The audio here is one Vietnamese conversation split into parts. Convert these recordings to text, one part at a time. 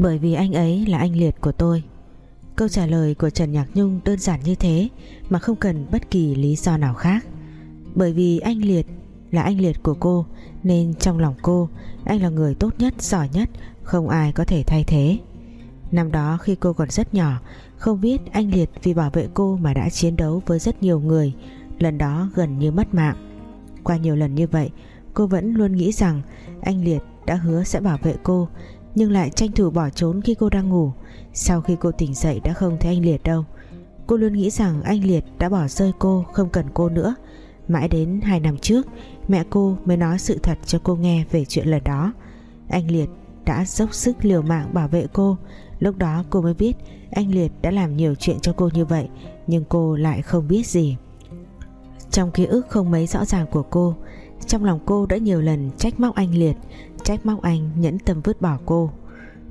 Bởi vì anh ấy là anh liệt của tôi. Câu trả lời của Trần Nhạc Nhung đơn giản như thế Mà không cần bất kỳ lý do nào khác. Bởi vì anh Liệt là anh Liệt của cô Nên trong lòng cô Anh là người tốt nhất, giỏi nhất Không ai có thể thay thế. Năm đó khi cô còn rất nhỏ Không biết anh Liệt vì bảo vệ cô Mà đã chiến đấu với rất nhiều người Lần đó gần như mất mạng. Qua nhiều lần như vậy Cô vẫn luôn nghĩ rằng Anh Liệt đã hứa sẽ bảo vệ cô nhưng lại tranh thủ bỏ trốn khi cô đang ngủ. Sau khi cô tỉnh dậy đã không thấy anh Liệt đâu. Cô luôn nghĩ rằng anh Liệt đã bỏ rơi cô, Không cần cô nữa. Mãi đến 2 năm trước, Mẹ cô mới nói sự thật cho cô nghe về chuyện lần đó. Anh Liệt đã dốc sức liều mạng bảo vệ cô. Lúc đó cô mới biết Anh Liệt đã làm nhiều chuyện cho cô như vậy, Nhưng cô lại không biết gì. Trong ký ức không mấy rõ ràng của cô, Trong lòng cô đã nhiều lần trách móc anh Liệt Trách móc anh nhẫn tâm vứt bỏ cô.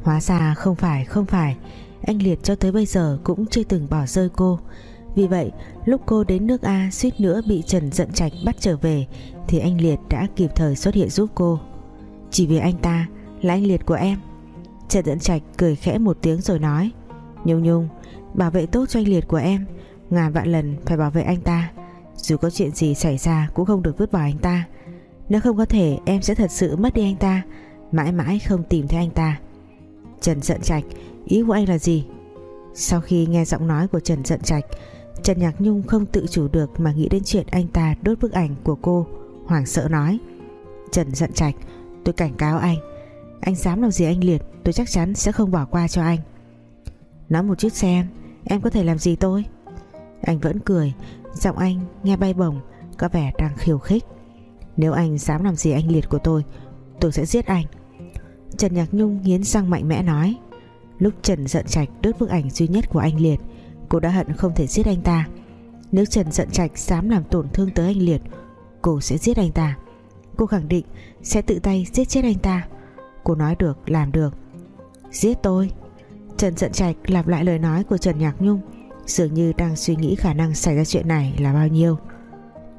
Hóa ra không phải không phải. Anh Liệt cho tới bây giờ cũng chưa từng bỏ rơi cô. Vì vậy, lúc cô đến nước A suýt nữa bị Trần giận trạch bắt trở về, Thì anh Liệt đã kịp thời xuất hiện giúp cô. Chỉ vì anh ta là anh Liệt của em. Trần giận Trạch cười khẽ một tiếng rồi nói, Nhung Nhung, Bảo vệ tốt cho anh Liệt của em. Ngàn vạn lần phải bảo vệ anh ta. Dù có chuyện gì xảy ra cũng không được vứt bỏ anh ta. Nếu không có thể, em sẽ thật sự mất đi anh ta. Mãi mãi không tìm thấy anh ta. Trần giận Trạch, Ý của anh là gì? Sau khi nghe giọng nói của Trần giận Trạch, Trần Nhạc Nhung không tự chủ được Mà nghĩ đến chuyện anh ta đốt bức ảnh của cô, Hoảng sợ nói, Trần giận Trạch, tôi cảnh cáo anh. Anh dám làm gì anh Liệt Tôi chắc chắn sẽ không bỏ qua cho anh. Nói một chút xem, Em có thể làm gì tôi? Anh vẫn cười, Giọng anh nghe bay bổng, Có vẻ đang khiêu khích. Nếu anh dám làm gì anh liệt của tôi Tôi sẽ giết anh. Trần Nhạc Nhung nghiến răng mạnh mẽ nói. Lúc Trần giận trạch đứt bức ảnh duy nhất của anh Liệt, Cô đã hận không thể giết anh ta. Nếu Trần giận trạch dám làm tổn thương tới anh Liệt, Cô sẽ giết anh ta. Cô khẳng định sẽ tự tay giết chết anh ta. Cô nói được, làm được. Giết tôi. Trần Dận Trạch lặp lại lời nói của Trần Nhạc Nhung. Dường như đang suy nghĩ khả năng xảy ra chuyện này là bao nhiêu.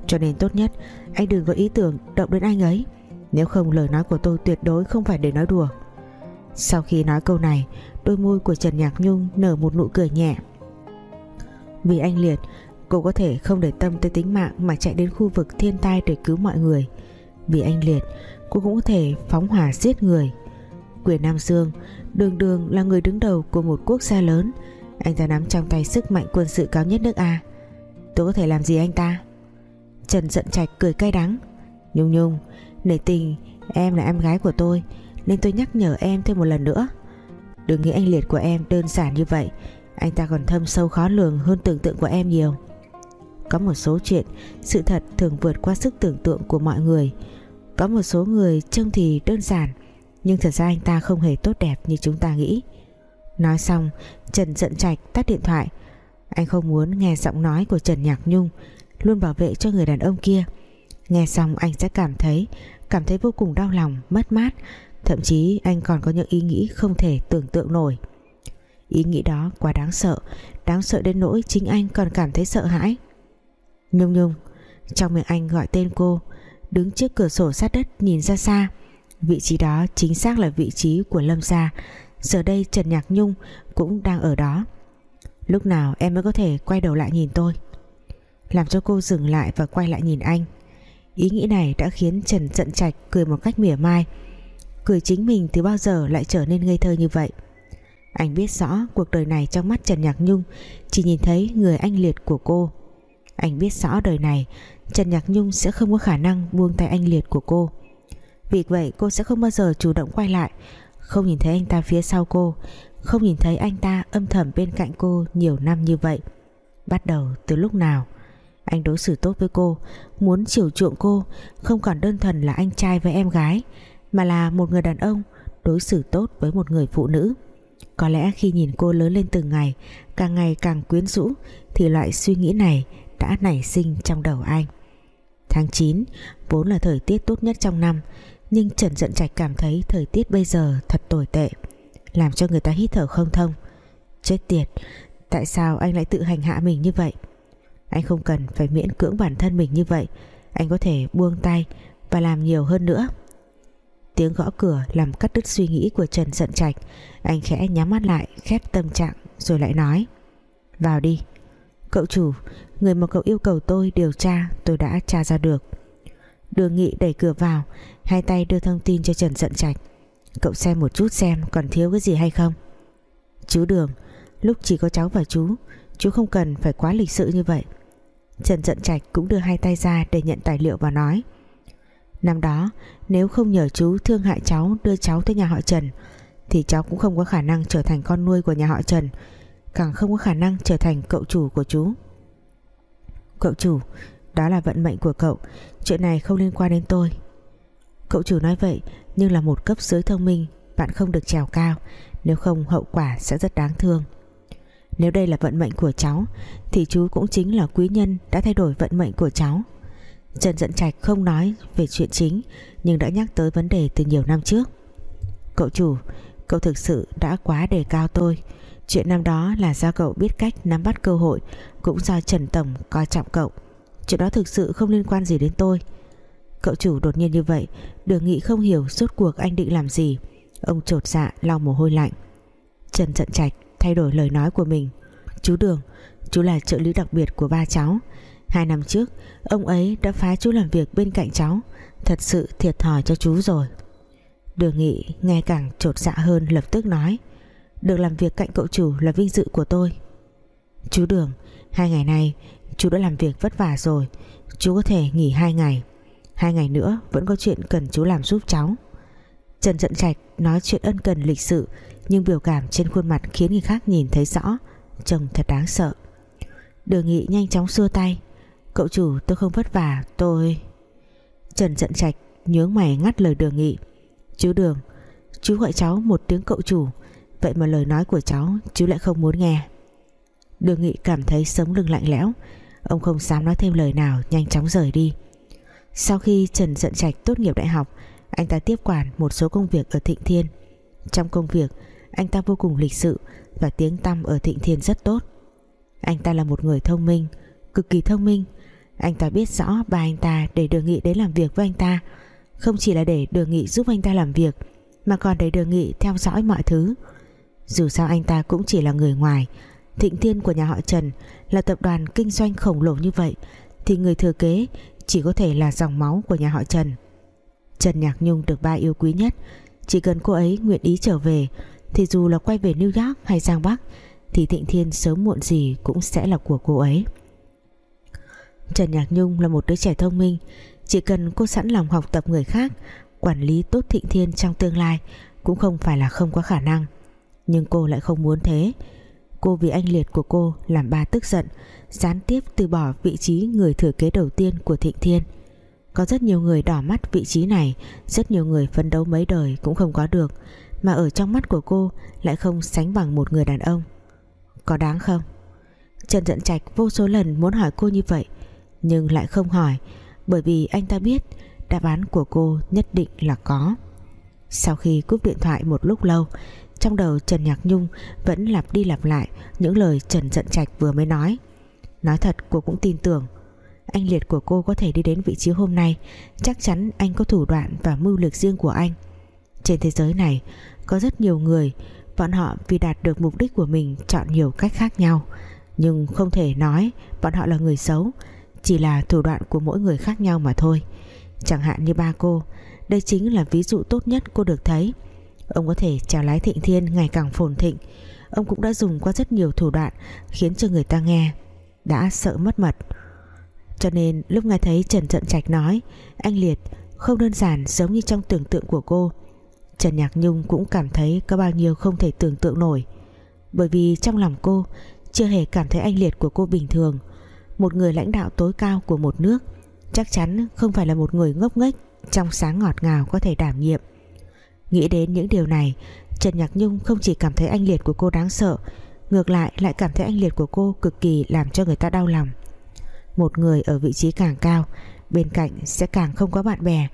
Cho nên tốt nhất anh đừng có ý tưởng động đến anh ấy. Nếu không, lời nói của tôi tuyệt đối không phải để nói đùa. Sau khi nói câu này, Đôi môi của Trần Nhạc Nhung nở một nụ cười nhẹ. Vì anh Liệt, Cô có thể không để tâm tới tính mạng Mà chạy đến khu vực thiên tai để cứu mọi người. Vì anh Liệt, Cô cũng có thể phóng hỏa giết người. Quyền Nam Dương, Đường đường là người đứng đầu của một quốc gia lớn. Anh ta nắm trong tay sức mạnh quân sự cao nhất nước A. Tôi có thể làm gì anh ta? Trần giận trạch cười cay đắng. Nhung Nhung, Nể tình, em là em gái của tôi, Nên tôi nhắc nhở em thêm một lần nữa. Đừng nghĩ anh liệt của em đơn giản như vậy, Anh ta còn thâm sâu khó lường hơn tưởng tượng của em nhiều. Có một số chuyện, Sự thật thường vượt qua sức tưởng tượng của mọi người. Có một số người trông thì đơn giản, nhưng thật ra anh ta không hề tốt đẹp như chúng ta nghĩ. Nói xong, Trần giận trạch tắt điện thoại. Anh không muốn nghe giọng nói của Trần Nhạc Nhung Luôn bảo vệ cho người đàn ông kia. Nghe xong anh sẽ cảm thấy Cảm thấy vô cùng đau lòng, mất mát. Thậm chí anh còn có những ý nghĩ không thể tưởng tượng nổi. Ý nghĩ đó quá đáng sợ Đáng sợ đến nỗi chính anh còn cảm thấy sợ hãi. Nhung Nhung Trong miệng anh gọi tên cô Đứng trước cửa sổ sát đất nhìn ra xa. Vị trí đó chính xác là vị trí của Lâm Gia. Giờ đây Trần Nhạc Nhung cũng đang ở đó. Lúc nào em mới có thể quay đầu lại nhìn tôi? Làm cho cô dừng lại và quay lại nhìn anh. Ý nghĩ này đã khiến Trần giận trạch cười một cách mỉa mai. Cười chính mình từ bao giờ lại trở nên ngây thơ như vậy? Anh biết rõ cuộc đời này trong mắt Trần Nhạc Nhung Chỉ nhìn thấy người anh liệt của cô. Anh biết rõ đời này, Trần Nhạc Nhung sẽ không có khả năng buông tay anh liệt của cô. Vì vậy, cô sẽ không bao giờ chủ động quay lại. Không nhìn thấy anh ta phía sau cô, Không nhìn thấy anh ta âm thầm bên cạnh cô Nhiều năm như vậy. Bắt đầu từ lúc nào? Anh đối xử tốt với cô, Muốn chiều chuộng cô, Không còn đơn thuần là anh trai với em gái, Mà là một người đàn ông Đối xử tốt với một người phụ nữ. Có lẽ khi nhìn cô lớn lên từng ngày, Càng ngày càng quyến rũ, Thì loại suy nghĩ này đã nảy sinh trong đầu anh. Tháng 9 vốn là thời tiết tốt nhất trong năm, nhưng Trần Dận Trạch cảm thấy thời tiết bây giờ thật tồi tệ, Làm cho người ta hít thở không thông. Chết tiệt, Tại sao anh lại tự hành hạ mình như vậy? Anh không cần phải miễn cưỡng bản thân mình như vậy. Anh có thể buông tay Và làm nhiều hơn nữa. Tiếng gõ cửa làm cắt đứt suy nghĩ của Trần Sận trạch. Anh khẽ nhắm mắt lại, khép tâm trạng, Rồi lại nói. Vào đi. Cậu chủ, Người mà cậu yêu cầu tôi điều tra, tôi đã tra ra được. Đường nghị đẩy cửa vào, Hai tay đưa thông tin cho Trần Sận trạch. Cậu xem một chút xem còn thiếu cái gì hay không. Chú Đường, Lúc chỉ có cháu và chú Chú không cần phải quá lịch sự như vậy. Trần Trận trạch cũng đưa hai tay ra để nhận tài liệu và nói, Năm đó, nếu không nhờ chú thương hại cháu đưa cháu tới nhà họ Trần, thì cháu cũng không có khả năng trở thành con nuôi của nhà họ Trần, càng không có khả năng trở thành cậu chủ của chú. Cậu chủ, Đó là vận mệnh của cậu, Chuyện này không liên quan đến tôi. Cậu chủ nói vậy Nhưng là một cấp dưới thông minh, Bạn không được trèo cao, Nếu không hậu quả sẽ rất đáng thương. Nếu đây là vận mệnh của cháu, Thì chú cũng chính là quý nhân Đã thay đổi vận mệnh của cháu. Trần Dận Trạch không nói về chuyện chính, Nhưng đã nhắc tới vấn đề từ nhiều năm trước. Cậu chủ, Cậu thực sự đã quá đề cao tôi. Chuyện năm đó là do cậu biết cách nắm bắt cơ hội, Cũng do Trần Tổng coi trọng cậu. Chuyện đó thực sự không liên quan gì đến tôi. Cậu chủ đột nhiên như vậy, Đường nghị không hiểu suốt cuộc anh định làm gì. Ông trột dạ lau mồ hôi lạnh. Trần Dận Trạch thay đổi lời nói của mình. Chú Đường, Chú là trợ lý đặc biệt của ba cháu. Hai năm trước, Ông ấy đã phá chú làm việc bên cạnh cháu. Thật sự thiệt thòi cho chú rồi. Đường nghị nghe càng trột dạ hơn lập tức nói, Được làm việc cạnh cậu chủ là vinh dự của tôi. Chú Đường, Hai ngày nay chú đã làm việc vất vả rồi. Chú có thể nghỉ hai ngày. Hai ngày nữa vẫn có chuyện cần chú làm giúp cháu. Trần Trận Trạch nói chuyện ân cần lịch sự nhưng biểu cảm trên khuôn mặt khiến người khác nhìn thấy rõ. Trông thật đáng sợ. Đường nghị nhanh chóng xua tay. Cậu chủ, tôi không vất vả, Tôi Trần giận Trạch nhướng mày ngắt lời đường nghị. Chú Đường, Chú gọi cháu một tiếng cậu chủ. Vậy mà lời nói của cháu, chú lại không muốn nghe. Đường nghị cảm thấy sống lưng lạnh lẽo. Ông không dám nói thêm lời nào, Nhanh chóng rời đi. Sau khi Trần Dận Trạch tốt nghiệp đại học, Anh ta tiếp quản một số công việc ở Thịnh Thiên. Trong công việc anh ta vô cùng lịch sự Và tiếng tăm ở Thịnh Thiên rất tốt. Anh ta là một người thông minh, Cực kỳ thông minh. Anh ta biết rõ ba anh ta để đường nghị đến làm việc với anh ta. Không chỉ là để đường nghị giúp anh ta làm việc, Mà còn để đường nghị theo dõi mọi thứ. Dù sao anh ta cũng chỉ là người ngoài, Thịnh Thiên của nhà họ Trần là tập đoàn kinh doanh khổng lồ như vậy, thì người thừa kế chỉ có thể là dòng máu của nhà họ Trần. Trần Nhạc Nhung được ba yêu quý nhất. Chỉ cần cô ấy nguyện ý trở về thì dù là quay về New York hay Giang Bắc, thì Thịnh Thiên sớm muộn gì cũng sẽ là của cô ấy. Trần Nhạc Nhung là một đứa trẻ thông minh, chỉ cần cô sẵn lòng học tập người khác, quản lý tốt Thịnh Thiên trong tương lai cũng không phải là không có khả năng. Nhưng cô lại không muốn thế. Cô vì anh liệt của cô làm ba tức giận, Gián tiếp từ bỏ vị trí người thừa kế đầu tiên của Thịnh Thiên. Có rất nhiều người đỏ mắt vị trí này, Rất nhiều người phấn đấu mấy đời cũng không có được. Mà ở trong mắt của cô lại không sánh bằng một người đàn ông. Có đáng không? Trần Dận Trạch vô số lần muốn hỏi cô như vậy, Nhưng lại không hỏi, Bởi vì anh ta biết Đáp án của cô nhất định là có. Sau khi cúp điện thoại một lúc lâu, trong đầu Trần Nhạc Nhung vẫn lặp đi lặp lại những lời Trần Dận Trạch vừa mới nói. Nói thật, cô cũng tin tưởng. Anh liệt của cô có thể đi đến vị trí hôm nay, chắc chắn anh có thủ đoạn và mưu lược riêng của anh trên thế giới này, có rất nhiều người, bọn họ vì đạt được mục đích của mình chọn nhiều cách khác nhau. Nhưng không thể nói bọn họ là người xấu, chỉ là thủ đoạn của mỗi người khác nhau mà thôi. Chẳng hạn như ba cô, đây chính là ví dụ tốt nhất cô được thấy. Ông có thể chào lái thịnh thiên ngày càng phồn thịnh. Ông cũng đã dùng qua rất nhiều thủ đoạn Khiến cho người ta nghe Đã sợ mất mật. Cho nên lúc nghe thấy Trần Trận Trạch nói, Anh Liệt, không đơn giản giống như trong tưởng tượng của cô Trần Nhạc Nhung cũng cảm thấy Có bao nhiêu không thể tưởng tượng nổi. Bởi vì trong lòng cô, Chưa hề cảm thấy anh Liệt của cô bình thường. Một người lãnh đạo tối cao của một nước, Chắc chắn không phải là một người ngốc nghếch Trong sáng ngọt ngào có thể đảm nhiệm. Nghĩ đến những điều này, Trần Nhạc Nhung không chỉ cảm thấy anh liệt của cô đáng sợ, Ngược lại lại cảm thấy anh liệt của cô cực kỳ làm cho người ta đau lòng. Một người ở vị trí càng cao, Bên cạnh sẽ càng không có bạn bè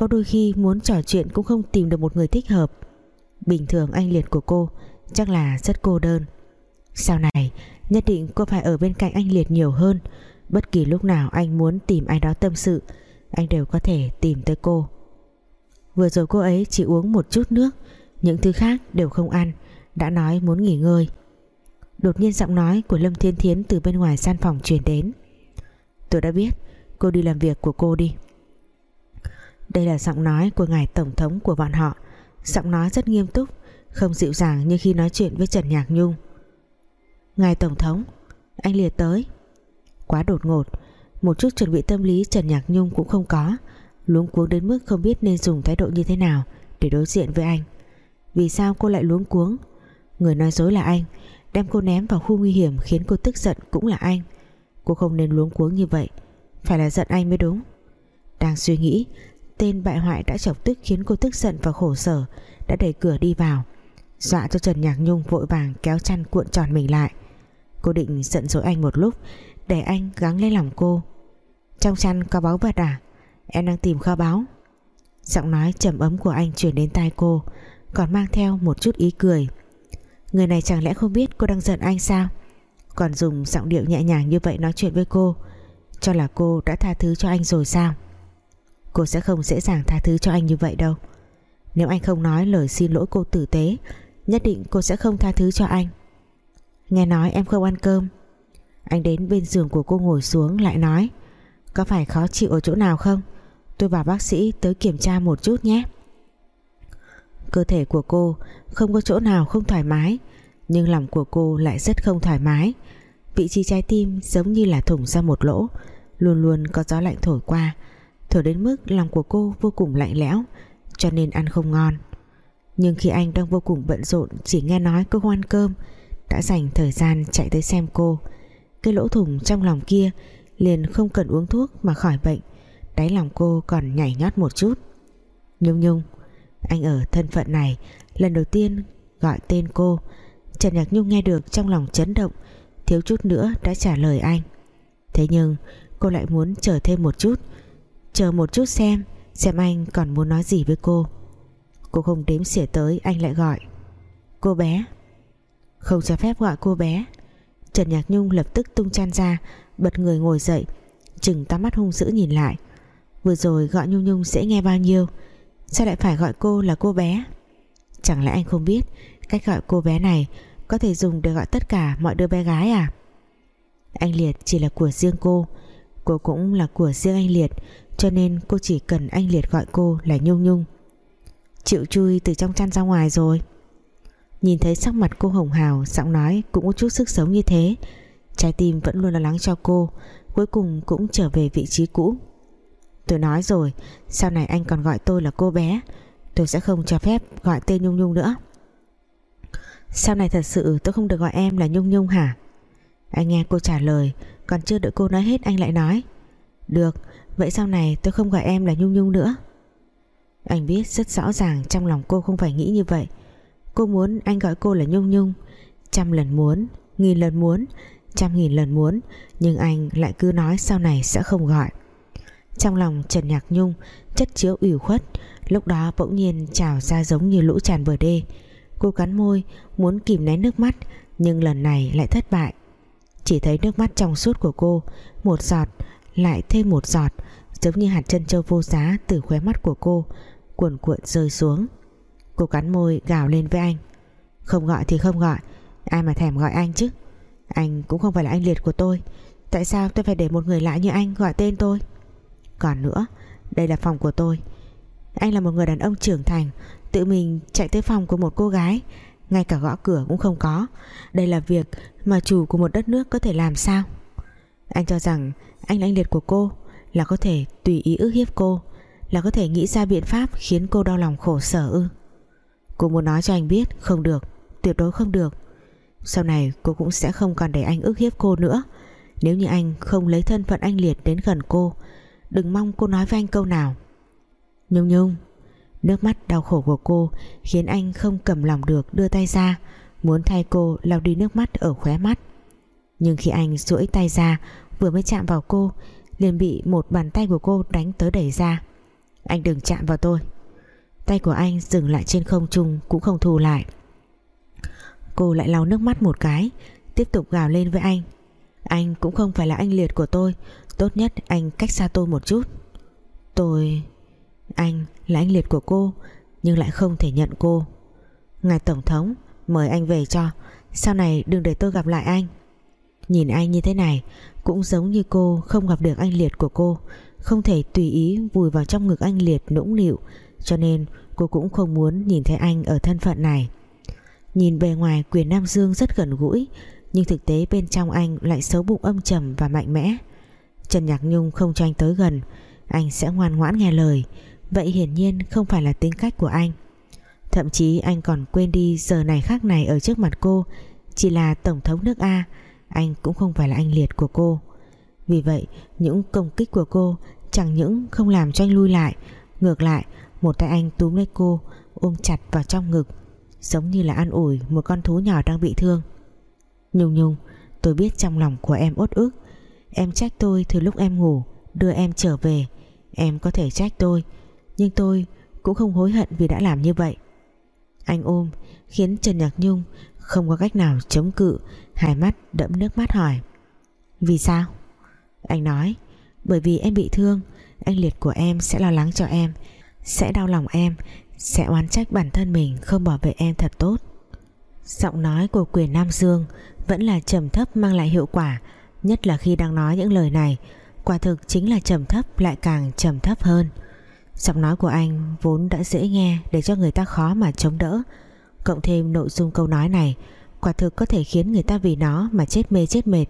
có đôi khi muốn trò chuyện cũng không tìm được một người thích hợp. Bình thường anh liệt của cô, Chắc là rất cô đơn. Sau này, nhất định cô phải ở bên cạnh anh liệt nhiều hơn. Bất kỳ lúc nào anh muốn tìm ai đó tâm sự, Anh đều có thể tìm tới cô. Vừa rồi cô ấy chỉ uống một chút nước, Những thứ khác đều không ăn, Đã nói muốn nghỉ ngơi. Đột nhiên giọng nói của Lâm Thiên Thiến Từ bên ngoài gian phòng truyền đến. Tôi đã biết, Cô đi làm việc của cô đi. Đây là giọng nói của ngài tổng thống của bọn họ. Giọng nói rất nghiêm túc, Không dịu dàng như khi nói chuyện với Trần Nhạc Nhung. Ngài tổng thống, Anh liệt tới. Quá đột ngột, Một chút chuẩn bị tâm lý Trần Nhạc Nhung cũng không có. Luống cuống đến mức không biết nên dùng thái độ như thế nào Để đối diện với anh. Vì sao cô lại luống cuống? Người nói dối là anh, Đem cô ném vào khu nguy hiểm khiến cô tức giận cũng là anh. Cô không nên luống cuống như vậy, Phải là giận anh mới đúng. Đang suy nghĩ Tên bại hoại đã chọc tức khiến cô tức giận và khổ sở, Đã đẩy cửa đi vào. Dọa cho Trần Nhạc Nhung vội vàng kéo chăn cuộn tròn mình lại. Cô định giận dỗi anh một lúc, Để anh gắng lấy lòng cô. Trong chăn có báu vật à? Em đang tìm kho báu. Giọng nói trầm ấm của anh truyền đến tai cô, Còn mang theo một chút ý cười. Người này chẳng lẽ không biết cô đang giận anh sao? Còn dùng giọng điệu nhẹ nhàng như vậy nói chuyện với cô, Cho là cô đã tha thứ cho anh rồi sao? Cô sẽ không dễ dàng tha thứ cho anh như vậy đâu. Nếu anh không nói lời xin lỗi cô tử tế, Nhất định cô sẽ không tha thứ cho anh. Nghe nói em không ăn cơm. Anh đến bên giường của cô ngồi xuống lại nói, Có phải khó chịu ở chỗ nào không? Tôi bảo bác sĩ tới kiểm tra một chút nhé. Cơ thể của cô không có chỗ nào không thoải mái, Nhưng lòng của cô lại rất không thoải mái. Vị trí trái tim giống như là thủng ra một lỗ, Luôn luôn có gió lạnh thổi qua thừa đến mức lòng của cô vô cùng lạnh lẽo, Cho nên ăn không ngon. Nhưng khi anh đang vô cùng bận rộn Chỉ nghe nói cô hoan ăn cơm, Đã dành thời gian chạy tới xem cô, Cái lỗ thủng trong lòng kia Liền không cần uống thuốc mà khỏi bệnh, Đáy lòng cô còn nhảy nhót một chút. Nhung nhung, Anh ở thân phận này, Lần đầu tiên gọi tên cô. Trần Nhạc Nhung nghe được trong lòng chấn động, Thiếu chút nữa đã trả lời anh. Thế nhưng, cô lại muốn chờ thêm một chút. Chờ một chút xem Xem anh còn muốn nói gì với cô. Cô không đếm xỉa tới, anh lại gọi. Cô bé. Không cho phép gọi cô bé. Trần Nhạc Nhung lập tức tung chăn ra, Bật người ngồi dậy, Chừng tắm mắt hung dữ nhìn lại. Vừa rồi gọi Nhung Nhung sẽ nghe bao nhiêu? Sao lại phải gọi cô là cô bé? Chẳng lẽ anh không biết Cách gọi cô bé này Có thể dùng để gọi tất cả mọi đứa bé gái à? Anh Liệt chỉ là của riêng cô. Cô cũng là của riêng anh Liệt cho nên cô chỉ cần anh Liệt gọi cô là Nhung Nhung. Chịu chui từ trong chăn ra ngoài rồi. Nhìn thấy sắc mặt cô hồng hào, Giọng nói cũng có chút sức sống như thế, Trái tim vẫn luôn lo lắng cho cô, Cuối cùng cũng trở về vị trí cũ. Tôi nói rồi, Sau này anh còn gọi tôi là cô bé, Tôi sẽ không cho phép gọi tên Nhung Nhung nữa. Sau này thật sự tôi không được gọi em là Nhung Nhung hả? Anh nghe cô trả lời, Còn chưa đợi cô nói hết anh lại nói. Được Vậy sau này tôi không gọi em là Nhung Nhung nữa. Anh biết rất rõ ràng Trong lòng cô không phải nghĩ như vậy. Cô muốn anh gọi cô là Nhung Nhung. Trăm lần muốn, Nghìn lần muốn, Trăm nghìn lần muốn, Nhưng anh lại cứ nói sau này sẽ không gọi. Trong lòng Trần Nhạc Nhung Chất chứa ủy khuất, Lúc đó bỗng nhiên trào ra giống như lũ tràn bờ đê. Cô cắn môi, Muốn kìm nén nước mắt, Nhưng lần này lại thất bại. Chỉ thấy nước mắt trong suốt của cô, Một giọt, lại thêm một giọt Giống như hạt chân châu vô giá Từ khóe mắt của cô Cuộn cuộn rơi xuống. Cô cắn môi, gào lên với anh. Không gọi thì không gọi, Ai mà thèm gọi anh chứ? Anh cũng không phải là anh liệt của tôi. Tại sao tôi phải để một người lạ như anh gọi tên tôi? Còn nữa, Đây là phòng của tôi. Anh là một người đàn ông trưởng thành, Tự mình chạy tới phòng của một cô gái. Ngay cả gõ cửa cũng không có. Đây là việc mà chủ của một đất nước có thể làm sao? Anh cho rằng Anh là anh liệt của cô. Là có thể tùy ý ức hiếp cô Là có thể nghĩ ra biện pháp khiến cô đau lòng khổ sở ư. Cô muốn nói cho anh biết Không được, tuyệt đối không được. Sau này cô cũng sẽ không còn để anh ức hiếp cô nữa. Nếu như anh không lấy thân phận anh liệt đến gần cô Đừng mong cô nói với anh câu nào. Nhung Nhung Nước mắt đau khổ của cô Khiến anh không cầm lòng được đưa tay ra Muốn thay cô lau đi nước mắt ở khóe mắt. Nhưng khi anh duỗi tay ra Vừa mới chạm vào cô liền bị một bàn tay của cô đánh tới đẩy ra. Anh đừng chạm vào tôi. Tay của anh dừng lại trên không trung, Cũng không thu lại. Cô lại lau nước mắt một cái, Tiếp tục gào lên với anh. Anh cũng không phải là anh liệt của tôi. Tốt nhất anh cách xa tôi một chút. Tôi... Anh là anh liệt của cô, Nhưng lại không thể nhận cô. Ngài Tổng thống, Mời anh về cho. Sau này đừng để tôi gặp lại anh. Nhìn anh như thế này cũng giống như cô, không gặp được anh liệt của cô. Không thể tùy ý vùi vào trong ngực anh liệt nũng nịu, Cho nên cô cũng không muốn nhìn thấy anh ở thân phận này. Nhìn bề ngoài quyền Nam Dương rất gần gũi, Nhưng thực tế bên trong anh lại xấu bụng âm trầm và mạnh mẽ. Trần Nhạc Nhung không cho anh tới gần, Anh sẽ ngoan ngoãn nghe lời. Vậy hiển nhiên không phải là tính cách của anh. Thậm chí anh còn quên đi giờ này khác này ở trước mặt cô, Chỉ là Tổng thống nước A anh cũng không phải là anh liệt của cô. Vì vậy, những công kích của cô Chẳng những không làm cho anh lui lại, Ngược lại, một tay anh túm lấy cô, Ôm chặt vào trong ngực, Giống như là an ủi một con thú nhỏ đang bị thương. Nhung nhung, Tôi biết trong lòng của em ốt ức. Em trách tôi từ lúc em ngủ, Đưa em trở về. Em có thể trách tôi, Nhưng tôi cũng không hối hận vì đã làm như vậy. Anh ôm, Khiến Trần Nhạc Nhung không có cách nào chống cự Hai mắt đẫm nước mắt hỏi. Vì sao? Anh nói. Bởi vì em bị thương. Anh liệt của em sẽ lo lắng cho em, Sẽ đau lòng em, Sẽ oán trách bản thân mình không bảo vệ em thật tốt. Giọng nói của quyền Nam Dương Vẫn là trầm thấp mang lại hiệu quả, Nhất là khi đang nói những lời này. Quả thực chính là trầm thấp lại càng trầm thấp hơn. Giọng nói của anh vốn đã dễ nghe Để cho người ta khó mà chống đỡ. Cộng thêm nội dung câu nói này Quả thực có thể khiến người ta vì nó Mà chết mê chết mệt.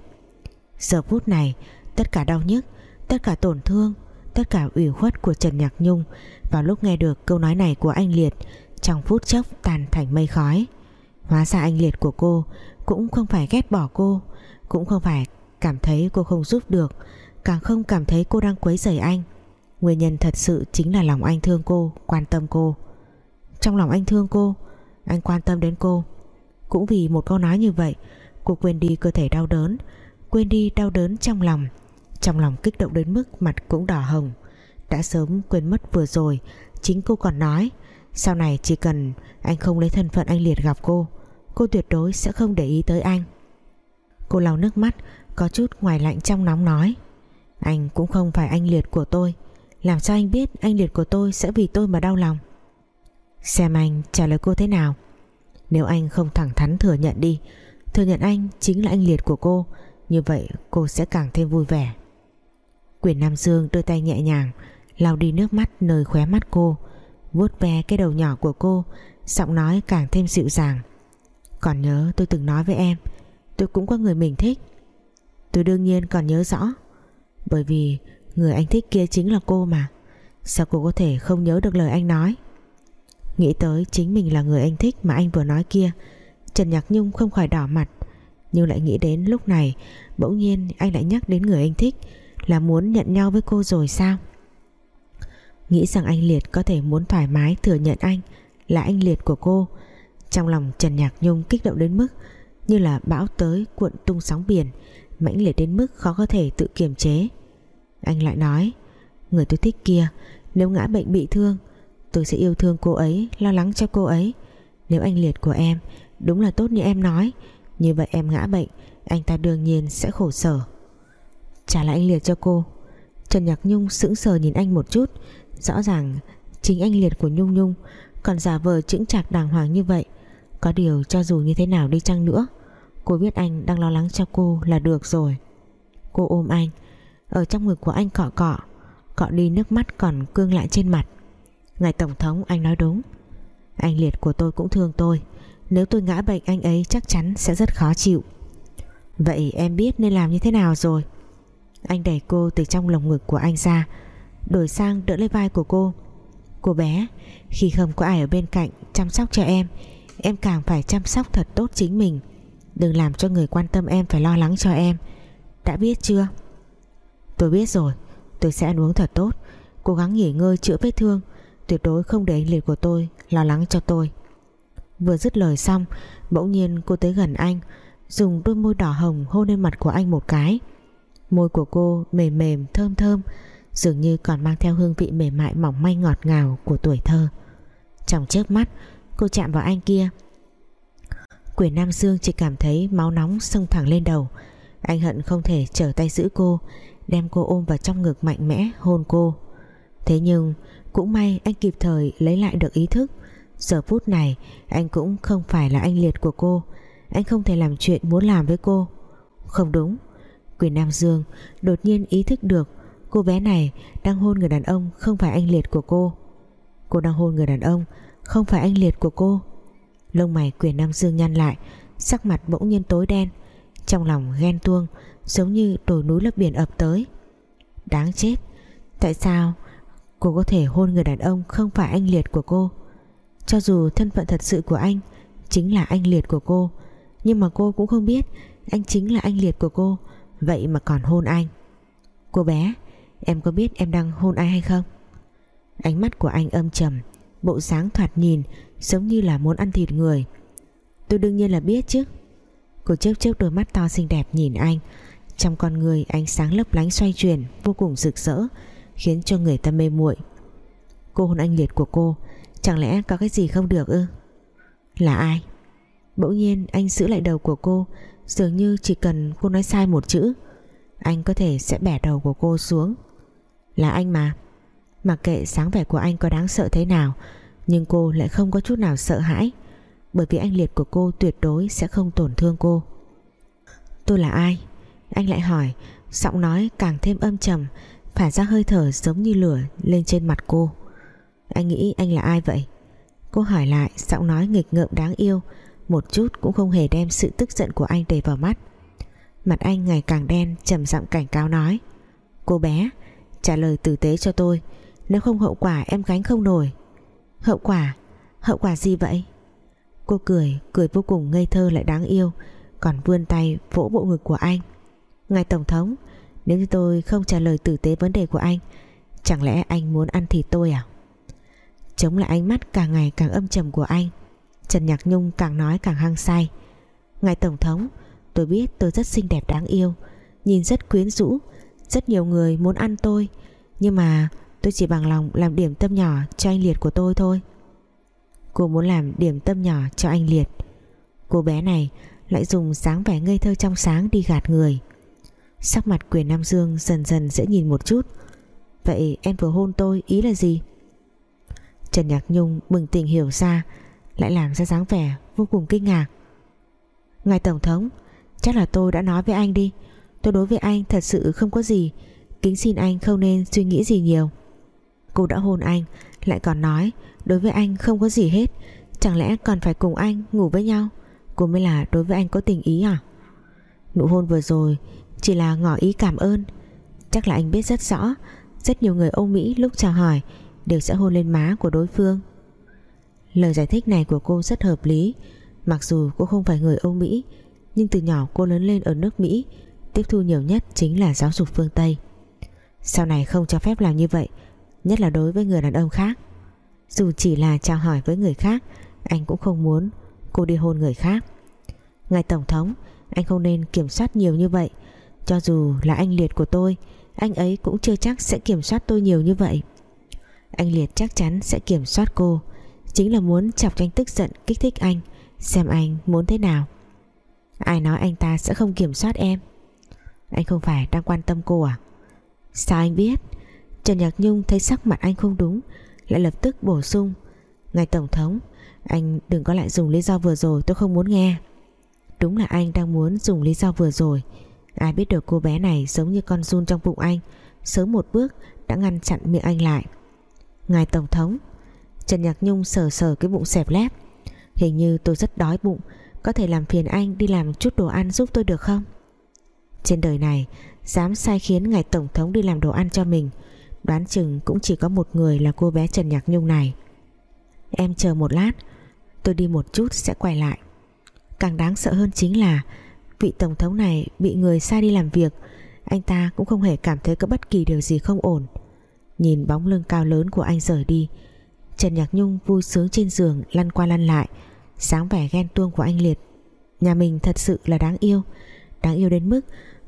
Giờ phút này, tất cả đau nhức, Tất cả tổn thương, Tất cả ủy khuất của Trần Nhạc Nhung Vào lúc nghe được câu nói này của anh Liệt Trong phút chốc tàn thành mây khói. Hóa ra anh Liệt của cô Cũng không phải ghét bỏ cô, Cũng không phải cảm thấy cô không giúp được, càng không cảm thấy cô đang quấy rầy anh. Nguyên nhân thật sự chính là lòng anh thương cô, quan tâm cô. Trong lòng anh thương cô, anh quan tâm đến cô cũng vì một câu nói như vậy, cô quên đi cơ thể đau đớn, quên đi đau đớn trong lòng. Trong lòng kích động đến mức mặt cũng đỏ hồng. Đã sớm quên mất vừa rồi, chính cô còn nói, sau này chỉ cần anh không lấy thân phận anh liệt gặp cô cô tuyệt đối sẽ không để ý tới anh. Cô lau nước mắt, có chút ngoài lạnh trong nóng nói, Anh cũng không phải anh liệt của tôi, Làm sao anh biết anh liệt của tôi Sẽ vì tôi mà đau lòng? Xem anh trả lời cô thế nào. Nếu anh không thẳng thắn thừa nhận đi, Thừa nhận anh chính là anh liệt của cô, Như vậy cô sẽ càng thêm vui vẻ. Quyền Nam Dương đưa tay nhẹ nhàng, lau đi nước mắt nơi khóe mắt cô, vuốt ve cái đầu nhỏ của cô, giọng nói càng thêm dịu dàng. Còn nhớ tôi từng nói với em, tôi cũng có người mình thích. Tôi đương nhiên còn nhớ rõ, Bởi vì người anh thích kia chính là cô mà. Sao cô có thể không nhớ được lời anh nói? Nghĩ tới chính mình là người anh thích mà anh vừa nói kia, Trần Nhạc Nhung không khỏi đỏ mặt, Nhưng lại nghĩ đến lúc này, Bỗng nhiên anh lại nhắc đến người anh thích, Là muốn nhận nhau với cô rồi sao? Nghĩ rằng anh Liệt có thể muốn thoải mái thừa nhận anh Là anh Liệt của cô, Trong lòng Trần Nhạc Nhung kích động đến mức Như là bão tới cuộn tung sóng biển, mãnh liệt đến mức khó có thể tự kiềm chế. Anh lại nói, người tôi thích kia, nếu ngã bệnh bị thương tôi sẽ yêu thương cô ấy, lo lắng cho cô ấy. Nếu anh liệt của em, đúng là tốt như em nói. Như vậy em ngã bệnh, anh ta đương nhiên sẽ khổ sở. Trả lại anh liệt cho cô. Trần Nhạc Nhung sững sờ nhìn anh một chút. Rõ ràng, chính anh liệt của Nhung Nhung còn giả vờ chững chạc đàng hoàng như vậy. Có điều cho dù như thế nào đi chăng nữa, Cô biết anh đang lo lắng cho cô là được rồi. Cô ôm anh, Ở trong ngực của anh cọ cọ. Cọ đi nước mắt còn cương lại trên mặt. Ngài Tổng thống, anh nói đúng. Anh liệt của tôi cũng thương tôi. Nếu tôi ngã bệnh anh ấy chắc chắn sẽ rất khó chịu. Vậy em biết nên làm như thế nào rồi? Anh đẩy cô từ trong lồng ngực của anh ra, Đổi sang đỡ lấy vai của cô. Cô bé, Khi không có ai ở bên cạnh chăm sóc cho em Em càng phải chăm sóc thật tốt chính mình. Đừng làm cho người quan tâm em phải lo lắng cho em. Đã biết chưa? Tôi biết rồi. Tôi sẽ ăn uống thật tốt, Cố gắng nghỉ ngơi chữa vết thương. Tuyệt đối không để anh liệt của tôi lo lắng cho tôi. Vừa dứt lời xong, Bỗng nhiên cô tới gần anh, Dùng đôi môi đỏ hồng hôn lên mặt của anh một cái. Môi của cô mềm mềm, thơm thơm, Dường như còn mang theo hương vị mềm mại mỏng manh ngọt ngào của tuổi thơ. Trong chớp mắt, Cô chạm vào anh kia. Quyền Nam Dương chỉ cảm thấy máu nóng xông thẳng lên đầu. Anh hận không thể trở tay giữ cô, Đem cô ôm vào trong ngực mạnh mẽ hôn cô. Thế nhưng cũng may anh kịp thời lấy lại được ý thức. Giờ phút này, anh cũng không phải là anh liệt của cô. Anh không thể làm chuyện muốn làm với cô. Không đúng. Quyền Nam Dương đột nhiên ý thức được Cô bé này đang hôn người đàn ông Không phải anh liệt của cô. Cô đang hôn người đàn ông Không phải anh liệt của cô. Lông mày quyền Nam Dương nhăn lại, Sắc mặt bỗng nhiên tối đen. Trong lòng ghen tuông, Giống như đồi núi lấp biển ập tới. Đáng chết. Tại sao? Cô có thể hôn người đàn ông Không phải anh liệt của cô. Cho dù thân phận thật sự của anh Chính là anh liệt của cô, Nhưng mà cô cũng không biết Anh chính là anh liệt của cô, Vậy mà còn hôn anh. Cô bé, Em có biết em đang hôn ai hay không? Ánh mắt của anh âm trầm, Bộ dáng thoạt nhìn Giống như là muốn ăn thịt người. Tôi đương nhiên là biết chứ. Cô chớp chớp đôi mắt to xinh đẹp nhìn anh. Trong con người ánh sáng lấp lánh xoay chuyển, Vô cùng rực rỡ. Khiến cho người ta mê muội. Cô hôn anh liệt của cô, Chẳng lẽ có cái gì không được ư? Là ai? Bỗng nhiên, anh giữ lại đầu của cô, Dường như chỉ cần cô nói sai một chữ, Anh có thể sẽ bẻ đầu của cô xuống. Là anh mà. Mặc kệ sáng vẻ của anh có đáng sợ thế nào, Nhưng cô lại không có chút nào sợ hãi, Bởi vì anh liệt của cô tuyệt đối sẽ không tổn thương cô. Tôi là ai? Anh lại hỏi, Giọng nói càng thêm âm trầm Phả ra hơi thở giống như lửa lên trên mặt cô. Anh nghĩ anh là ai vậy? Cô hỏi lại, giọng nói nghịch ngợm đáng yêu, Một chút cũng không hề đem sự tức giận của anh để vào mắt. Mặt anh ngày càng đen, trầm giọng cảnh cáo nói, Cô bé, Trả lời tử tế cho tôi, nếu không hậu quả em gánh không nổi. Hậu quả? Hậu quả gì vậy? Cô cười Cười vô cùng ngây thơ lại đáng yêu, Còn vươn tay vỗ bộ ngực của anh. Ngài Tổng thống nếu như tôi không trả lời tử tế vấn đề của anh, Chẳng lẽ anh muốn ăn thịt tôi à? Chống lại ánh mắt càng ngày càng âm trầm của anh, Trần Nhạc Nhung càng nói càng hăng say. Ngài Tổng thống, Tôi biết tôi rất xinh đẹp đáng yêu, Nhìn rất quyến rũ, Rất nhiều người muốn ăn tôi, Nhưng mà Tôi chỉ bằng lòng làm điểm tâm nhỏ cho anh Liệt của tôi thôi. Cô muốn làm điểm tâm nhỏ cho anh Liệt. Cô bé này lại dùng dáng vẻ ngây thơ trong sáng đi gạt người. Sắc mặt quyền Nam Dương dần dần dễ nhìn một chút. Vậy em vừa hôn tôi, ý là gì? Trần Nhạc Nhung bừng tỉnh hiểu ra, Lại làm ra dáng vẻ vô cùng kinh ngạc. Ngài Tổng thống, Chắc là tôi đã nói với anh đi. Tôi đối với anh thật sự không có gì, Kính xin anh không nên suy nghĩ gì nhiều. Cô đã hôn anh, Lại còn nói, đối với anh không có gì hết, Chẳng lẽ còn phải cùng anh ngủ với nhau? Cô mới là đối với anh có tình ý à? Nụ hôn vừa rồi chỉ là ngỏ ý cảm ơn. Chắc là anh biết rất rõ, Rất nhiều người Âu Mỹ lúc chào hỏi Đều sẽ hôn lên má của đối phương. Lời giải thích này của cô rất hợp lý. Mặc dù cô không phải người Âu Mỹ, Nhưng từ nhỏ cô lớn lên ở nước Mỹ, Tiếp thu nhiều nhất chính là giáo dục phương Tây. Sau này không cho phép làm như vậy, Nhất là đối với người đàn ông khác. Dù chỉ là chào hỏi với người khác, Anh cũng không muốn cô đi hôn người khác. Ngài Tổng thống, Anh không nên kiểm soát nhiều như vậy. Cho dù là anh Liệt của tôi, Anh ấy cũng chưa chắc sẽ kiểm soát tôi nhiều như vậy. Anh Liệt chắc chắn sẽ kiểm soát cô, Chính là muốn chọc cho anh tức giận, Kích thích anh, Xem anh muốn thế nào. Ai nói anh ta sẽ không kiểm soát em? Anh không phải đang quan tâm cô à? Sao anh biết? Trần Nhạc Nhung thấy sắc mặt anh không đúng, Lại lập tức bổ sung. Ngài Tổng thống, Anh đừng có lại dùng lý do vừa rồi, tôi không muốn nghe. Đúng là anh đang muốn dùng lý do vừa rồi. Ai biết được cô bé này giống như con run trong bụng anh. Sớm một bước, đã ngăn chặn miệng anh lại. Ngài Tổng thống, Trần Nhạc Nhung sờ sờ cái bụng xẹp lép. Hình như tôi rất đói bụng, Có thể làm phiền anh đi làm chút đồ ăn giúp tôi được không? Trên đời này, Dám sai khiến ngài Tổng thống đi làm đồ ăn cho mình, Đoán chừng cũng chỉ có một người là cô bé Trần Nhạc Nhung này. Em chờ một lát, Tôi đi một chút sẽ quay lại. Càng đáng sợ hơn chính là Vị Tổng thống này bị người sai đi làm việc. Anh ta cũng không hề cảm thấy có bất kỳ điều gì không ổn. Nhìn bóng lưng cao lớn của anh rời đi, Trần Nhạc Nhung vui sướng trên giường Lăn qua lăn lại, Sáng vẻ ghen tuông của anh Liệt. Nhà mình thật sự là đáng yêu Đáng yêu đến mức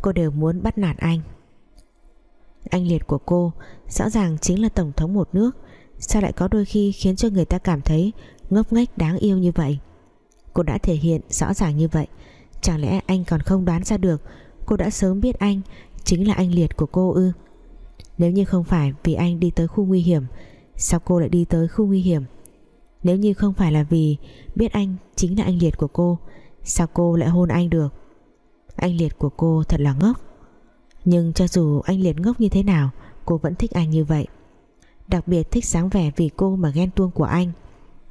cô đều muốn bắt nạt anh. Anh liệt của cô rõ ràng chính là tổng thống một nước, sao lại có đôi khi khiến cho người ta cảm thấy ngốc nghếch đáng yêu như vậy? Cô đã thể hiện rõ ràng như vậy chẳng lẽ anh còn không đoán ra được? Cô đã sớm biết anh, chính là anh liệt của cô ư? Nếu như không phải vì anh đi tới khu nguy hiểm, Sao cô lại đi tới khu nguy hiểm? Nếu như không phải là vì Biết anh chính là anh liệt của cô, Sao cô lại hôn anh được? Anh liệt của cô thật là ngốc. Nhưng cho dù anh liệt ngốc như thế nào, Cô vẫn thích anh như vậy. Đặc biệt thích sáng vẻ vì cô mà ghen tuông của anh.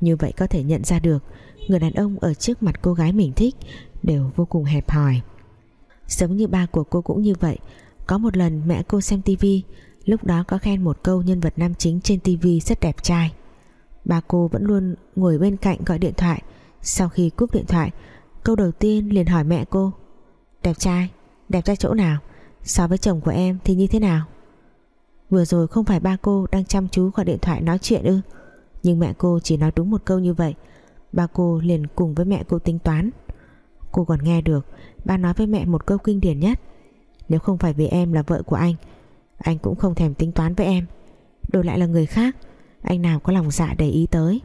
Như vậy có thể nhận ra được, Người đàn ông ở trước mặt cô gái mình thích Đều vô cùng hẹp hòi. Giống như ba của cô cũng như vậy Có một lần mẹ cô xem tivi Lúc đó có khen một câu nhân vật nam chính trên tivi rất đẹp trai. Ba cô vẫn luôn ngồi bên cạnh gọi điện thoại. Sau khi cúp điện thoại Câu đầu tiên liền hỏi mẹ cô Đẹp trai, đẹp trai chỗ nào? So với chồng của em thì như thế nào? Vừa rồi không phải ba cô đang chăm chú gọi điện thoại nói chuyện ư? Nhưng mẹ cô chỉ nói đúng một câu như vậy Ba cô liền cùng với mẹ cô tính toán. Cô còn nghe được. Ba nói với mẹ một câu kinh điển nhất. Nếu không phải vì em là vợ của anh Anh cũng không thèm tính toán với em. Đổi lại là người khác, Anh nào có lòng dạ để ý tới.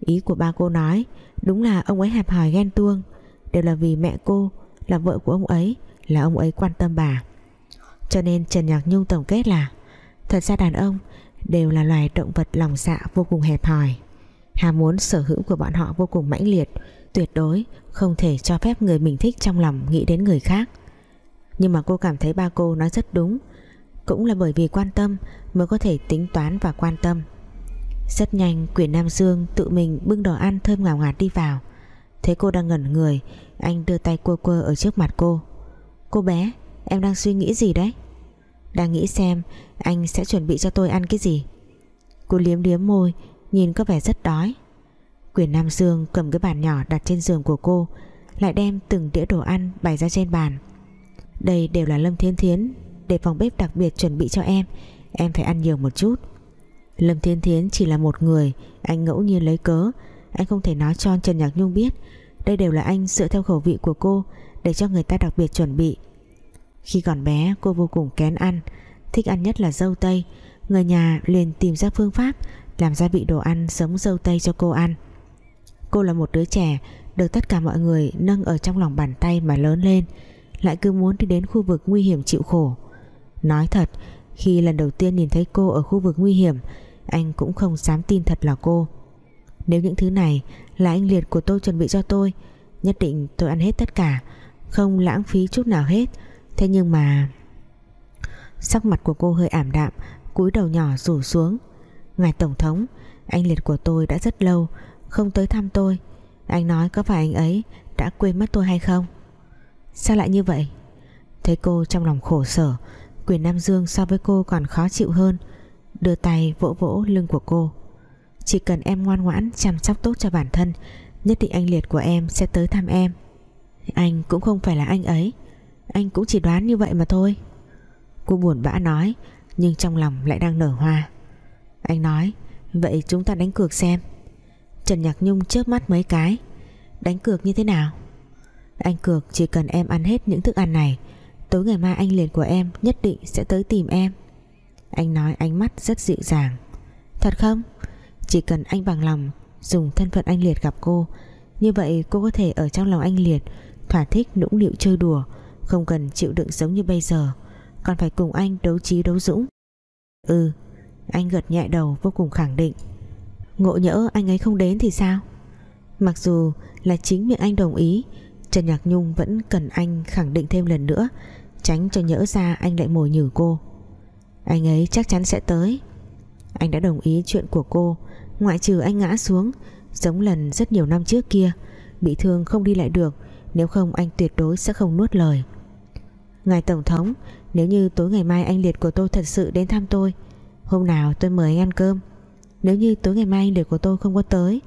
Ý của ba cô nói, Đúng là ông ấy hẹp hòi ghen tuông. Đều là vì mẹ cô, là vợ của ông ấy, Là ông ấy quan tâm bà. Cho nên Trần Nhạc Nhung tổng kết là, Thật ra đàn ông đều là loài động vật lòng dạ vô cùng hẹp hòi. Ham muốn sở hữu của bọn họ vô cùng mãnh liệt. Tuyệt đối, không thể cho phép người mình thích trong lòng nghĩ đến người khác. Nhưng mà cô cảm thấy ba cô nói rất đúng, Cũng là bởi vì quan tâm mới có thể tính toán và quan tâm. Rất nhanh, Quyền Nam Dương tự mình bưng đồ ăn thơm ngào ngạt đi vào. Thấy cô đang ngẩn người, Anh đưa tay quơ quơ ở trước mặt cô. Cô bé, em đang suy nghĩ gì đấy? Đang nghĩ xem Anh sẽ chuẩn bị cho tôi ăn cái gì. Cô liếm liếm môi, Nhìn có vẻ rất đói. Quyền Nam Dương cầm cái bàn nhỏ đặt trên giường của cô, Lại đem từng đĩa đồ ăn bày ra trên bàn. Đây đều là Lâm Thiên Thiến, Để phòng bếp đặc biệt chuẩn bị cho em Em phải ăn nhiều một chút. Lâm Thiên Thiến chỉ là một người, Anh ngẫu nhiên lấy cớ, Anh không thể nói cho Trần Nhạc Nhung biết. Đây đều là anh dựa theo khẩu vị của cô, Để cho người ta đặc biệt chuẩn bị. Khi còn bé, cô vô cùng kén ăn, Thích ăn nhất là dâu tây. Người nhà liền tìm ra phương pháp Làm gia vị đồ ăn giống dâu tây cho cô ăn. Cô là một đứa trẻ, Được tất cả mọi người nâng ở trong lòng bàn tay mà lớn lên, Lại cứ muốn đi đến khu vực nguy hiểm chịu khổ. Nói thật, Khi lần đầu tiên nhìn thấy cô ở khu vực nguy hiểm, Anh cũng không dám tin thật là cô. Nếu những thứ này Là anh liệt của tôi chuẩn bị cho tôi, Nhất định tôi ăn hết tất cả, Không lãng phí chút nào hết. Thế nhưng mà, Sắc mặt của cô hơi ảm đạm, cúi đầu nhỏ rủ xuống. Ngài Tổng thống, Anh liệt của tôi đã rất lâu không tới thăm tôi. Anh nói có phải anh ấy đã quên mất tôi hay không? Sao lại như vậy? Thấy cô trong lòng khổ sở, Quyền Nam Dương so với cô còn khó chịu hơn, Đưa tay vỗ vỗ lưng của cô. Chỉ cần em ngoan ngoãn Chăm sóc tốt cho bản thân, Nhất định anh liệt của em sẽ tới thăm em. Anh cũng không phải là anh ấy, Anh cũng chỉ đoán như vậy mà thôi. Cô buồn bã nói, Nhưng trong lòng lại đang nở hoa. Anh nói, Vậy chúng ta đánh cược xem. Trần Nhạc Nhung chớp mắt mấy cái. Đánh cược như thế nào? Anh cược chỉ cần em ăn hết những thức ăn này, Tối ngày mai anh liền của em Nhất định sẽ tới tìm em. Anh nói ánh mắt rất dịu dàng. Thật không? Chỉ cần anh bằng lòng Dùng thân phận anh Liệt gặp cô, Như vậy cô có thể ở trong lòng anh Liệt Thỏa thích nũng nịu chơi đùa, Không cần chịu đựng giống như bây giờ. Còn phải cùng anh đấu trí đấu dũng. Ừ Anh gật nhẹ đầu vô cùng khẳng định. Ngộ nhỡ anh ấy không đến thì sao? Mặc dù là chính miệng anh đồng ý, Trần Nhạc Nhung vẫn cần anh khẳng định thêm lần nữa, Tránh cho nhỡ ra anh lại mồi nhử cô. Anh ấy chắc chắn sẽ tới. Anh đã đồng ý chuyện của cô, Ngoại trừ anh ngã xuống, Giống lần rất nhiều năm trước kia, Bị thương không đi lại được, Nếu không anh tuyệt đối sẽ không nuốt lời. Ngài Tổng thống, Nếu như tối ngày mai anh liệt của tôi thật sự đến thăm tôi, Hôm nào tôi mời anh ăn cơm? Nếu như tối ngày mai để của tôi không có tới,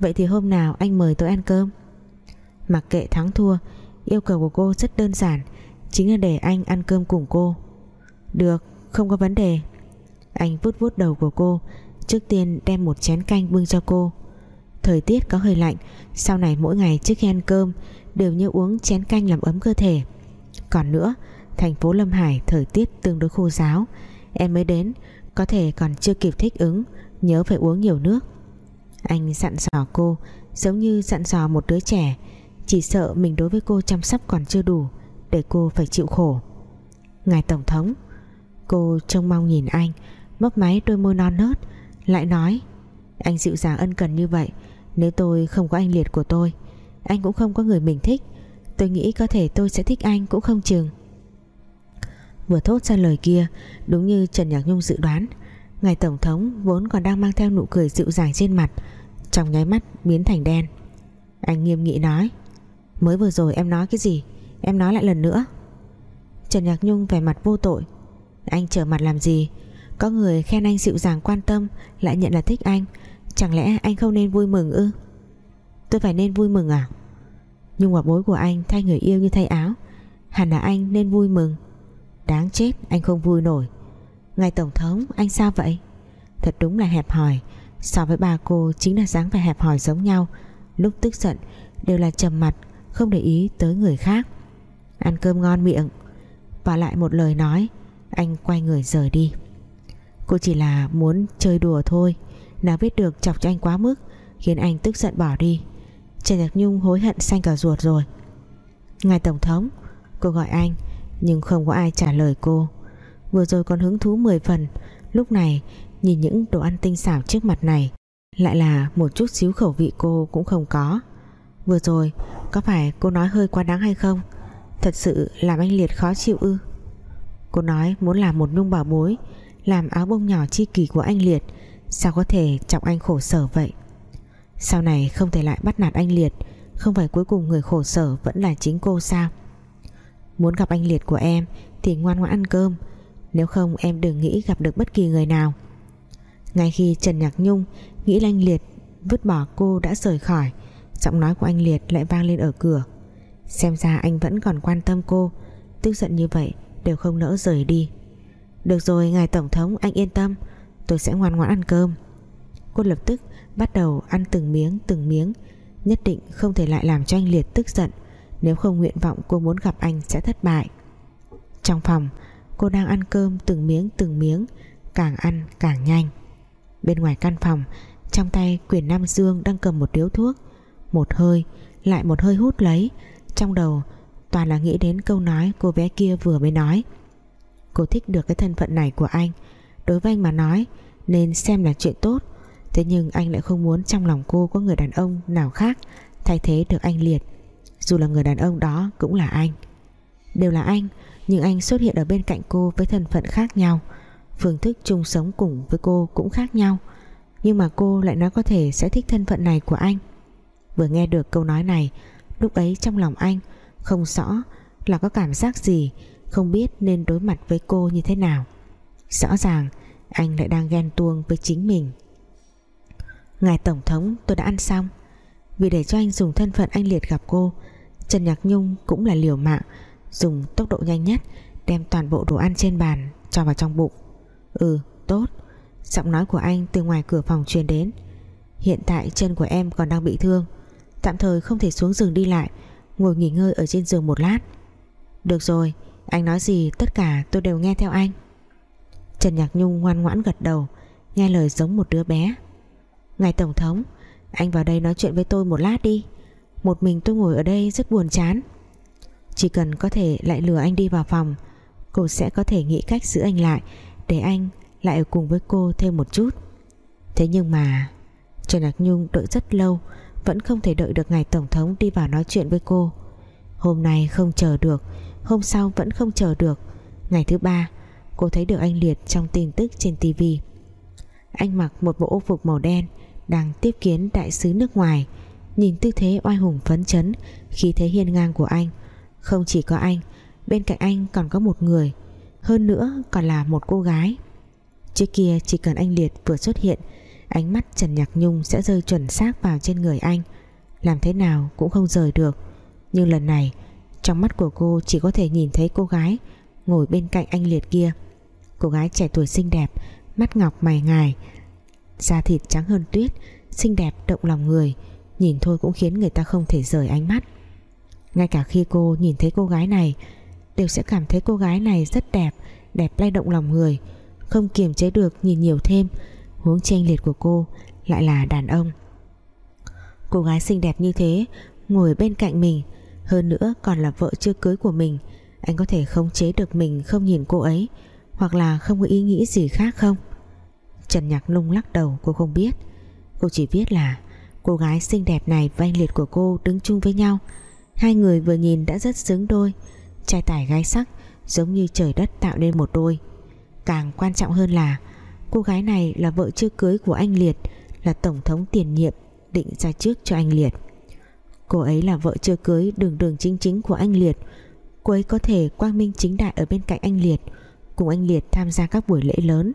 Vậy thì hôm nào anh mời tôi ăn cơm? Mặc kệ thắng thua, Yêu cầu của cô rất đơn giản, Chính là để anh ăn cơm cùng cô. Được, không có vấn đề. Anh vuốt vuốt đầu của cô, Trước tiên đem một chén canh bưng cho cô. Thời tiết có hơi lạnh, Sau này mỗi ngày trước khi ăn cơm, Đều như uống chén canh làm ấm cơ thể. Còn nữa, Thành phố Lâm Hải thời tiết tương đối khô giáo, Em mới đến, Có thể còn chưa kịp thích ứng Nhớ phải uống nhiều nước. Anh dặn dò cô, Giống như dặn dò một đứa trẻ, Chỉ sợ mình đối với cô chăm sóc còn chưa đủ Để cô phải chịu khổ. Ngài Tổng thống, Cô trông mong nhìn anh, Mấp máy đôi môi non nớt, Lại nói, Anh dịu dàng ân cần như vậy, Nếu tôi không có anh liệt của tôi, Anh cũng không có người mình thích. Tôi nghĩ có thể tôi sẽ thích anh cũng không chừng. Vừa thốt ra lời kia, Đúng như Trần Nhạc Nhung dự đoán Ngài Tổng thống vốn còn đang mang theo nụ cười dịu dàng trên mặt, Trong nháy mắt biến thành đen. Anh nghiêm nghị nói, Mới vừa rồi em nói cái gì? Em nói lại lần nữa. Trần Nhạc Nhung vẻ mặt vô tội, Anh trở mặt làm gì? Có người khen anh dịu dàng quan tâm, Lại nhận là thích anh. Chẳng lẽ anh không nên vui mừng ư? Tôi phải nên vui mừng à? Nhưng quả bối của anh thay người yêu như thay áo, Hẳn là anh nên vui mừng. Đáng chết, anh không vui nổi. Ngài Tổng thống, anh sao vậy? Thật đúng là hẹp hòi. So với bà cô, chính là dáng vẻ hẹp hòi giống nhau. Lúc tức giận, đều là trầm mặt, Không để ý tới người khác. Ăn cơm ngon miệng. Và lại một lời nói, Anh quay người rời đi. Cô chỉ là muốn chơi đùa thôi. Nào biết được chọc cho anh quá mức, Khiến anh tức giận bỏ đi. Trần Nhật Nhung hối hận xanh cả ruột rồi. Ngài Tổng thống, Cô gọi anh, Nhưng không có ai trả lời cô. Vừa rồi còn hứng thú 10 phần. Lúc này, nhìn những đồ ăn tinh xảo trước mặt này, Lại là một chút xíu khẩu vị cô cũng không có. Vừa rồi, có phải cô nói hơi quá đáng hay không? Thật sự làm anh Liệt khó chịu ư? Cô nói muốn làm một nhung bảo bối, Làm áo bông nhỏ chi kỳ của anh Liệt. Sao có thể chọc anh khổ sở vậy? Sau này không thể lại bắt nạt anh Liệt. Không phải cuối cùng người khổ sở Vẫn là chính cô sao? Muốn gặp anh Liệt của em Thì ngoan ngoãn ăn cơm. Nếu không, em đừng nghĩ gặp được bất kỳ người nào. Ngay khi Trần Nhạc Nhung Nghĩ anh Liệt vứt bỏ cô đã rời khỏi, Giọng nói của anh Liệt lại vang lên ở cửa. Xem ra anh vẫn còn quan tâm cô, Tức giận như vậy đều không nỡ rời đi. Được rồi, ngài Tổng thống, anh yên tâm, Tôi sẽ ngoan ngoãn ăn cơm. Cô lập tức bắt đầu ăn từng miếng từng miếng, Nhất định không thể lại làm cho anh Liệt tức giận, Nếu không nguyện vọng cô muốn gặp anh sẽ thất bại. Trong phòng Cô đang ăn cơm từng miếng từng miếng, Càng ăn càng nhanh. Bên ngoài căn phòng, Trong tay quyền Nam Dương đang cầm một điếu thuốc. Một hơi, Lại một hơi hút lấy. Trong đầu, toàn là nghĩ đến câu nói cô bé kia vừa mới nói. Cô thích được cái thân phận này của anh. Đối với anh mà nói, Nên xem là chuyện tốt. Thế nhưng anh lại không muốn trong lòng cô Có người đàn ông nào khác Thay thế được anh Liệt. Dù là người đàn ông đó cũng là anh. Đều là anh nhưng anh xuất hiện ở bên cạnh cô với thân phận khác nhau. Phương thức chung sống cùng với cô cũng khác nhau. Nhưng mà cô lại nói có thể sẽ thích thân phận này của anh. Vừa nghe được câu nói này, Lúc ấy trong lòng anh Không rõ là có cảm giác gì, Không biết nên đối mặt với cô như thế nào. Rõ ràng, Anh lại đang ghen tuông với chính mình. Ngài Tổng thống, tôi đã ăn xong. Vì để cho anh dùng thân phận anh liệt gặp cô, Trần Nhạc Nhung cũng là liều mạng Dùng tốc độ nhanh nhất, Đem toàn bộ đồ ăn trên bàn Cho vào trong bụng. Ừ tốt. Giọng nói của anh từ ngoài cửa phòng truyền đến. Hiện tại chân của em còn đang bị thương. Tạm thời không thể xuống giường đi lại, Ngồi nghỉ ngơi ở trên giường một lát. Được rồi, Anh nói gì tất cả tôi đều nghe theo anh. Trần Nhạc Nhung ngoan ngoãn gật đầu, Nghe lời giống một đứa bé. Ngài Tổng thống, Anh vào đây nói chuyện với tôi một lát đi. Một mình tôi ngồi ở đây rất buồn chán. Chỉ cần có thể lại lừa anh đi vào phòng, Cô sẽ có thể nghĩ cách giữ anh lại, Để anh lại ở cùng với cô thêm một chút. Thế nhưng mà, Trần Nhạc Nhung đợi rất lâu, vẫn không thể đợi được ngày Tổng thống đi vào nói chuyện với cô. Hôm nay không chờ được, Hôm sau vẫn không chờ được. Ngày thứ ba, Cô thấy được anh Liệt trong tin tức trên TV Anh mặc một bộ ô phục màu đen, Đang tiếp kiến đại sứ nước ngoài. Nhìn tư thế oai hùng phấn chấn, khí thế hiên ngang của anh không chỉ có anh, Bên cạnh anh còn có một người, Hơn nữa còn là một cô gái. Trước kia chỉ cần anh Liệt vừa xuất hiện, Ánh mắt Trần Nhạc Nhung sẽ rơi chuẩn xác vào trên người anh. Làm thế nào cũng không rời được, Nhưng lần này, Trong mắt của cô chỉ có thể nhìn thấy cô gái Ngồi bên cạnh anh Liệt kia. Cô gái trẻ tuổi xinh đẹp, Mắt ngọc mày ngài, Da thịt trắng hơn tuyết, Xinh đẹp động lòng người, Nhìn thôi cũng khiến người ta không thể rời ánh mắt. Ngay cả khi cô nhìn thấy cô gái này, Đều sẽ cảm thấy cô gái này rất đẹp Đẹp lay động lòng người, Không kiềm chế được nhìn nhiều thêm. Huống tranh liệt của cô lại là đàn ông. Cô gái xinh đẹp như thế, ngồi bên cạnh mình, hơn nữa còn là vợ chưa cưới của mình, anh có thể không chế được mình không nhìn cô ấy, Hoặc là không có ý nghĩ gì khác không? Trần Nhạc lung lắc đầu, cô không biết. Cô chỉ biết là Cô gái xinh đẹp này và anh liệt của cô đứng chung với nhau Hai người vừa nhìn đã rất xứng đôi. Trai tài gái sắc, Giống như trời đất tạo nên một đôi. Càng quan trọng hơn là, Cô gái này là vợ chưa cưới của anh Liệt, Là tổng thống tiền nhiệm Định ra trước cho anh Liệt. Cô ấy là vợ chưa cưới đường đường chính chính của anh Liệt. Cô ấy có thể quang minh chính đại ở bên cạnh anh Liệt, Cùng anh Liệt tham gia các buổi lễ lớn,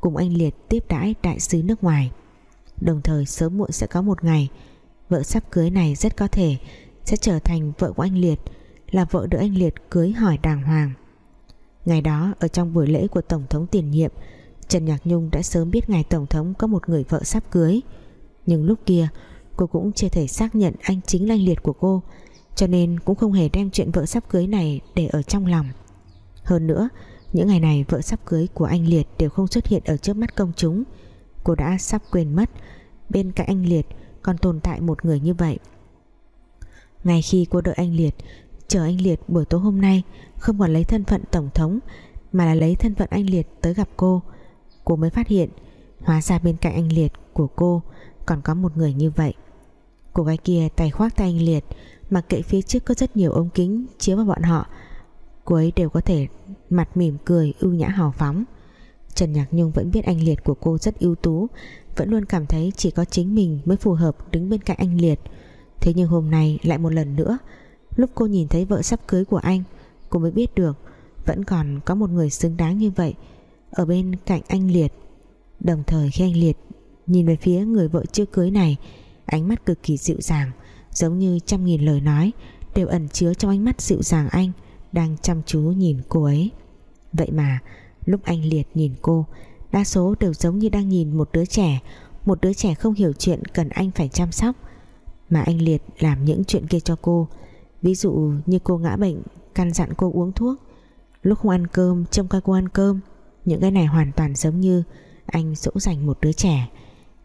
Cùng anh Liệt tiếp đãi đại sứ nước ngoài. Đồng thời sớm muộn sẽ có một ngày, Vợ sắp cưới này rất có thể sẽ trở thành vợ của anh Liệt, Là vợ được anh Liệt cưới hỏi đàng hoàng. Ngày đó, ở trong buổi lễ của Tổng thống tiền nhiệm, Trần Nhạc Nhung đã sớm biết ngài Tổng thống có một người vợ sắp cưới. Nhưng lúc kia, cô cũng chưa thể xác nhận anh chính là anh Liệt của cô, Cho nên cũng không hề đem chuyện vợ sắp cưới này để ở trong lòng. Hơn nữa, những ngày này vợ sắp cưới của anh Liệt đều không xuất hiện ở trước mắt công chúng. Cô đã sắp quên mất, Bên cạnh anh Liệt còn tồn tại một người như vậy. Ngay khi cô đợi anh Liệt, Chờ anh Liệt buổi tối hôm nay, Không còn lấy thân phận tổng thống, Mà là lấy thân phận anh Liệt tới gặp cô Cô mới phát hiện Hóa ra bên cạnh anh Liệt của cô Còn có một người như vậy. Cô gái kia tay khoác tay anh Liệt, Mặc kệ phía trước có rất nhiều ống kính Chiếu vào bọn họ, Cô ấy đều có thể mặt mỉm cười, ưu nhã hào phóng. Trần Nhạc Nhung vẫn biết anh Liệt của cô rất ưu tú, Vẫn luôn cảm thấy chỉ có chính mình mới phù hợp đứng bên cạnh anh Liệt. Thế nhưng hôm nay lại một lần nữa, Lúc cô nhìn thấy vợ sắp cưới của anh, Cô mới biết được Vẫn còn có một người xứng đáng như vậy Ở bên cạnh anh Liệt. Đồng thời khi anh Liệt Nhìn về phía người vợ chưa cưới này, Ánh mắt cực kỳ dịu dàng, Giống như trăm nghìn lời nói Đều ẩn chứa trong ánh mắt dịu dàng anh Đang chăm chú nhìn cô ấy. Vậy mà, Lúc anh Liệt nhìn cô, Đa số đều giống như đang nhìn một đứa trẻ, Một đứa trẻ không hiểu chuyện cần anh phải chăm sóc. Mà anh Liệt làm những chuyện kia cho cô. Ví dụ như cô ngã bệnh, Căn dặn cô uống thuốc. Lúc không ăn cơm, trông coi cô ăn cơm. Những cái này hoàn toàn giống như Anh dỗ dành một đứa trẻ.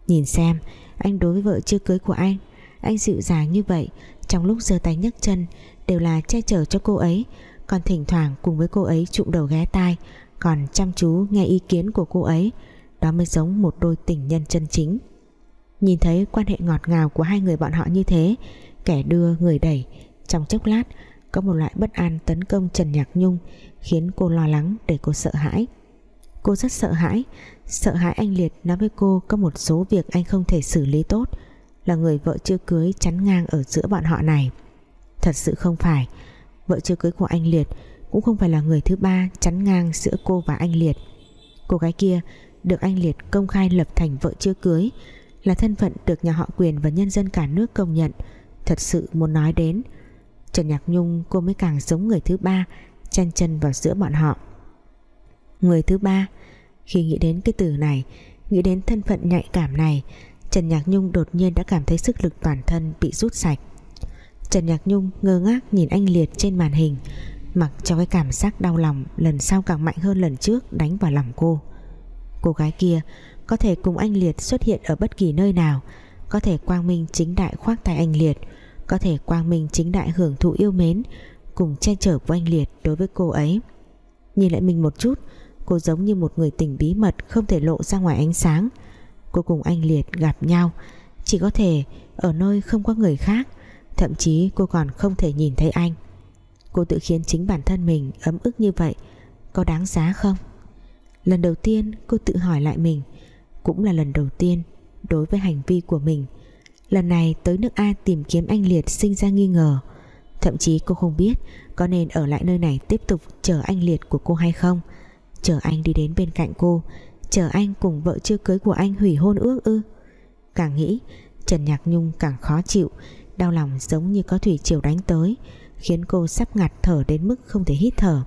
Nhìn xem, anh đối với vợ chưa cưới của anh Anh dịu dàng như vậy, Trong lúc giơ tay nhấc chân, Đều là che chở cho cô ấy. Còn thỉnh thoảng cùng với cô ấy trụng đầu ghé tai, còn chăm chú nghe ý kiến của cô ấy. Đó mới giống một đôi tình nhân chân chính nhìn thấy quan hệ ngọt ngào của hai người bọn họ như thế, kẻ đưa, người đẩy, trong chốc lát, có một loại bất an tấn công Trần Nhạc Nhung, khiến cô lo lắng để cô sợ hãi. Cô rất sợ hãi. Sợ hãi anh Liệt nói với cô có một số việc anh không thể xử lý tốt, là người vợ chưa cưới chắn ngang ở giữa bọn họ này. Thật sự không phải. Vợ chưa cưới của anh Liệt cũng không phải là người thứ ba chắn ngang giữa cô và anh Liệt. Cô gái kia được anh Liệt công khai lập thành vợ chưa cưới là thân phận được nhà họ quyền và nhân dân cả nước công nhận. Thật sự muốn nói đến, Trần Nhạc Nhung cô mới càng giống người thứ ba, chen chân vào giữa bọn họ. Người thứ ba, khi nghĩ đến cái từ này, nghĩ đến thân phận nhạy cảm này, Trần Nhạc Nhung đột nhiên đã cảm thấy sức lực toàn thân bị rút sạch. Trần Nhạc Nhung ngơ ngác nhìn anh Liệt trên màn hình, Mặc cho cái cảm giác đau lòng Lần sau càng mạnh hơn lần trước đánh vào lòng cô. Cô gái kia có thể cùng anh Liệt xuất hiện ở bất kỳ nơi nào. Có thể quang minh chính đại khoác tay anh Liệt. Có thể quang minh chính đại hưởng thụ yêu mến, Cùng che chở với anh Liệt đối với cô ấy. Nhìn lại mình một chút, Cô giống như một người tình bí mật Không thể lộ ra ngoài ánh sáng. Cô cùng anh Liệt gặp nhau, Chỉ có thể ở nơi không có người khác, Thậm chí cô còn không thể nhìn thấy anh. Cô tự khiến chính bản thân mình ấm ức như vậy, Có đáng giá không? Lần đầu tiên cô tự hỏi lại mình cũng là lần đầu tiên Đối với hành vi của mình. Lần này tới nước A tìm kiếm anh Liệt sinh ra nghi ngờ. Thậm chí cô không biết Có nên ở lại nơi này tiếp tục Chờ anh Liệt của cô hay không. Chờ anh đi đến bên cạnh cô, Chờ anh cùng vợ chưa cưới của anh hủy hôn ước ư? Càng nghĩ, Trần Nhạc Nhung càng khó chịu, Đau lòng giống như có thủy triều đánh tới, khiến cô sắp ngạt thở đến mức không thể hít thở.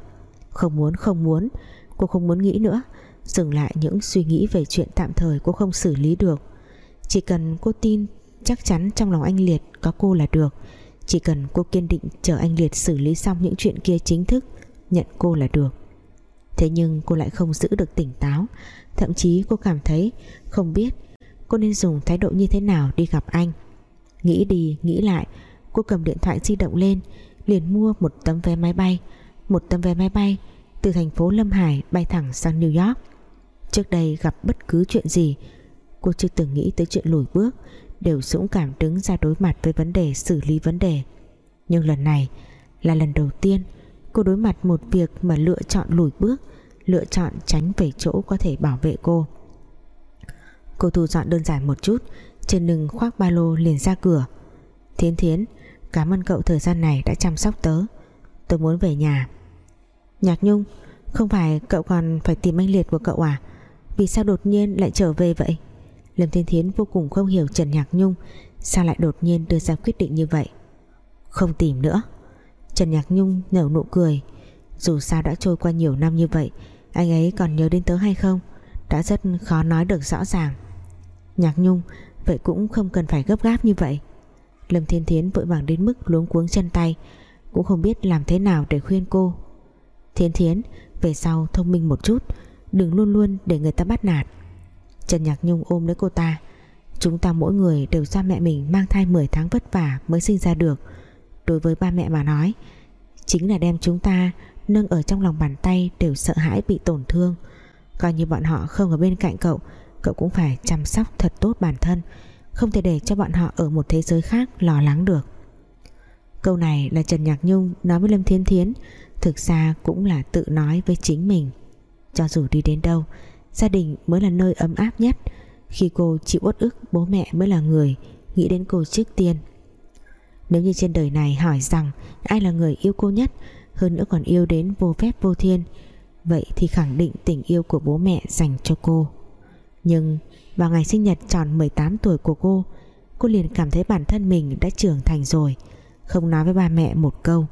Không muốn không muốn, cô không muốn nghĩ nữa dừng lại những suy nghĩ về chuyện tạm thời cô không xử lý được. Chỉ cần cô tin, chắc chắn trong lòng anh Liệt có cô là được. Chỉ cần cô kiên định chờ anh Liệt xử lý xong những chuyện kia chính thức, nhận cô là được. Thế nhưng cô lại không giữ được tỉnh táo. Thậm chí cô cảm thấy không biết cô nên dùng thái độ như thế nào đi gặp anh. Nghĩ đi, nghĩ lại, cô cầm điện thoại di động lên, liền mua một tấm vé máy bay. Một tấm vé máy bay Từ thành phố Lâm Hải bay thẳng sang New York. Trước đây gặp bất cứ chuyện gì, Cô chưa từng nghĩ tới chuyện lùi bước, Đều dũng cảm đứng ra đối mặt với vấn đề, xử lý vấn đề. Nhưng lần này là lần đầu tiên Cô đối mặt một việc mà lựa chọn lùi bước, Lựa chọn tránh về chỗ có thể bảo vệ cô. Cô thu dọn đơn giản một chút, Trên lưng khoác ba lô liền ra cửa. Thiến Thiến, Cảm ơn cậu thời gian này đã chăm sóc tớ. Tôi muốn về nhà. Nhạc Nhung, Không phải cậu còn phải tìm anh Liệt của cậu à? Vì sao đột nhiên lại trở về vậy? Lâm Thiên Thiến vô cùng không hiểu Trần Nhạc Nhung. Sao lại đột nhiên đưa ra quyết định như vậy? Không tìm nữa. Trần Nhạc Nhung nở nụ cười. Dù sao đã trôi qua nhiều năm như vậy, Anh ấy còn nhớ đến tớ hay không? Đã rất khó nói được rõ ràng. Nhạc Nhung, Vậy cũng không cần phải gấp gáp như vậy. Lâm Thiên Thiến vội vàng đến mức luống cuống chân tay, Cũng không biết làm thế nào để khuyên cô. Thiên Thiến, Về sau thông minh một chút. Đừng luôn luôn để người ta bắt nạt. Trần Nhạc Nhung ôm lấy cô ta. Chúng ta mỗi người đều do mẹ mình mang thai 10 tháng vất vả mới sinh ra được. Đối với ba mẹ mà nói, Chính là đem chúng ta nâng ở trong lòng bàn tay đều sợ hãi bị tổn thương. Coi như bọn họ không ở bên cạnh cậu Cậu cũng phải chăm sóc thật tốt bản thân, Không thể để cho bọn họ ở một thế giới khác lo lắng được. Câu này là Trần Nhạc Nhung nói với Lâm Thiên Thiến, Thực ra cũng là tự nói với chính mình. Cho dù đi đến đâu, Gia đình mới là nơi ấm áp nhất. Khi cô chịu uất ức, Bố mẹ mới là người Nghĩ đến cô trước tiên. Nếu như trên đời này hỏi rằng Ai là người yêu cô nhất, Hơn nữa còn yêu đến vô phép vô thiên, Vậy thì khẳng định tình yêu của bố mẹ dành cho cô. Nhưng vào ngày sinh nhật tròn 18 tuổi của cô Cô liền cảm thấy bản thân mình đã trưởng thành rồi. Không nói với ba mẹ một câu,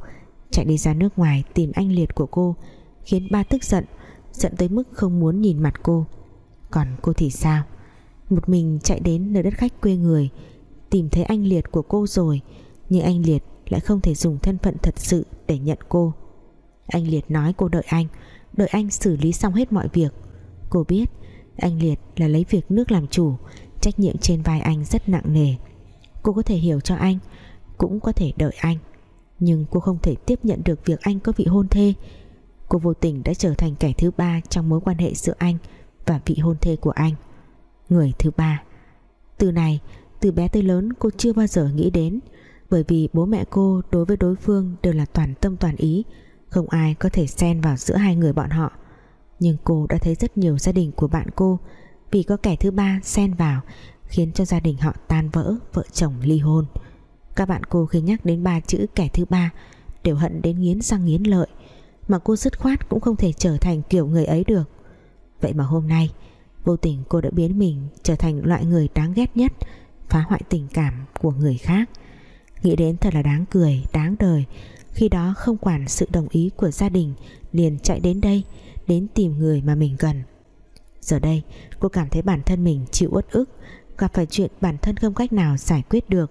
Chạy đi ra nước ngoài tìm anh liệt của cô, Khiến ba tức giận Giận tới mức không muốn nhìn mặt cô. Còn cô thì sao? Một mình chạy đến nơi đất khách quê người, Tìm thấy anh liệt của cô rồi, Nhưng anh liệt lại không thể dùng thân phận thật sự Để nhận cô. Anh liệt nói cô đợi anh Đợi anh xử lý xong hết mọi việc. Cô biết, anh liệt là lấy việc nước làm chủ, Trách nhiệm trên vai anh rất nặng nề. Cô có thể hiểu cho anh, Cũng có thể đợi anh, Nhưng cô không thể tiếp nhận được việc anh có vị hôn thê. Cô vô tình đã trở thành kẻ thứ ba Trong mối quan hệ giữa anh Và vị hôn thê của anh. Người thứ ba. Từ này, từ bé tới lớn, cô chưa bao giờ nghĩ đến, Bởi vì bố mẹ cô đối với đối phương Đều là toàn tâm toàn ý, Không ai có thể xen vào giữa hai người bọn họ. Nhưng cô đã thấy rất nhiều gia đình của bạn cô Vì có kẻ thứ ba xen vào Khiến cho gia đình họ tan vỡ, Vợ chồng ly hôn. Các bạn cô khi nhắc đến ba chữ kẻ thứ ba Đều hận đến nghiến răng nghiến lợi mà cô dứt khoát cũng không thể trở thành kiểu người ấy được. Vậy mà hôm nay, vô tình cô đã biến mình trở thành loại người đáng ghét nhất, phá hoại tình cảm của người khác. Nghĩ đến thật là đáng cười, đáng đời, khi đó không quản sự đồng ý của gia đình liền chạy đến đây, đến tìm người mà mình cần giờ đây, cô cảm thấy bản thân mình chịu uất ức, gặp phải chuyện bản thân không cách nào giải quyết được.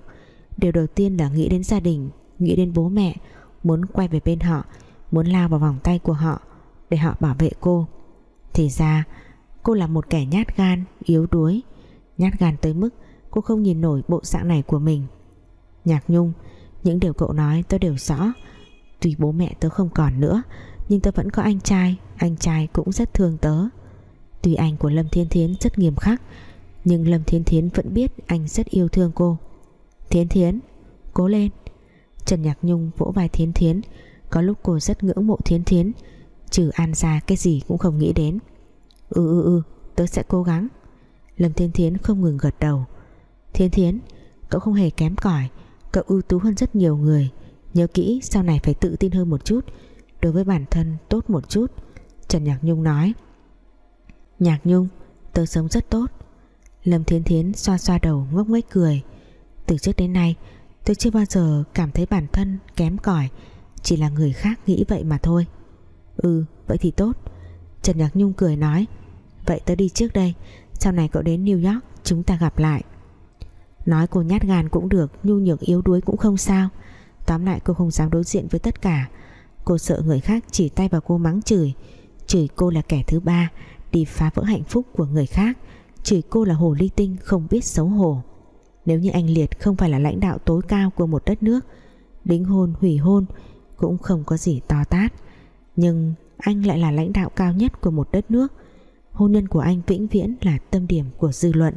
Điều đầu tiên là nghĩ đến gia đình, nghĩ đến bố mẹ, muốn quay về bên họ muốn lao vào vòng tay của họ để họ bảo vệ cô. Thì ra, cô là một kẻ nhát gan, yếu đuối. Nhát gan tới mức cô không nhìn nổi bộ dạng này của mình. Nhạc nhung, những điều cậu nói tôi đều rõ. Tuy bố mẹ tớ không còn nữa, nhưng tớ vẫn có anh trai. Anh trai cũng rất thương tớ. Tuy anh của Lâm Thiên Thiến rất nghiêm khắc, nhưng Lâm Thiên Thiến vẫn biết anh rất yêu thương cô. Thiến Thiến, cố lên. Trần Nhạc Nhung vỗ vai Thiến Thiến có lúc cô rất ngưỡng mộ Thiến Thiến, Trừ An ra cái gì cũng không nghĩ đến. Ừ ừ ừ Tớ sẽ cố gắng. Lâm Thiên Thiến không ngừng gật đầu. Thiên Thiến, Cậu không hề kém cỏi, Cậu ưu tú hơn rất nhiều người. Nhớ kỹ, sau này phải tự tin hơn một chút, Đối với bản thân tốt một chút. Trần Nhạc Nhung nói. Nhạc Nhung, Tớ sống rất tốt. Lâm Thiên Thiến xoa xoa đầu, ngốc nghếch cười. Từ trước đến nay Tôi chưa bao giờ cảm thấy bản thân kém cỏi chỉ là người khác nghĩ vậy mà thôi. Ừ vậy thì tốt. Trần Nhạc Nhung cười nói. Vậy tớ đi trước đây. Sau này cậu đến New York, chúng ta gặp lại. Nói cô nhát gan cũng được, Nhu nhược yếu đuối cũng không sao. Tóm lại cô không dám đối diện với tất cả. Cô sợ người khác chỉ tay vào cô mắng chửi. Chửi cô là kẻ thứ ba, Đi phá vỡ hạnh phúc của người khác. Chửi cô là hồ ly tinh, không biết xấu hổ. Nếu như anh Liệt không phải là lãnh đạo tối cao của một đất nước, Đính hôn, hủy hôn cũng không có gì to tát. Nhưng Anh lại là lãnh đạo cao nhất của một đất nước. Hôn nhân của anh vĩnh viễn là tâm điểm của dư luận.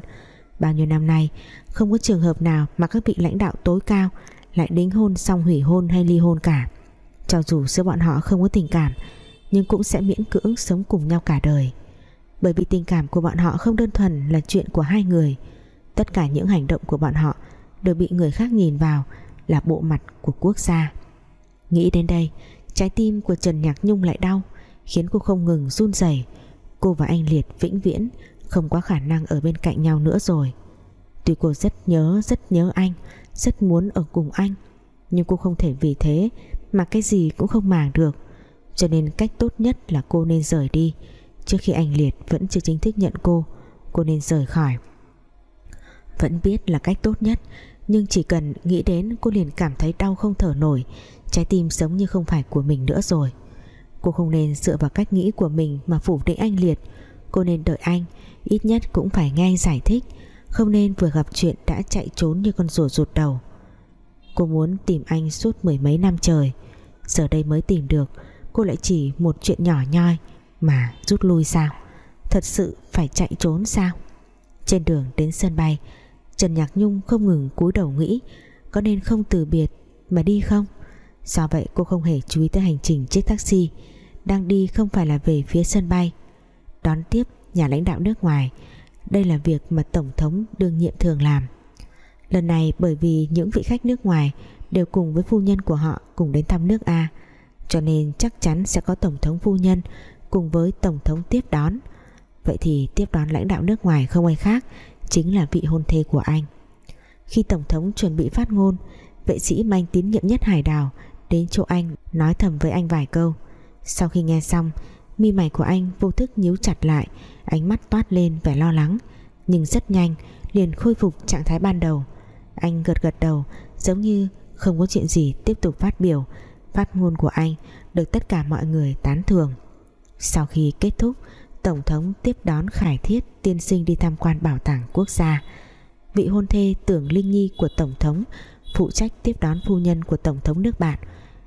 Bao nhiêu năm nay, Không có trường hợp nào mà các vị lãnh đạo tối cao Lại đính hôn xong hủy hôn hay ly hôn cả. Cho dù giữa bọn họ không có tình cảm, Nhưng cũng sẽ miễn cưỡng sống cùng nhau cả đời. Bởi vì tình cảm của bọn họ không đơn thuần là chuyện của hai người, Tất cả những hành động của bọn họ Đều bị người khác nhìn vào Là bộ mặt của quốc gia. Nghĩ đến đây, Trái tim của Trần Nhạc Nhung lại đau, Khiến cô không ngừng run rẩy. Cô và anh Liệt vĩnh viễn, Không có khả năng ở bên cạnh nhau nữa rồi. Tuy cô rất nhớ rất nhớ anh, Rất muốn ở cùng anh, Nhưng cô không thể vì thế Mà cái gì cũng không màng được. Cho nên cách tốt nhất là cô nên rời đi. Trước khi anh Liệt vẫn chưa chính thức nhận cô Cô nên rời khỏi. Vẫn biết là cách tốt nhất, Nhưng chỉ cần nghĩ đến cô liền cảm thấy đau không thở nổi Trái tim giống như không phải của mình nữa rồi. Cô không nên dựa vào cách nghĩ của mình Mà phủ định anh Liệt. Cô nên đợi anh, Ít nhất cũng phải nghe anh giải thích, Không nên vừa gặp chuyện đã chạy trốn như con rùa rụt đầu. Cô muốn tìm anh suốt mười mấy năm trời. Giờ đây mới tìm được, Cô lại chỉ một chuyện nhỏ nhoi Mà rút lui sao? Thật sự phải chạy trốn sao? Trên đường đến sân bay, Trần Nhạc Nhung không ngừng cúi đầu nghĩ, Có nên không từ biệt Mà đi không? Do vậy cô không hề chú ý tới hành trình chiếc taxi Đang đi không phải là về phía sân bay. Đón tiếp nhà lãnh đạo nước ngoài, Đây là việc mà Tổng thống đương nhiệm thường làm. Lần này bởi vì những vị khách nước ngoài Đều cùng với phu nhân của họ cùng đến thăm nước A, Cho nên chắc chắn sẽ có Tổng thống phu nhân Cùng với Tổng thống tiếp đón. Vậy thì tiếp đón lãnh đạo nước ngoài không ai khác Chính là vị hôn thê của anh. Khi Tổng thống chuẩn bị phát ngôn, Vệ sĩ manh tín nhiệm nhất hải đảo đến chỗ anh, nói thầm với anh vài câu. Sau khi nghe xong, mi mày của anh vô thức nhíu chặt lại, ánh mắt toát lên vẻ lo lắng, nhưng rất nhanh liền khôi phục trạng thái ban đầu. Anh gật gật đầu, giống như không có chuyện gì tiếp tục phát biểu, phát ngôn của anh được tất cả mọi người tán thưởng. Sau khi kết thúc, Tổng thống tiếp đón Khải Thiết tiên sinh đi tham quan bảo tàng quốc gia. Vị hôn thê tưởng Linh Nhi của Tổng thống phụ trách tiếp đón phu nhân của Tổng thống nước bạn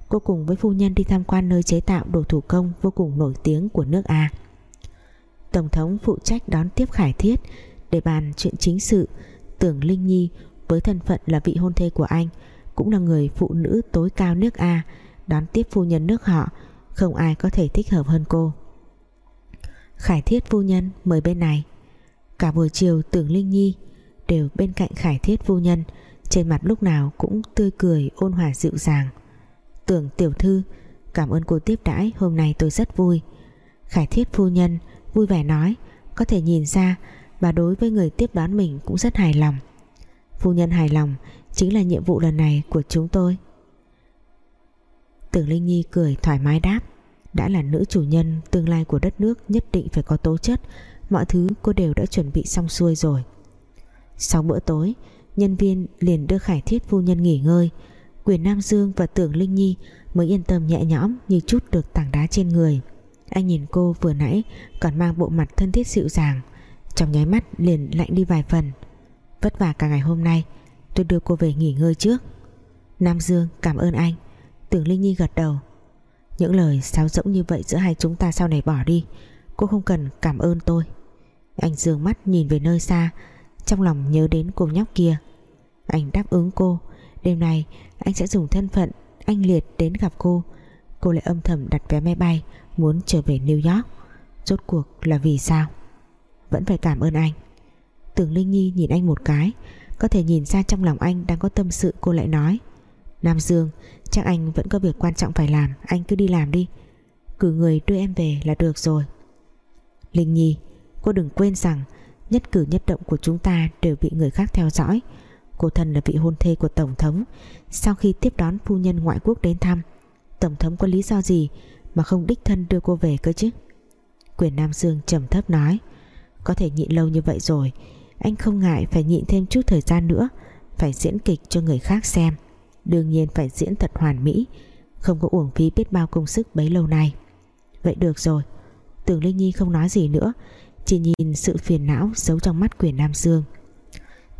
cô cùng với phu nhân đi tham quan nơi chế tạo đồ thủ công vô cùng nổi tiếng của nước A. Tổng thống phụ trách đón tiếp Khải Thiết để bàn chuyện chính sự, Tưởng Linh Nhi với thân phận là vị hôn thê của anh, cũng là người phụ nữ tối cao nước A, đón tiếp phu nhân nước họ, không ai có thể thích hợp hơn cô. Khải Thiết phu nhân mời bên này. Cả buổi chiều, Tưởng Linh Nhi đều bên cạnh Khải Thiết phu nhân, trên mặt lúc nào cũng tươi cười, ôn hòa dịu dàng. Tưởng tiểu thư. Cảm ơn cô tiếp đãi, hôm nay tôi rất vui. Khải thiết phu nhân Vui vẻ nói, Có thể nhìn ra, Bà đối với người tiếp đón mình cũng rất hài lòng. Phu nhân hài lòng Chính là nhiệm vụ lần này của chúng tôi. Tưởng Linh Nhi cười thoải mái đáp, Đã là nữ chủ nhân, Tương lai của đất nước nhất định phải có tố chất, Mọi thứ cô đều đã chuẩn bị xong xuôi rồi. Sau bữa tối, Nhân viên liền đưa Khải Thiết phu nhân nghỉ ngơi. Quyền Nam Dương và Tưởng Linh Nhi mới yên tâm nhẹ nhõm như chút được tảng đá trên người. Anh nhìn cô vừa nãy, còn mang bộ mặt thân thiết dịu dàng. Trong nháy mắt liền lạnh đi vài phần. Vất vả cả ngày hôm nay, tôi đưa cô về nghỉ ngơi trước. Nam Dương, cảm ơn anh. Tưởng Linh Nhi gật đầu. Những lời sáo rỗng như vậy giữa hai chúng ta sau này bỏ đi, cô không cần cảm ơn tôi. Anh dương mắt nhìn về nơi xa, trong lòng nhớ đến cô nhóc kia. Anh đáp ứng cô đêm nay, anh sẽ dùng thân phận anh Liệt đến gặp cô. Cô lại âm thầm đặt vé máy bay, muốn trở về New York. Rốt cuộc là vì sao? Vẫn phải cảm ơn anh. Tưởng Linh Nhi nhìn anh một cái, có thể nhìn ra trong lòng anh đang có tâm sự cô lại nói. Nam Dương, chắc anh vẫn có việc quan trọng phải làm, anh cứ đi làm đi. Cử người đưa em về là được rồi. Linh Nhi, cô đừng quên rằng, nhất cử nhất động của chúng ta đều bị người khác theo dõi. Cô thân là vị hôn thê của Tổng thống. Sau khi tiếp đón phu nhân ngoại quốc đến thăm, Tổng thống có lý do gì Mà không đích thân đưa cô về cơ chứ? Quyền Nam Dương trầm thấp nói, Có thể nhịn lâu như vậy rồi, Anh không ngại phải nhịn thêm chút thời gian nữa, Phải diễn kịch cho người khác xem. Đương nhiên phải diễn thật hoàn mỹ, Không có uổng phí biết bao công sức bấy lâu nay. Vậy được rồi. Tưởng Linh Nhi không nói gì nữa, Chỉ nhìn sự phiền não giấu trong mắt quyền Nam Dương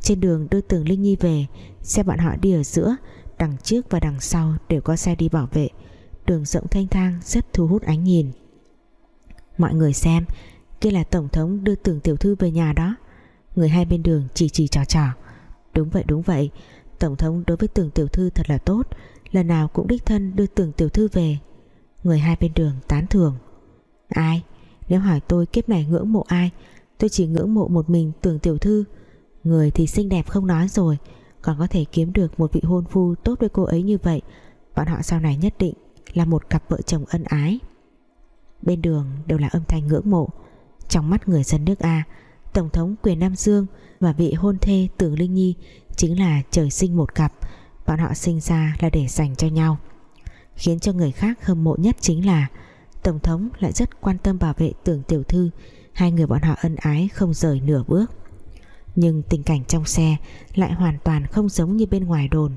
trên đường đưa Tường Linh Nhi về, Xe bọn họ đi ở giữa, Đằng trước và đằng sau đều có xe đi bảo vệ. Đường rộng thanh thang, rất thu hút ánh nhìn. Mọi người xem, Kia là Tổng thống đưa tường tiểu thư về nhà đó. Người hai bên đường chỉ chỉ trò trò. Đúng vậy đúng vậy. Tổng thống đối với tường tiểu thư thật là tốt. Lần nào cũng đích thân đưa tường tiểu thư về. Người hai bên đường tán thưởng. Ai? Nếu hỏi tôi kiếp này ngưỡng mộ ai, Tôi chỉ ngưỡng mộ một mình tường tiểu thư. Người thì xinh đẹp không nói rồi, Còn có thể kiếm được một vị hôn phu tốt với cô ấy như vậy, Bọn họ sau này nhất định Là một cặp vợ chồng ân ái. Bên đường đều là âm thanh ngưỡng mộ, Trong mắt người dân nước A, Tổng thống quyền Nam Dương Và vị hôn thê Tưởng Linh Nhi Chính là trời sinh một cặp, Bọn họ sinh ra là để dành cho nhau. Khiến cho người khác hâm mộ nhất chính là Tổng thống lại rất quan tâm bảo vệ tưởng tiểu thư, Hai người bọn họ ân ái không rời nửa bước. Nhưng tình cảnh trong xe Lại hoàn toàn không giống như bên ngoài đồn.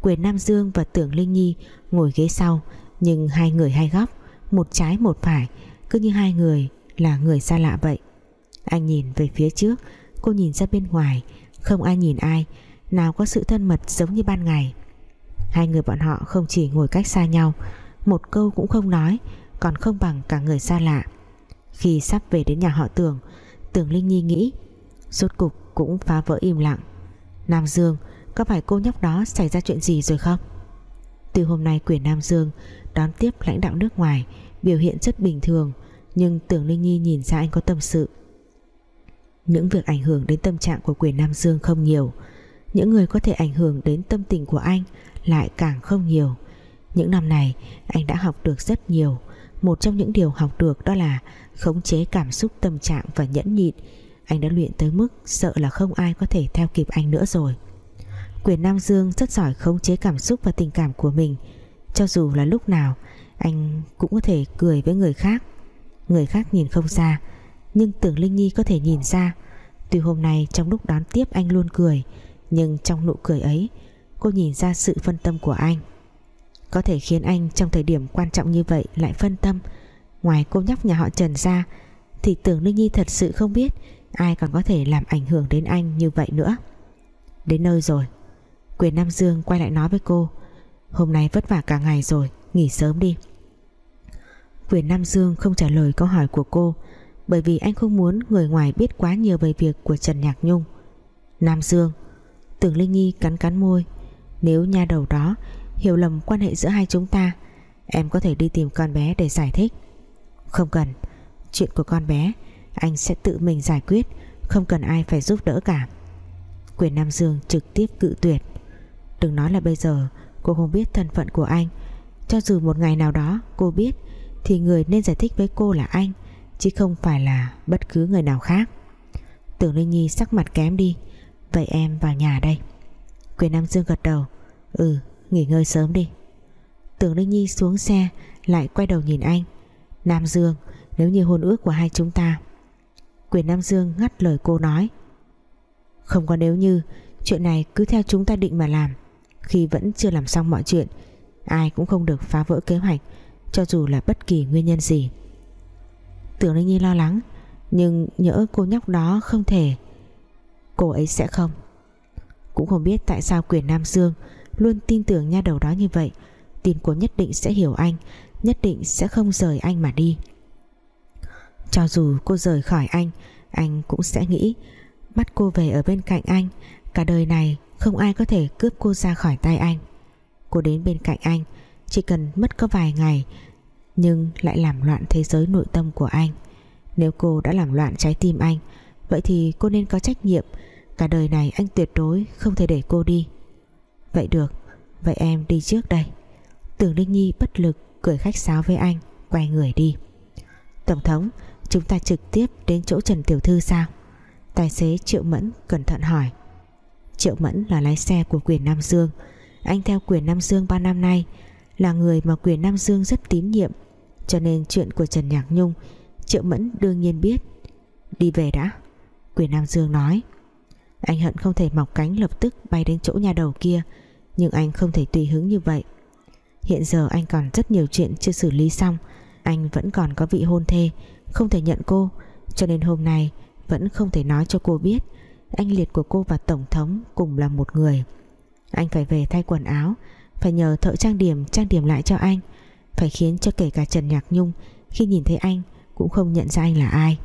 Quyền Nam Dương và Tưởng Linh Nhi Ngồi ghế sau, Nhưng hai người hai góc, Một trái một phải, Cứ như hai người là người xa lạ vậy. Anh nhìn về phía trước, Cô nhìn ra bên ngoài, Không ai nhìn ai, Nào có sự thân mật giống như ban ngày. Hai người bọn họ không chỉ ngồi cách xa nhau, Một câu cũng không nói, Còn không bằng cả người xa lạ. Khi sắp về đến nhà họ Tưởng Tưởng Linh Nhi nghĩ, Rốt cục cũng phá vỡ im lặng. Nam Dương, Có phải cô nhóc đó xảy ra chuyện gì rồi không? Từ hôm nay quyền Nam Dương Đón tiếp lãnh đạo nước ngoài, Biểu hiện rất bình thường, Nhưng Tưởng Linh Nhi nhìn ra anh có tâm sự. Những việc ảnh hưởng đến tâm trạng của quyền Nam Dương không nhiều. Những người có thể ảnh hưởng đến tâm tình của anh lại càng không nhiều. Những năm này, anh đã học được rất nhiều. Một trong những điều học được đó là khống chế cảm xúc, tâm trạng và nhẫn nhịn anh đã luyện tới mức sợ là không ai có thể theo kịp anh nữa rồi. Quyền Nam Dương rất giỏi khống chế cảm xúc và tình cảm của mình. Cho dù là lúc nào, anh cũng có thể cười với người khác. Người khác nhìn không ra, nhưng tưởng Linh Nhi có thể nhìn ra. Tuy hôm nay trong lúc đón tiếp anh luôn cười, nhưng trong nụ cười ấy, cô nhìn ra sự phân tâm của anh. Có thể khiến anh trong thời điểm quan trọng như vậy lại phân tâm. Ngoài cô nhóc nhà họ Trần ra, thì tưởng Linh Nhi thật sự không biết ai còn có thể làm ảnh hưởng đến anh như vậy nữa? Đến nơi rồi. Quyền Nam Dương quay lại nói với cô, hôm nay vất vả cả ngày rồi, nghỉ sớm đi. Quyền Nam Dương không trả lời câu hỏi của cô, bởi vì anh không muốn người ngoài biết quá nhiều về việc của Trần Nhạc Nhung. Nam Dương, Tưởng Linh Nhi cắn cắn môi, nếu nha đầu đó hiểu lầm quan hệ giữa hai chúng ta, Em có thể đi tìm con bé để giải thích. Không cần, Chuyện của con bé anh sẽ tự mình giải quyết, Không cần ai phải giúp đỡ cả. Quyền Nam Dương trực tiếp cự tuyệt. Đừng nói là bây giờ, Cô không biết thân phận của anh. Cho dù một ngày nào đó cô biết, Thì người nên giải thích với cô là anh, Chứ không phải là bất cứ người nào khác. Tưởng Linh Nhi sắc mặt kém đi. Vậy em vào nhà đây. Quyền Nam Dương gật đầu. Ừ nghỉ ngơi sớm đi. Tưởng Linh Nhi xuống xe, Lại quay đầu nhìn anh. Nam Dương, nếu như hôn ước của hai chúng ta Quyền Nam Dương ngắt lời cô nói. Không có nếu như, Chuyện này cứ theo chúng ta định mà làm. Khi vẫn chưa làm xong mọi chuyện, Ai cũng không được phá vỡ kế hoạch, Cho dù là bất kỳ nguyên nhân gì. Tưởng Linh Nhi lo lắng, Nhưng nhỡ cô nhóc đó không thể, Cô ấy sẽ không. Cũng không biết tại sao quyền Nam Dương Luôn tin tưởng nha đầu đó như vậy. Tin cô nhất định sẽ hiểu anh, Nhất định sẽ không rời anh mà đi. Cho dù cô rời khỏi anh Anh cũng sẽ nghĩ Bắt cô về ở bên cạnh anh, Cả đời này không ai có thể cướp cô ra khỏi tay anh. Cô đến bên cạnh anh, Chỉ cần mất có vài ngày, Nhưng lại làm loạn thế giới nội tâm của anh. Nếu cô đã làm loạn trái tim anh, Vậy thì cô nên có trách nhiệm. Cả đời này anh tuyệt đối không thể để cô đi. Vậy được, Vậy em đi trước đây. Tưởng Linh Nhi bất lực cười khách sáo với anh, Quay người đi. Tổng thống chúng ta trực tiếp đến chỗ Trần Tiểu Thư sao? Tài xế Triệu Mẫn cẩn thận hỏi. Triệu Mẫn là lái xe của quyền Nam Dương. Anh theo quyền Nam Dương 3 năm nay, Là người mà quyền Nam Dương rất tín nhiệm. Cho nên chuyện của Trần Nhạc Nhung, Triệu Mẫn đương nhiên biết. Đi về đã, Quyền Nam Dương nói. Anh hận không thể mọc cánh lập tức bay đến chỗ nhà đầu kia, Nhưng anh không thể tùy hứng như vậy. Hiện giờ anh còn rất nhiều chuyện chưa xử lý xong, Anh vẫn còn có vị hôn thê không thể nhận cô, Cho nên hôm nay vẫn không thể nói cho cô biết Anh liệt của cô và Tổng thống Cùng là một người. Anh phải về thay quần áo, Phải nhờ thợ trang điểm trang điểm lại cho anh, Phải khiến cho kể cả Trần Nhạc Nhung Khi nhìn thấy anh Cũng không nhận ra anh là ai.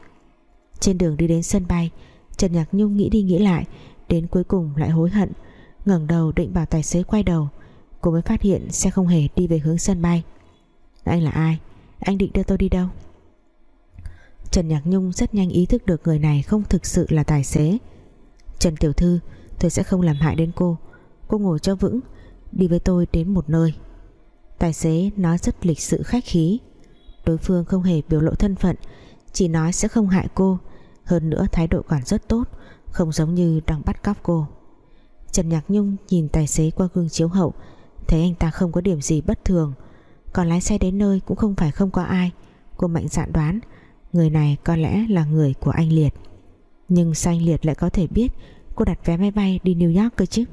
Trên đường đi đến sân bay, Trần Nhạc Nhung nghĩ đi nghĩ lại, Đến cuối cùng lại hối hận, ngẩng đầu định bảo tài xế quay đầu, Cô mới phát hiện xe không hề đi về hướng sân bay. Anh là ai? Anh định đưa tôi đi đâu? Trần Nhạc Nhung rất nhanh ý thức được người này không thực sự là tài xế. Trần Tiểu Thư, Tôi sẽ không làm hại đến cô. Cô ngồi cho vững, Đi với tôi đến một nơi. Tài xế nói rất lịch sự khách khí. Đối phương không hề biểu lộ thân phận, Chỉ nói sẽ không hại cô. Hơn nữa thái độ còn rất tốt, Không giống như đang bắt cóc cô. Trần Nhạc Nhung nhìn tài xế qua gương chiếu hậu, Thấy anh ta không có điểm gì bất thường. Còn lái xe đến nơi cũng không phải không có ai. Cô mạnh dạn đoán Người này có lẽ là người của anh Liệt. Nhưng sao anh Liệt lại có thể biết Cô đặt vé máy bay đi New York cơ chứ?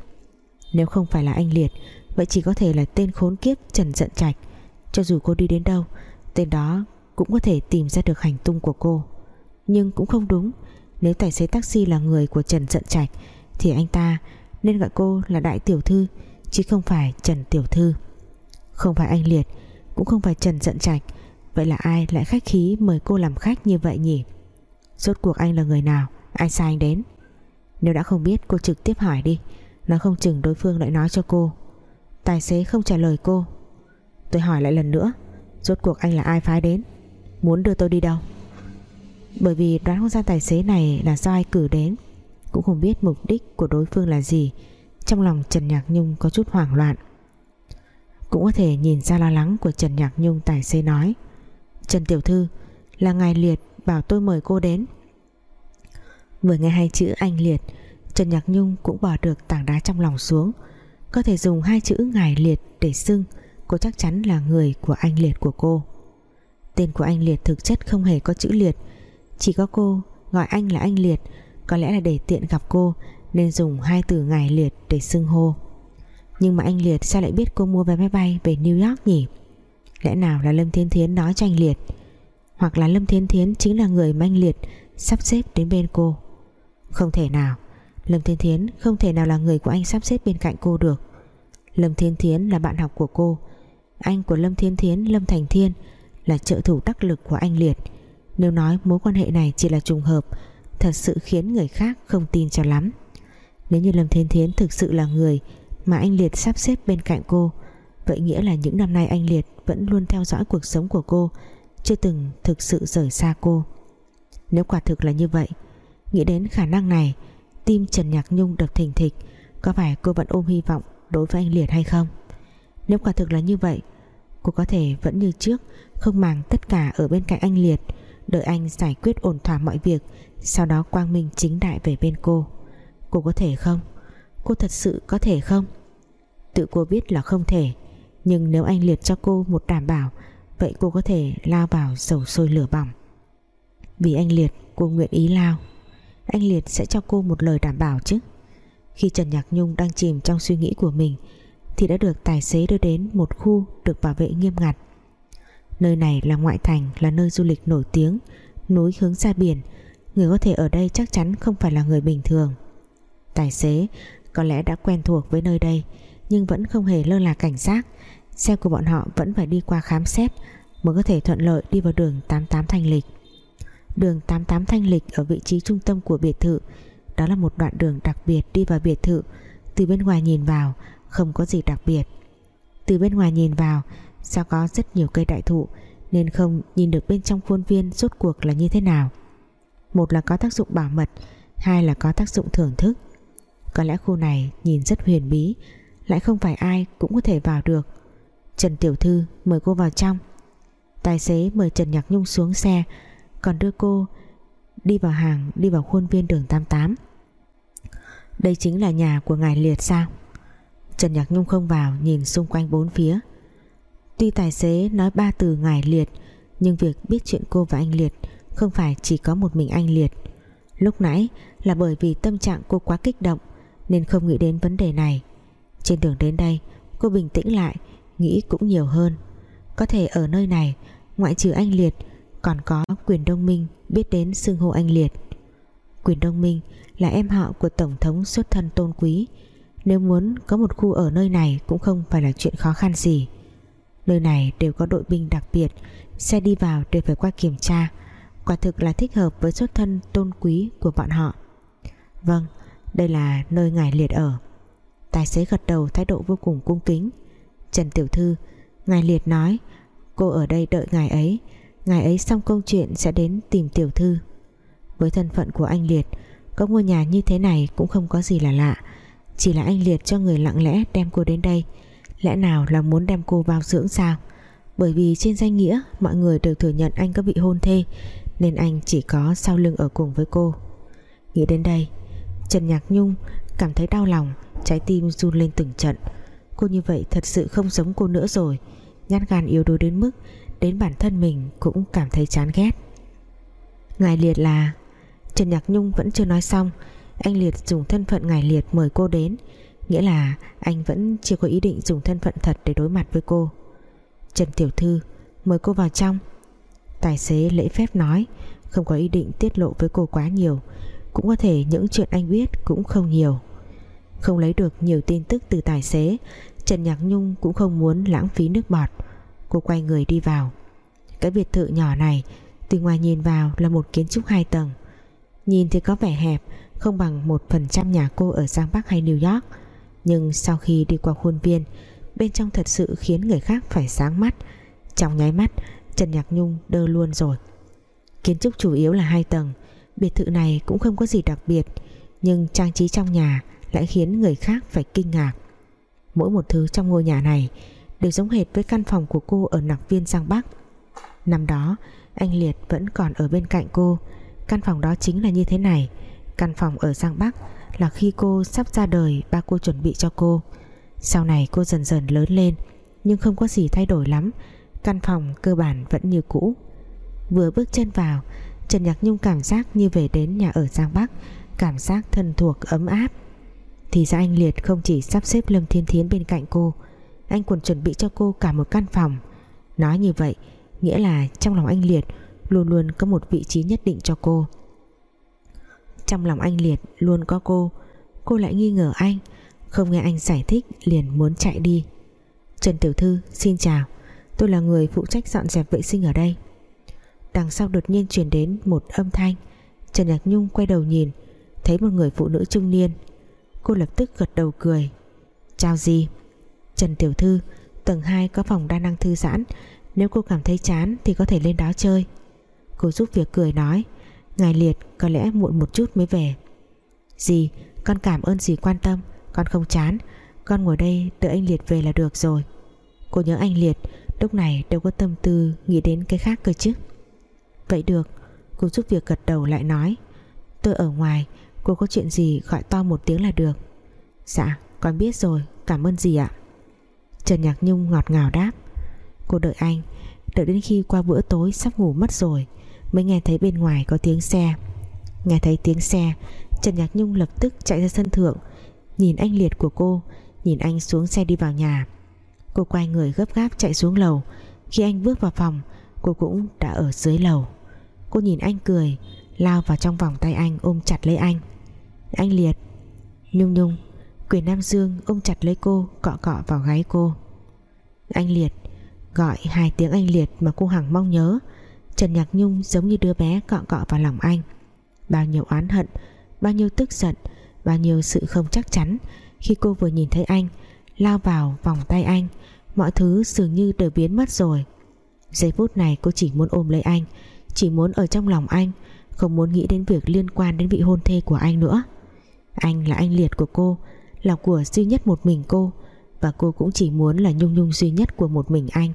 Nếu không phải là anh Liệt, Vậy chỉ có thể là tên khốn kiếp Trần Dận Trạch. Cho dù cô đi đến đâu, Tên đó cũng có thể tìm ra được hành tung của cô. Nhưng cũng không đúng. Nếu tài xế taxi là người của Trần Dận Trạch, Thì anh ta nên gọi cô là Đại Tiểu Thư, Chứ không phải Trần Tiểu Thư. Không phải anh Liệt, Cũng không phải Trần Dận Trạch. Vậy là ai lại khách khí mời cô làm khách như vậy nhỉ? Rốt cuộc anh là người nào? Ai sai anh đến? Nếu đã không biết, cô trực tiếp hỏi đi. Nó không chừng đối phương lại nói cho cô. Tài xế không trả lời cô. Tôi hỏi lại lần nữa. Rốt cuộc anh là ai phái đến? Muốn đưa tôi đi đâu? Bởi vì đoán không ra tài xế này là do ai cử đến. Cũng không biết mục đích của đối phương là gì. Trong lòng Trần Nhạc Nhung có chút hoảng loạn. Cũng có thể nhìn ra lo lắng của Trần Nhạc Nhung tài xế nói. Trần Tiểu Thư, Là ngài Liệt bảo tôi mời cô đến. Vừa nghe hai chữ anh Liệt, Trần Nhạc Nhung cũng bỏ được tảng đá trong lòng xuống. Có thể dùng hai chữ ngài Liệt để xưng, Cô chắc chắn là người của anh Liệt của cô. Tên của anh Liệt thực chất không hề có chữ Liệt. Chỉ có cô gọi anh là anh Liệt, Có lẽ là để tiện gặp cô, Nên dùng hai từ ngài Liệt để xưng hô. Nhưng mà anh Liệt sao lại biết cô mua vé máy bay về New York nhỉ? Lẽ nào là Lâm Thiên Thiến nói cho anh Liệt? Hoặc là Lâm Thiên Thiến chính là người manh Liệt Sắp xếp đến bên cô? Không thể nào. Lâm Thiên Thiến không thể nào là người của anh sắp xếp bên cạnh cô được. Lâm Thiên Thiến là bạn học của cô. Anh của Lâm Thiên Thiến, Lâm Thành Thiên Là trợ thủ đắc lực của anh Liệt. Nếu nói mối quan hệ này chỉ là trùng hợp, Thật sự khiến người khác không tin cho lắm. Nếu như Lâm Thiên Thiến thực sự là người Mà anh Liệt sắp xếp bên cạnh cô Vậy nghĩa là những năm nay anh Liệt vẫn luôn theo dõi cuộc sống của cô, chưa từng thực sự rời xa cô. Nếu quả thực là như vậy, nghĩ đến khả năng này, tim Trần Nhạc Nhung đập thình thịch, có phải cô vẫn ôm hy vọng đối với anh Liệt hay không? Nếu quả thực là như vậy, cô có thể vẫn như trước, không màng tất cả ở bên cạnh anh Liệt, đợi anh giải quyết ổn thỏa mọi việc, sau đó quang minh chính đại về bên cô. Cô có thể không? Cô thật sự có thể không? Tự cô biết là không thể nhưng nếu anh liệt cho cô một đảm bảo, vậy cô có thể lao vào dầu sôi lửa bỏng. Vì anh liệt, cô nguyện ý lao. Anh liệt sẽ cho cô một lời đảm bảo chứ. Khi Trần Nhạc Nhung đang chìm trong suy nghĩ của mình, thì đã được tài xế đưa đến một khu được bảo vệ nghiêm ngặt. Nơi này là ngoại thành, là nơi du lịch nổi tiếng, núi hướng ra biển. Người có thể ở đây chắc chắn không phải là người bình thường. Tài xế có lẽ đã quen thuộc với nơi đây nhưng vẫn không hề lơ là cảnh giác. Xe của bọn họ vẫn phải đi qua khám xét mới có thể thuận lợi đi vào đường 88 Thanh Lịch. Đường 88 Thanh Lịch ở vị trí trung tâm của biệt thự, đó là một đoạn đường đặc biệt đi vào biệt thự. Từ bên ngoài nhìn vào, không có gì đặc biệt. Từ bên ngoài nhìn vào do có rất nhiều cây đại thụ, nên không nhìn được bên trong khuôn viên rốt cuộc là như thế nào. Một là có tác dụng bảo mật, hai là có tác dụng thưởng thức. Có lẽ khu này nhìn rất huyền bí lại không phải ai cũng có thể vào được. Trần Tiểu Thư mời cô vào trong. Tài xế mời Trần Nhạc Nhung xuống xe, Còn đưa cô đi vào hàng, Đi vào khuôn viên đường 88 Đây chính là nhà của ngài Liệt sao? Trần Nhạc Nhung không vào, Nhìn xung quanh bốn phía. Tuy tài xế nói ba từ ngài Liệt, Nhưng việc biết chuyện cô và anh Liệt Không phải chỉ có một mình anh Liệt. Lúc nãy là bởi vì tâm trạng cô quá kích động, Nên không nghĩ đến vấn đề này. Trên đường đến đây, Cô bình tĩnh lại, nghĩ cũng nhiều hơn. Có thể ở nơi này, ngoại trừ anh Liệt, còn có quyền đông minh biết đến xưng hô anh Liệt. Quyền đông minh là em họ của tổng thống xuất thân tôn quý. Nếu muốn có một khu ở nơi này cũng không phải là chuyện khó khăn gì. Nơi này đều có đội binh đặc biệt, xe đi vào đều phải qua kiểm tra. Quả thực là thích hợp với xuất thân tôn quý của bọn họ. Vâng đây là nơi ngài liệt ở tài xế gật đầu thái độ vô cùng cung kính. Trần Tiểu Thư, Ngài liệt nói, Cô ở đây đợi ngài ấy. Ngài ấy xong công chuyện sẽ đến tìm Tiểu Thư. Với thân phận của anh Liệt, Có ngôi nhà như thế này cũng không có gì là lạ. Chỉ là anh Liệt cho người lặng lẽ đem cô đến đây. Lẽ nào là muốn đem cô vào dưỡng sao? Bởi vì trên danh nghĩa, Mọi người đều thừa nhận anh có bị hôn thê, Nên anh chỉ có sau lưng ở cùng với cô. Nghĩ đến đây, Trần Nhạc Nhung cảm thấy đau lòng Trái tim run lên từng trận. Cô như vậy thật sự không giống cô nữa rồi. Nhát gan yếu đuối đến mức Đến bản thân mình cũng cảm thấy chán ghét. Ngài Liệt là Trần Nhạc Nhung vẫn chưa nói xong. Anh Liệt dùng thân phận Ngài Liệt mời cô đến, Nghĩa là anh vẫn chưa có ý định dùng thân phận thật để đối mặt với cô. Trần Tiểu Thư, Mời cô vào trong. Tài xế lễ phép nói, Không có ý định tiết lộ với cô quá nhiều. Cũng có thể những chuyện anh biết cũng không nhiều. Không lấy được nhiều tin tức từ tài xế. Trần Nhạc Nhung cũng không muốn lãng phí nước bọt. Cô quay người đi vào. Cái biệt thự nhỏ này, Từ ngoài nhìn vào là một kiến trúc hai tầng. Nhìn thì có vẻ hẹp, Không bằng một phần trăm nhà cô ở Giang Bắc hay New York. Nhưng sau khi đi qua khuôn viên, Bên trong thật sự khiến người khác phải sáng mắt. Trong nháy mắt, Trần Nhạc Nhung đơ luôn rồi. Kiến trúc chủ yếu là hai tầng. Biệt thự này cũng không có gì đặc biệt, Nhưng trang trí trong nhà lại khiến người khác phải kinh ngạc. Mỗi một thứ trong ngôi nhà này Đều giống hệt với căn phòng của cô ở nặc viên Giang Bắc. Năm đó, Anh Liệt vẫn còn ở bên cạnh cô. Căn phòng đó chính là như thế này. Căn phòng ở Giang Bắc Là khi cô sắp ra đời, ba cô chuẩn bị cho cô. Sau này cô dần dần lớn lên, Nhưng không có gì thay đổi lắm. Căn phòng cơ bản vẫn như cũ. Vừa bước chân vào, Trần Nhạc Nhung cảm giác như về đến nhà ở Giang Bắc. Cảm giác thân thuộc, ấm áp thì ra anh Liệt không chỉ sắp xếp Lâm Thiên Thiến bên cạnh cô, Anh còn chuẩn bị cho cô cả một căn phòng. Nói như vậy, Nghĩa là trong lòng anh Liệt Luôn luôn có một vị trí nhất định cho cô. Trong lòng anh Liệt luôn có cô Cô lại nghi ngờ anh, Không nghe anh giải thích liền muốn chạy đi. Trần Tiểu Thư, xin chào, Tôi là người phụ trách dọn dẹp vệ sinh ở đây. Đằng sau đột nhiên truyền đến một âm thanh, Trần Nhạc Nhung quay đầu nhìn, Thấy một người phụ nữ trung niên Cô lập tức gật đầu cười. Chào gì Trần Tiểu Thư, Tầng 2 có phòng đa năng thư giãn. Nếu cô cảm thấy chán thì có thể lên đó chơi. Cô giúp việc cười nói. Ngài Liệt có lẽ muộn một chút mới về. Dì, Con cảm ơn dì quan tâm. Con không chán. Con ngồi đây đợi anh Liệt về là được rồi. Cô nhớ anh Liệt. Lúc này đâu có tâm tư nghĩ đến cái khác cơ chứ. Vậy được. Cô giúp việc gật đầu lại nói. Tôi ở ngoài. Cô có chuyện gì gọi to một tiếng là được. Dạ con biết rồi. Cảm ơn gì ạ. Trần Nhạc Nhung ngọt ngào đáp. Cô đợi anh. Đợi đến khi qua bữa tối sắp ngủ mất rồi, Mới nghe thấy bên ngoài có tiếng xe. Nghe thấy tiếng xe, Trần Nhạc Nhung lập tức chạy ra sân thượng, Nhìn anh liệt của cô, Nhìn anh xuống xe đi vào nhà. Cô quay người gấp gáp chạy xuống lầu. Khi anh bước vào phòng, Cô cũng đã ở dưới lầu. Cô nhìn anh cười, Lao vào trong vòng tay anh ôm chặt lấy anh anh Liệt. Nhung Nhung, Quyền Nam Dương ôm chặt lấy cô, Cọ cọ vào gáy cô. Anh Liệt, Gọi hai tiếng anh Liệt mà cô Hằng mong nhớ. Trần Nhạc Nhung giống như đứa bé cọ cọ vào lòng anh. Bao nhiêu oán hận, Bao nhiêu tức giận, Bao nhiêu sự không chắc chắn Khi cô vừa nhìn thấy anh, Lao vào vòng tay anh. Mọi thứ dường như đều biến mất rồi. Giây phút này cô chỉ muốn ôm lấy anh, Chỉ muốn ở trong lòng anh, Không muốn nghĩ đến việc liên quan đến vị hôn thê của anh nữa anh là anh liệt của cô, Là của duy nhất một mình cô, Và cô cũng chỉ muốn là Nhung Nhung duy nhất của một mình anh.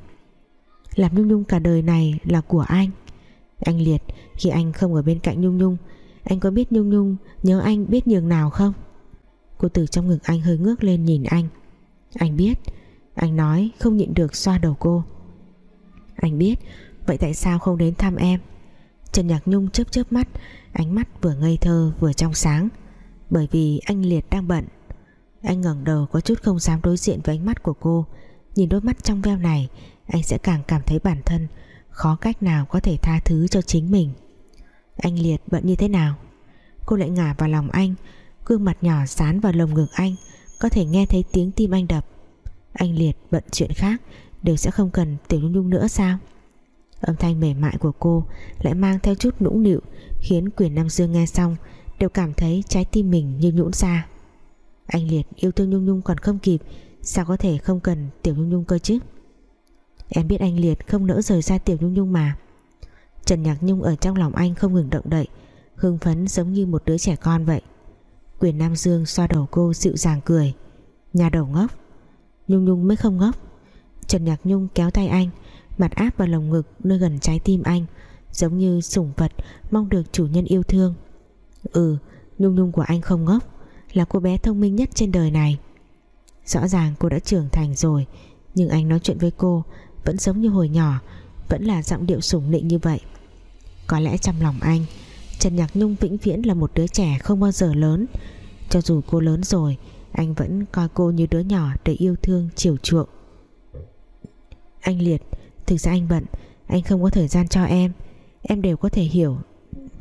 Làm Nhung Nhung cả đời này là của anh. Anh liệt, Khi anh không ở bên cạnh Nhung Nhung, Anh có biết Nhung Nhung nhớ anh biết nhường nào không? Cô từ trong ngực anh hơi ngước lên nhìn anh. Anh biết, Anh nói không nhịn được xoa đầu cô. Anh biết, Vậy tại sao không đến thăm em? Trần Nhạc Nhung chớp chớp mắt, Ánh mắt vừa ngây thơ vừa trong sáng bởi vì anh Liệt đang bận. Anh ngẩng đầu có chút không dám đối diện với ánh mắt của cô. Nhìn đôi mắt trong veo này, Anh sẽ càng cảm thấy bản thân Khó cách nào có thể tha thứ cho chính mình. Anh Liệt bận như thế nào? Cô lại ngả vào lòng anh. Gương mặt nhỏ sán vào lồng ngực anh, Có thể nghe thấy tiếng tim anh đập. Anh Liệt bận chuyện khác, Đều sẽ không cần Tiểu Nhung Nhung nữa sao? Âm thanh mềm mại của cô lại mang theo chút nũng nịu, khiến quyền Nam Dương nghe xong đều cảm thấy trái tim mình như nhũn ra. Anh Liệt yêu thương Nhung Nhung còn không kịp sao có thể không cần Tiểu Nhung Nhung cơ chứ? Em biết anh Liệt không nỡ rời xa Tiểu Nhung Nhung mà. Trần Nhạc Nhung ở trong lòng anh không ngừng động đậy, hưng phấn giống như một đứa trẻ con vậy. Quyền Nam Dương xoa đầu cô dịu dàng cười, nhà đầu ngốc. Nhung Nhung mới không ngốc. Trần Nhạc Nhung kéo tay anh, mặt áp vào lồng ngực nơi gần trái tim anh giống như sủng vật mong được chủ nhân yêu thương ừ nhung nhung của anh không ngốc, là cô bé thông minh nhất trên đời này. Rõ ràng cô đã trưởng thành rồi, nhưng anh nói chuyện với cô vẫn giống như hồi nhỏ, vẫn là giọng điệu sủng nịnh như vậy. Có lẽ trong lòng anh, Trần Nhạc Nhung vĩnh viễn là một đứa trẻ không bao giờ lớn. Cho dù cô lớn rồi, anh vẫn coi cô như đứa nhỏ để yêu thương, chiều chuộng. Anh Liệt, Thực ra anh bận, Anh không có thời gian cho em. Em đều có thể hiểu,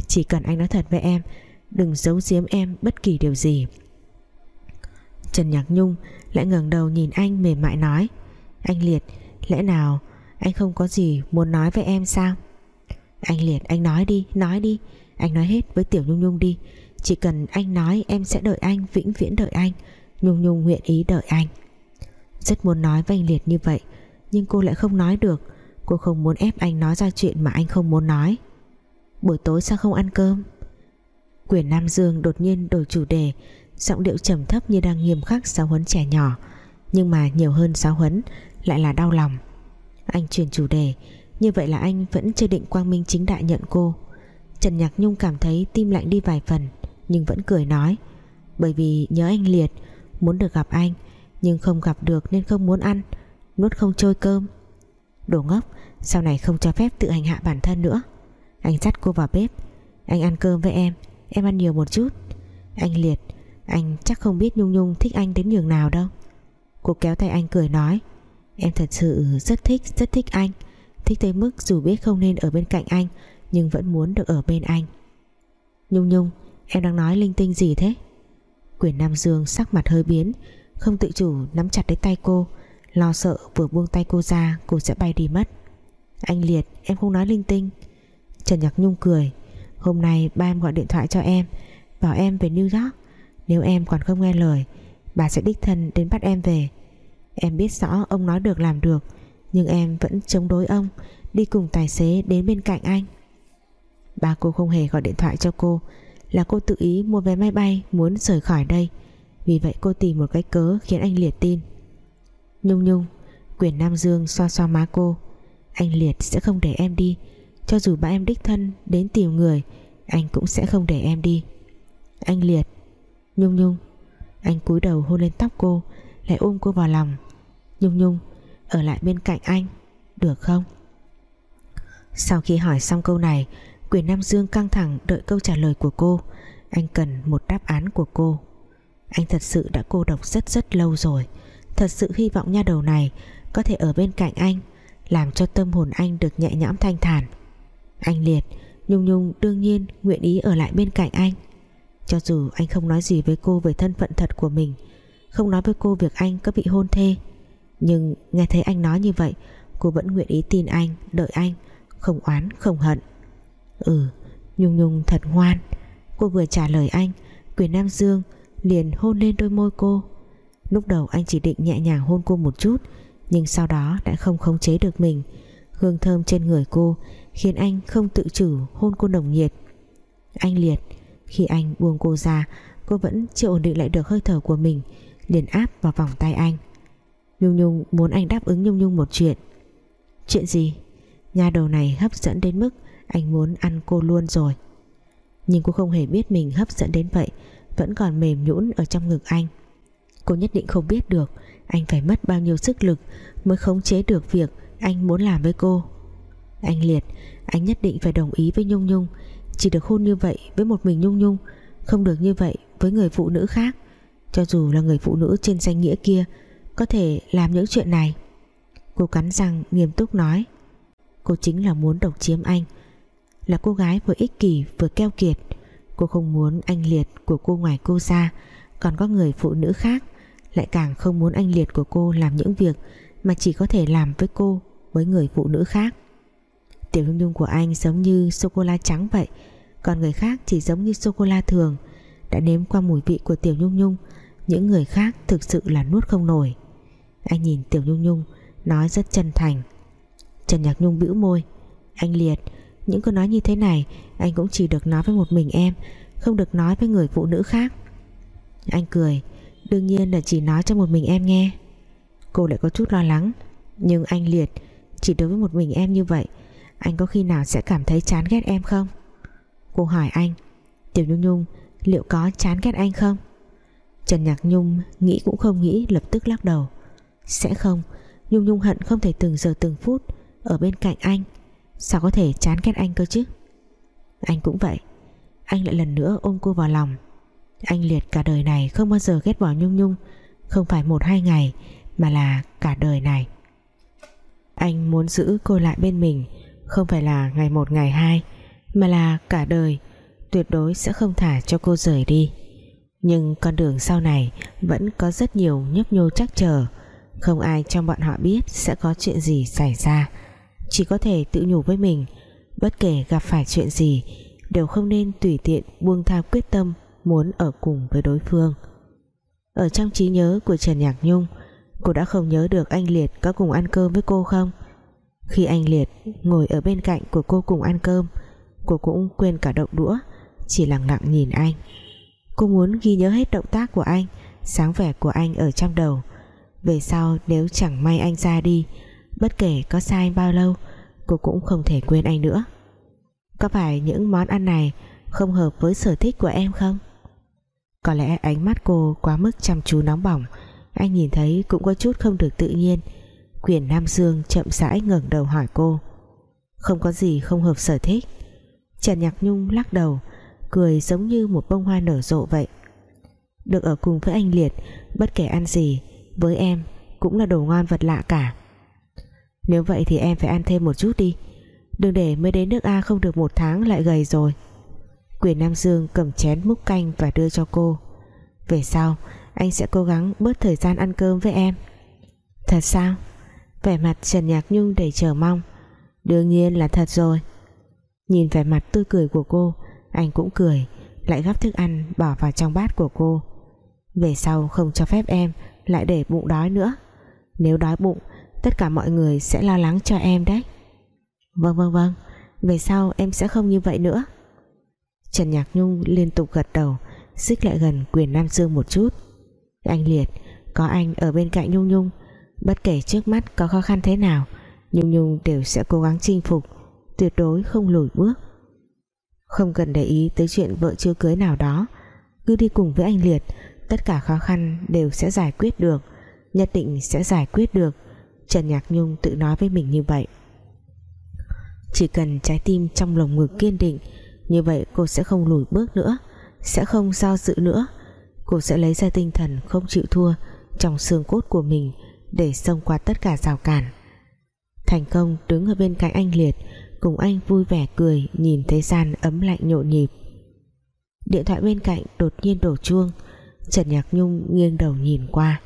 Chỉ cần anh nói thật với em Đừng giấu giếm em bất kỳ điều gì. Trần Nhạc Nhung lại ngẩng đầu nhìn anh mềm mại nói, Anh Liệt, Lẽ nào anh không có gì muốn nói với em sao? Anh Liệt, anh nói đi Nói đi. Anh nói hết với Tiểu Nhung Nhung đi. Chỉ cần anh nói, em sẽ đợi anh, Vĩnh viễn đợi anh. Nhung Nhung nguyện ý đợi anh. Rất muốn nói với anh Liệt như vậy, Nhưng cô lại không nói được. Cô không muốn ép anh nói ra chuyện mà anh không muốn nói. Buổi tối sao không ăn cơm? Quyền Nam Dương đột nhiên đổi chủ đề, Giọng điệu trầm thấp như đang nghiêm khắc giáo huấn trẻ nhỏ. Nhưng mà nhiều hơn giáo huấn Lại là đau lòng. Anh chuyển chủ đề, Như vậy là anh vẫn chưa định quang minh chính đại nhận cô. Trần Nhạc Nhung cảm thấy tim lạnh đi vài phần, Nhưng vẫn cười nói, Bởi vì nhớ anh Liệt, Muốn được gặp anh, Nhưng không gặp được nên không muốn ăn, Nuốt không trôi cơm. Đồ ngốc, Sau này không cho phép tự hành hạ bản thân nữa. Anh dắt cô vào bếp, Anh ăn cơm với em Em ăn nhiều một chút. Anh liệt, Anh chắc không biết Nhung Nhung thích anh đến nhường nào đâu. Cô kéo tay anh cười nói, Em thật sự rất thích rất thích anh. Thích tới mức dù biết không nên ở bên cạnh anh, Nhưng vẫn muốn được ở bên anh. Nhung Nhung, Em đang nói linh tinh gì thế? Quyền Nam Dương sắc mặt hơi biến, Không tự chủ nắm chặt lấy tay cô, Lo sợ vừa buông tay cô ra, Cô sẽ bay đi mất. Anh Liệt, em không nói linh tinh. Trần Nhạc Nhung cười Hôm nay ba em gọi điện thoại cho em, Bảo em về New York. Nếu em còn không nghe lời, Bà sẽ đích thân đến bắt em về. Em biết rõ ông nói được làm được, Nhưng em vẫn chống đối ông, Đi cùng tài xế đến bên cạnh anh. Ba cô không hề gọi điện thoại cho cô, Là cô tự ý mua vé máy bay Muốn rời khỏi đây. Vì vậy cô tìm một cái cớ khiến anh Liệt tin. Nhung Nhung, Quyền Nam Dương xoa xoa má cô. Anh Liệt sẽ không để em đi cho dù ba em đích thân đến tìm người, Anh cũng sẽ không để em đi. Anh Liệt, Nhung Nhung, Anh cúi đầu hôn lên tóc cô, Lại ôm cô vào lòng. Nhung Nhung, Ở lại bên cạnh anh, Được không? Sau khi hỏi xong câu này, Quyền Nam Dương căng thẳng đợi câu trả lời của cô. Anh cần một đáp án của cô. Anh thật sự đã cô độc rất rất lâu rồi. Thật sự hy vọng nha đầu này Có thể ở bên cạnh anh, Làm cho tâm hồn anh được nhẹ nhõm thanh thản. Anh Liệt, Nhung Nhung đương nhiên nguyện ý ở lại bên cạnh anh. Cho dù anh không nói gì với cô Về thân phận thật của mình, Không nói với cô việc anh có bị hôn thê, Nhưng nghe thấy anh nói như vậy, Cô vẫn nguyện ý tin anh, Đợi anh, Không oán, không hận. Ừ Nhung Nhung thật ngoan. Cô vừa trả lời anh, Quyền Nam Dương liền hôn lên đôi môi cô. Lúc đầu anh chỉ định nhẹ nhàng hôn cô một chút, Nhưng sau đó đã không khống chế được mình. Hương thơm trên người cô Khiến anh không tự chủ hôn cô nồng nhiệt. Anh liệt, Khi anh buông cô ra, Cô vẫn chưa ổn định lại được hơi thở của mình, liền áp vào vòng tay anh. Nhung Nhung muốn anh đáp ứng Nhung Nhung một chuyện. Chuyện gì? Nhà đầu này hấp dẫn đến mức Anh muốn ăn cô luôn rồi. Nhưng cô không hề biết mình hấp dẫn đến vậy, Vẫn còn mềm nhũn ở trong ngực anh. Cô nhất định không biết được Anh phải mất bao nhiêu sức lực Mới khống chế được việc anh muốn làm với cô. Anh Liệt, Anh nhất định phải đồng ý với Nhung Nhung. Chỉ được hôn như vậy với một mình Nhung Nhung, Không được như vậy với người phụ nữ khác. Cho dù là người phụ nữ trên danh nghĩa kia, Có thể làm những chuyện này. Cô cắn răng nghiêm túc nói, Cô chính là muốn độc chiếm anh, Là cô gái vừa ích kỷ vừa keo kiệt. Cô không muốn anh Liệt của cô ngoài cô ra, Còn có người phụ nữ khác. Lại càng không muốn anh liệt của cô làm những việc mà chỉ có thể làm với cô, với người phụ nữ khác. Tiểu Nhung Nhung của anh giống như sô-cô-la trắng vậy. Còn người khác chỉ giống như sô-cô-la thường, Đã nếm qua mùi vị của Tiểu Nhung Nhung. Những người khác thực sự là nuốt không nổi. Anh nhìn Tiểu Nhung Nhung, Nói rất chân thành. Trần Nhạc Nhung bĩu môi. Anh Liệt, Những câu nói như thế này, Anh cũng chỉ được nói với một mình em, Không được nói với người phụ nữ khác. Anh cười, Đương nhiên là chỉ nói cho một mình em nghe. Cô lại có chút lo lắng, Nhưng anh Liệt, Chỉ đối với một mình em như vậy anh có khi nào sẽ cảm thấy chán ghét em không? Cô hỏi anh. Tiểu Nhung Nhung, liệu có chán ghét anh không? Trần Nhạc Nhung nghĩ cũng không nghĩ, lập tức lắc đầu. Sẽ không. Nhung Nhung hận không thể từng giờ từng phút Ở bên cạnh anh. Sao có thể chán ghét anh cơ chứ? Anh cũng vậy. Anh lại lần nữa ôm cô vào lòng. Anh liệt cả đời này không bao giờ ghét bỏ Nhung Nhung. Không phải một hai ngày, Mà là cả đời này. Anh muốn giữ cô lại bên mình không phải là ngày một, ngày hai, Mà là cả đời. Tuyệt đối sẽ không thả cho cô rời đi. Nhưng con đường sau này Vẫn có rất nhiều nhấp nhô chắc chờ không ai trong bọn họ biết sẽ có chuyện gì xảy ra. Chỉ có thể tự nhủ với mình, bất kể gặp phải chuyện gì, đều không nên tùy tiện buông tha quyết tâm muốn ở cùng với đối phương. Ở trong trí nhớ của Trần Nhạc Nhung, cô đã không nhớ được anh Liệt có cùng ăn cơm với cô không? Khi anh Liệt ngồi ở bên cạnh của cô cùng ăn cơm, cô cũng quên cả động đũa, chỉ lặng lặng nhìn anh. Cô muốn ghi nhớ hết động tác của anh, sáng vẻ của anh ở trong đầu. Về sau nếu chẳng may anh ra đi, Bất kể có sai bao lâu, Cô cũng không thể quên anh nữa. Có phải những món ăn này Không hợp với sở thích của em không? Có lẽ ánh mắt cô Quá mức chăm chú nóng bỏng, Anh nhìn thấy cũng có chút không được tự nhiên. Quyền Nam Dương chậm rãi ngẩng đầu hỏi cô. Không có gì không hợp sở thích. Trần Nhạc Nhung lắc đầu, Cười giống như một bông hoa nở rộ vậy. Được ở cùng với anh Liệt, Bất kể ăn gì, với em cũng là đồ ngon vật lạ cả. Nếu vậy thì em phải ăn thêm một chút đi. Đừng để mới đến nước A không được một tháng lại gầy rồi. Quyền Nam Dương cầm chén múc canh và đưa cho cô. Về sau, anh sẽ cố gắng bớt thời gian ăn cơm với em. Thật sao? Vẻ mặt Trần Nhạc Nhung đầy chờ mong. Đương nhiên là thật rồi. Nhìn vẻ mặt tươi cười của cô, anh cũng cười, lại gắp thức ăn bỏ vào trong bát của cô. Về sau không cho phép em lại để bụng đói nữa. Nếu đói bụng, tất cả mọi người sẽ lo lắng cho em đấy. Vâng vâng vâng. Về sau em sẽ không như vậy nữa. Trần Nhạc Nhung liên tục gật đầu, xích lại gần quyền Nam Dương một chút. Anh Liệt, có anh ở bên cạnh Nhung Nhung bất kể trước mắt có khó khăn thế nào, Nhung Nhung đều sẽ cố gắng chinh phục, tuyệt đối không lùi bước. Không cần để ý tới chuyện vợ chưa cưới nào đó, cứ đi cùng với anh Liệt, tất cả khó khăn đều sẽ giải quyết được, nhất định sẽ giải quyết được, Trần Nhạc Nhung tự nói với mình như vậy. Chỉ cần trái tim trong lồng ngực kiên định, như vậy cô sẽ không lùi bước nữa, sẽ không do dự nữa. Cô sẽ lấy ra tinh thần không chịu thua trong xương cốt của mình để xông qua tất cả rào cản. Thành công đứng ở bên cạnh anh Liệt, cùng anh vui vẻ cười, nhìn thế gian ấm lạnh nhộn nhịp. Điện thoại bên cạnh đột nhiên đổ chuông. Trần Nhạc Nhung nghiêng đầu nhìn qua.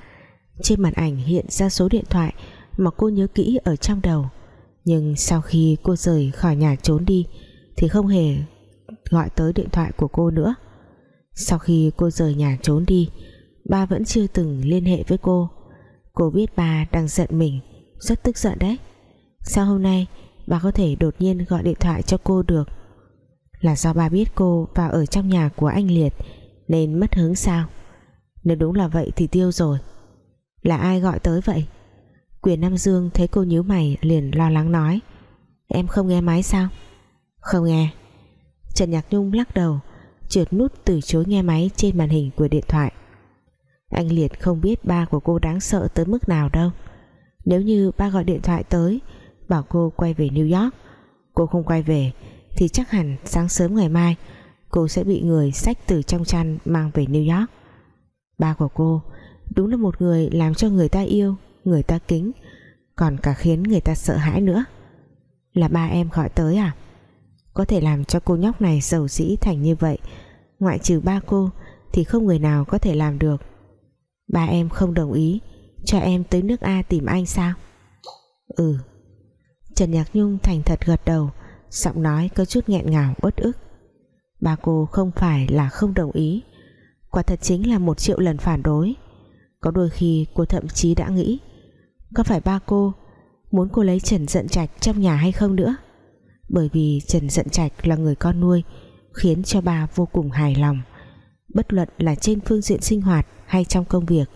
Trên màn ảnh hiện ra số điện thoại mà cô nhớ kỹ ở trong đầu. Nhưng sau khi cô rời khỏi nhà trốn đi, thì không hề gọi tới điện thoại của cô nữa. Sau khi cô rời nhà trốn đi, ba vẫn chưa từng liên hệ với cô cô biết bà đang giận mình. Rất tức giận đấy. Sao hôm nay bà có thể đột nhiên gọi điện thoại cho cô được? Là do bà biết cô vào ở trong nhà của anh Liệt, nên mất hứng sao? Nếu đúng là vậy thì tiêu rồi. Là ai gọi tới vậy? Quyền Nam Dương thấy cô nhíu mày liền lo lắng nói. Em không nghe máy sao? Không nghe. Trần Nhạc Nhung lắc đầu, trượt nút từ chối nghe máy trên màn hình của điện thoại. Anh Liệt không biết ba của cô đáng sợ tới mức nào đâu Nếu như ba gọi điện thoại tới Bảo cô quay về New York Cô không quay về Thì chắc hẳn sáng sớm ngày mai Cô sẽ bị người sách từ trong chăn Mang về New York Ba của cô đúng là một người làm cho người ta yêu, người ta kính, còn cả khiến người ta sợ hãi nữa. Là ba em gọi tới à? Có thể làm cho cô nhóc này giàu dĩ thành như vậy, ngoại trừ ba cô thì không người nào có thể làm được. Ba em không đồng ý. Cho em tới nước A tìm anh sao? Ừ. Trần Nhạc Nhung thành thật gật đầu, Giọng nói có chút nghẹn ngào uất ức. Ba cô không phải là không đồng ý. Quả thật chính là một triệu lần phản đối. Có đôi khi cô thậm chí đã nghĩ Có phải ba cô Muốn cô lấy Trần Dận Trạch trong nhà hay không nữa? Bởi vì Trần Dận Trạch là người con nuôi Khiến cho bà vô cùng hài lòng. Bất luận là trên phương diện sinh hoạt Hay trong công việc.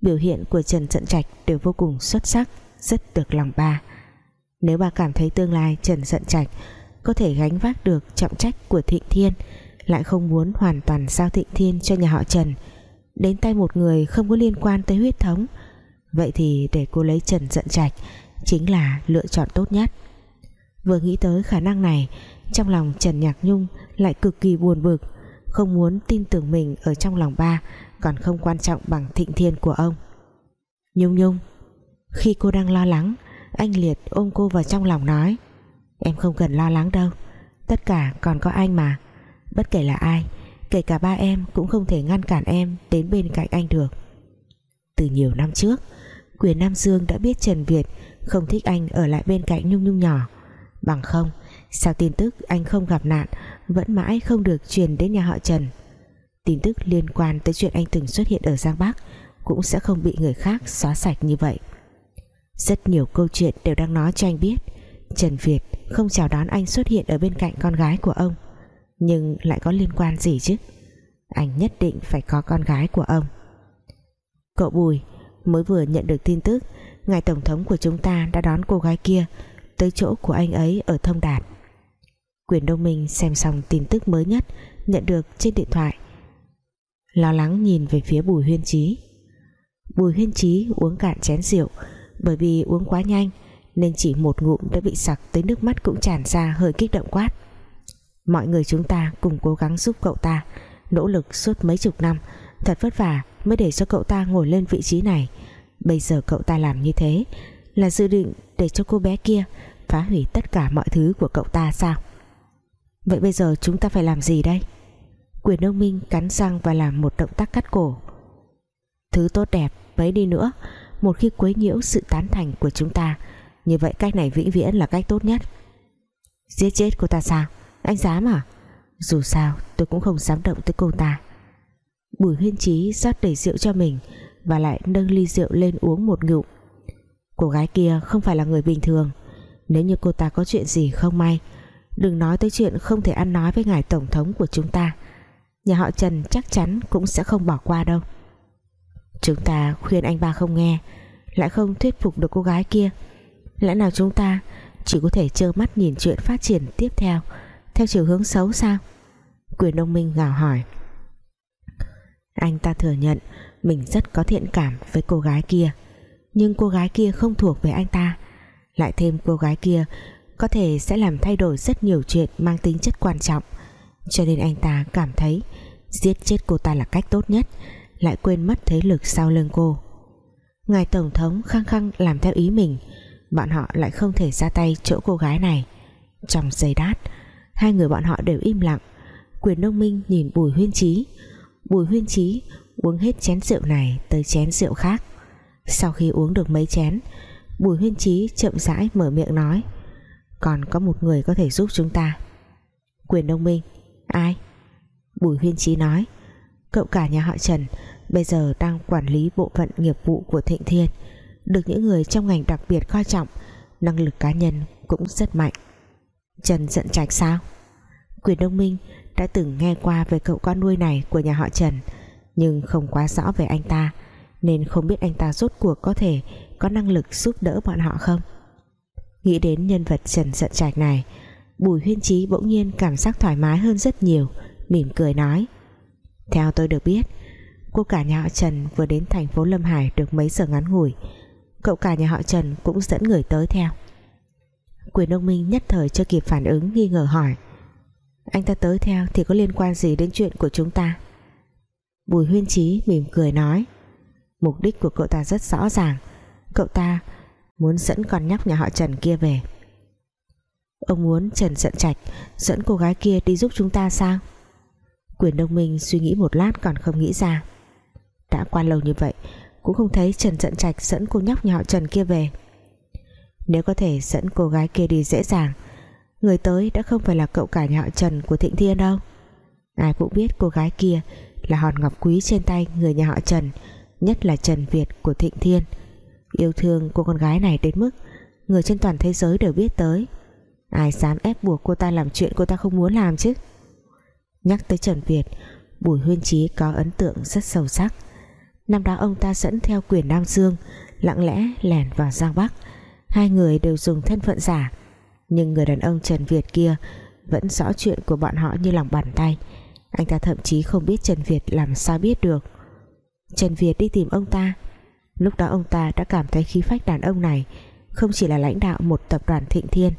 Biểu hiện của Trần Dận Trạch đều vô cùng xuất sắc, Rất được lòng bà Nếu bà cảm thấy tương lai Trần Dận Trạch Có thể gánh vác được trọng trách của Thịnh Thiên, Lại không muốn hoàn toàn giao Thịnh Thiên cho nhà họ Trần, Đến tay một người không có liên quan tới huyết thống, Vậy thì để cô lấy Trần Dận Trạch Chính là lựa chọn tốt nhất. Vừa nghĩ tới khả năng này, Trong lòng Trần Nhạc Nhung Lại cực kỳ buồn bực không muốn tin tưởng mình ở trong lòng ba, Còn không quan trọng bằng thịnh thiên của ông. Nhung Nhung, Khi cô đang lo lắng, Anh Liệt ôm cô vào trong lòng nói, Em không cần lo lắng đâu, Tất cả còn có anh mà. Bất kể là ai, Kể cả ba em cũng không thể ngăn cản em Đến bên cạnh anh được. Từ nhiều năm trước, Quyền Nam Dương đã biết Trần Việt Không thích anh ở lại bên cạnh Nhung Nhung nhỏ. Bằng không Sao tin tức anh không gặp nạn vẫn mãi không được truyền đến nhà họ Trần. Tin tức liên quan tới chuyện anh từng xuất hiện ở Giang Bắc Cũng sẽ không bị người khác xóa sạch như vậy. Rất nhiều câu chuyện đều đang nói cho anh biết, Trần Việt không chào đón anh xuất hiện ở bên cạnh con gái của ông. Nhưng lại có liên quan gì chứ? Anh nhất định phải có con gái của ông. Cậu Bùi, mới vừa nhận được tin tức, Ngài Tổng thống của chúng ta đã đón cô gái kia Tới chỗ của anh ấy ở Thông Đạt. Quyền Đông Minh xem xong tin tức mới nhất, Nhận được trên điện thoại. Lo lắng nhìn về phía Bùi Huyên Trí Bùi Huyên Trí uống cạn chén rượu, Bởi vì uống quá nhanh, Nên chỉ một ngụm đã bị sặc Tới nước mắt cũng tràn ra hơi kích động quát. Mọi người chúng ta cùng cố gắng giúp cậu ta, Nỗ lực suốt mấy chục năm, Thật vất vả mới để cho cậu ta ngồi lên vị trí này. Bây giờ cậu ta làm như thế Là dự định để cho cô bé kia Phá hủy tất cả mọi thứ của cậu ta sao? Vậy bây giờ chúng ta phải làm gì đây? Quyền ông Minh cắn răng và làm một động tác cắt cổ. Thứ tốt đẹp mấy đi nữa. Một khi quấy nhiễu sự tán thành của chúng ta, Như vậy cách này vĩnh viễn là cách tốt nhất. Giết chết cô ta sao? Anh dám à? Dù sao, tôi cũng không dám động tới cô ta. Bùi huyên trí rót đầy rượu cho mình Và lại nâng ly rượu lên uống một ngụm. Cô gái kia không phải là người bình thường. Nếu như cô ta có chuyện gì không may Đừng nói tới chuyện không thể ăn nói với ngài tổng thống của chúng ta. Nhà họ Trần chắc chắn cũng sẽ không bỏ qua đâu. Chúng ta khuyên anh ba không nghe, Lại không thuyết phục được cô gái kia. Lẽ nào chúng ta Chỉ có thể trơ mắt nhìn chuyện phát triển tiếp theo Theo chiều hướng xấu sao? Quyền ông minh gào hỏi. Anh ta thừa nhận Mình rất có thiện cảm với cô gái kia, Nhưng cô gái kia không thuộc về anh ta. Lại thêm cô gái kia có thể sẽ làm thay đổi rất nhiều chuyện Mang tính chất quan trọng. Cho nên anh ta cảm thấy Giết chết cô ta là cách tốt nhất, Lại quên mất thế lực sau lưng cô. Ngài Tổng thống khăng khăng làm theo ý mình, Bọn họ lại không thể ra tay chỗ cô gái này. Trong giây đát Hai người bọn họ đều im lặng. Quyền Đông Minh nhìn Bùi Huyên Trí Bùi Huyên Trí uống hết chén rượu này tới chén rượu khác. Sau khi uống được mấy chén, Bùi Huyên Trí chậm rãi mở miệng nói còn có một người có thể giúp chúng ta. Quyền đông minh, ai? Bùi Huyên Trí nói, cậu cả nhà họ Trần bây giờ đang quản lý bộ phận nghiệp vụ của Thịnh Thiên, được những người trong ngành đặc biệt coi trọng, năng lực cá nhân cũng rất mạnh. Trần giận trạch sao? Quyền đông minh đã từng nghe qua về cậu con nuôi này của nhà họ Trần, nhưng không quá rõ về anh ta, nên không biết anh ta rốt cuộc có thể có năng lực giúp đỡ bọn họ không? Nghĩ đến nhân vật Trần Dận Trạch này, Bùi Huyên Trí bỗng nhiên cảm giác thoải mái hơn rất nhiều, mỉm cười nói. Theo tôi được biết, cô cả nhà họ Trần vừa đến thành phố Lâm Hải được mấy giờ ngắn ngủi. Cậu cả nhà họ Trần cũng dẫn người tới theo. Quyền ông Minh nhất thời chưa kịp phản ứng nghi ngờ hỏi. Anh ta tới theo thì có liên quan gì đến chuyện của chúng ta? Bùi huyên trí mỉm cười nói. Mục đích của cậu ta rất rõ ràng. Cậu ta muốn dẫn con nhóc nhà họ Trần kia về. Ông muốn Trần giận trạch, Dẫn cô gái kia đi giúp chúng ta sao? Quyền Đông Minh suy nghĩ một lát còn không nghĩ ra. Đã qua lâu như vậy, Cũng không thấy Trần giận trạch dẫn cô nhóc nhà họ Trần kia về. Nếu có thể dẫn cô gái kia đi dễ dàng, Người tới đã không phải là cậu cả nhà họ Trần của Thịnh Thiên đâu. Ai cũng biết cô gái kia Là hòn ngọc quý trên tay người nhà họ Trần, Nhất là Trần Việt của Thịnh Thiên. Yêu thương cô con gái này đến mức Người trên toàn thế giới đều biết tới. Ai dám ép buộc cô ta làm chuyện cô ta không muốn làm chứ? Nhắc tới Trần Việt, Bùi Huyên Trí có ấn tượng rất sâu sắc. Năm đó ông ta dẫn theo quyền Nam Dương, Lặng lẽ lẻn vào Giang Bắc. Hai người đều dùng thân phận giả, Nhưng người đàn ông Trần Việt kia Vẫn rõ chuyện của bọn họ như lòng bàn tay. Anh ta thậm chí không biết Trần Việt làm sao biết được. Trần Việt đi tìm ông ta Lúc đó ông ta đã cảm thấy khí phách đàn ông này Không chỉ là lãnh đạo một tập đoàn thịnh thiên,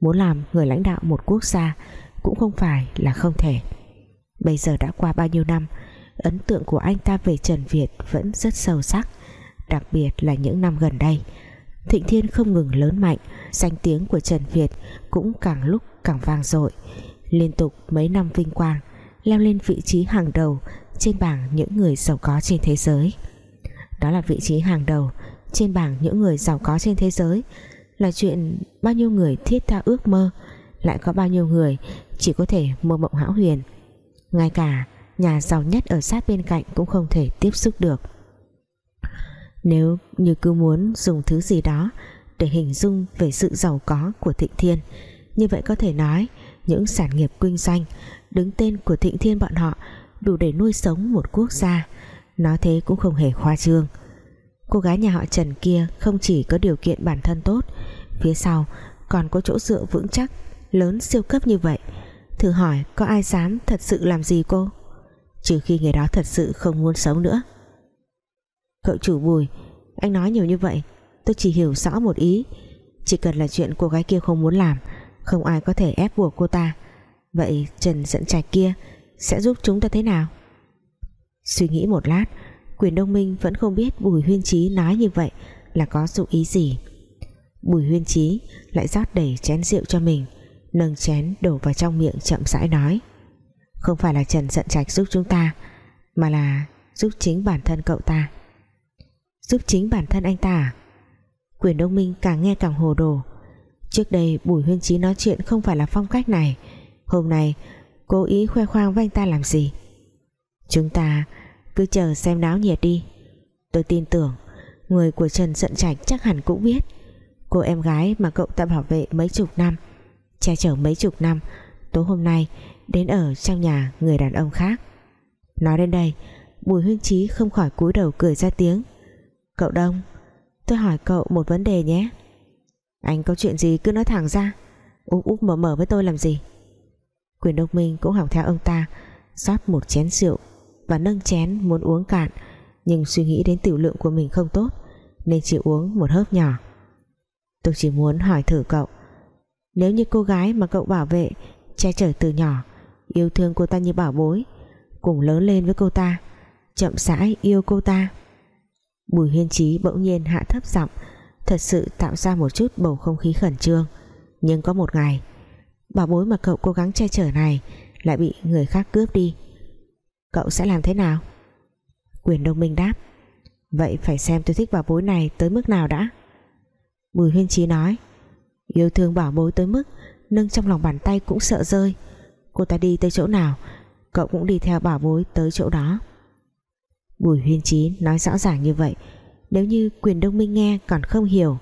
Muốn làm người lãnh đạo một quốc gia Cũng không phải là không thể. Bây giờ đã qua bao nhiêu năm, Ấn tượng của anh ta về Trần Việt Vẫn rất sâu sắc, Đặc biệt là những năm gần đây. Thịnh Thiên không ngừng lớn mạnh, Danh tiếng của Trần Việt Cũng càng lúc càng vang dội. Liên tục mấy năm vinh quang, Leo lên vị trí hàng đầu Trên bảng những người giàu có trên thế giới. Đó là vị trí hàng đầu Trên bảng những người giàu có trên thế giới. Là chuyện bao nhiêu người thiết tha ước mơ, Lại có bao nhiêu người Chỉ có thể mơ mộng hão huyền. Ngay cả nhà giàu nhất ở sát bên cạnh cũng không thể tiếp xúc được. Nếu như cứ muốn dùng thứ gì đó để hình dung về sự giàu có của Thịnh Thiên, như vậy có thể nói những sản nghiệp kinh doanh, đứng tên của Thịnh Thiên bọn họ đủ để nuôi sống một quốc gia nói thế cũng không hề khoa trương. Cô gái nhà họ Trần kia không chỉ có điều kiện bản thân tốt, phía sau còn có chỗ dựa vững chắc, lớn siêu cấp như vậy. Thử hỏi có ai dám thật sự làm gì cô? Trừ khi người đó thật sự không muốn sống nữa. Cậu chủ bùi, Anh nói nhiều như vậy, Tôi chỉ hiểu rõ một ý. Chỉ cần là chuyện cô gái kia không muốn làm, Không ai có thể ép buộc cô ta. Vậy Trần dẫn trạch kia Sẽ giúp chúng ta thế nào? Suy nghĩ một lát, Quyền Đông Minh vẫn không biết Bùi Huyên Trí nói như vậy Là có dụng ý gì. Bùi Huyên Trí lại rót đầy chén rượu cho mình, nâng chén đổ vào trong miệng chậm rãi nói, không phải là Trần giận trạch giúp chúng ta, mà là giúp chính bản thân cậu ta. Giúp chính bản thân anh ta à? quyền đông minh càng nghe càng hồ đồ. Trước đây bùi huyên chí nói chuyện không phải là phong cách này. Hôm nay, cố ý khoe khoang với anh ta làm gì? Chúng ta cứ chờ xem náo nhiệt đi. Tôi tin tưởng, người của Trần giận trạch chắc hẳn cũng biết. Cô em gái mà cậu ta bảo vệ mấy chục năm, che chở mấy chục năm, tối hôm nay đến ở trong nhà người đàn ông khác. Nói đến đây, bùi huyên trí không khỏi cúi đầu cười ra tiếng. Cậu đông, tôi hỏi cậu một vấn đề nhé. Anh có chuyện gì cứ nói thẳng ra, úp úp mở mở với tôi làm gì? Quyền đông minh cũng học theo ông ta, rót một chén rượu và nâng chén muốn uống cạn, nhưng suy nghĩ đến tiểu lượng của mình không tốt, nên chỉ uống một hớp nhỏ. Tôi chỉ muốn hỏi thử cậu, nếu như cô gái mà cậu bảo vệ che chở từ nhỏ, yêu thương cô ta như bảo bối, cùng lớn lên với cô ta, chậm rãi yêu cô ta. Bùi Huyên Trí bỗng nhiên hạ thấp giọng, thật sự tạo ra một chút bầu không khí khẩn trương. Nhưng có một ngày, bảo bối mà cậu cố gắng che chở này lại bị người khác cướp đi cậu sẽ làm thế nào? Quyền đông minh đáp. Vậy phải xem tôi thích bảo bối này tới mức nào đã. Bùi Huyên Trí nói. Yêu thương bảo bối tới mức, Nâng trong lòng bàn tay cũng sợ rơi. Cô ta đi tới chỗ nào, Cậu cũng đi theo bảo bối tới chỗ đó. Bùi huyên trí nói rõ ràng như vậy. Nếu như quyền đông minh nghe còn không hiểu,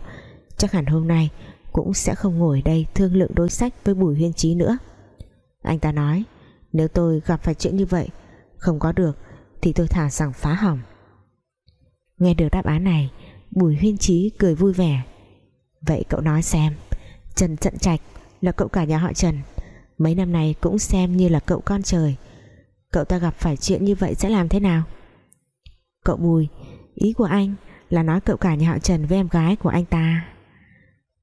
Chắc hẳn hôm nay Cũng sẽ không ngồi đây thương lượng đối sách Với bùi huyên trí nữa. Anh ta nói, Nếu tôi gặp phải chuyện như vậy không có được, thì tôi thả rằng phá hỏng. Nghe được đáp án này, Bùi huyên trí cười vui vẻ. Vậy cậu nói xem, Trần Trận Trạch là cậu cả nhà họ Trần. Mấy năm nay cũng xem như là cậu con trời. Cậu ta gặp phải chuyện như vậy sẽ làm thế nào? Cậu Bùi, ý của anh là nói cậu cả nhà họ Trần với em gái của anh ta.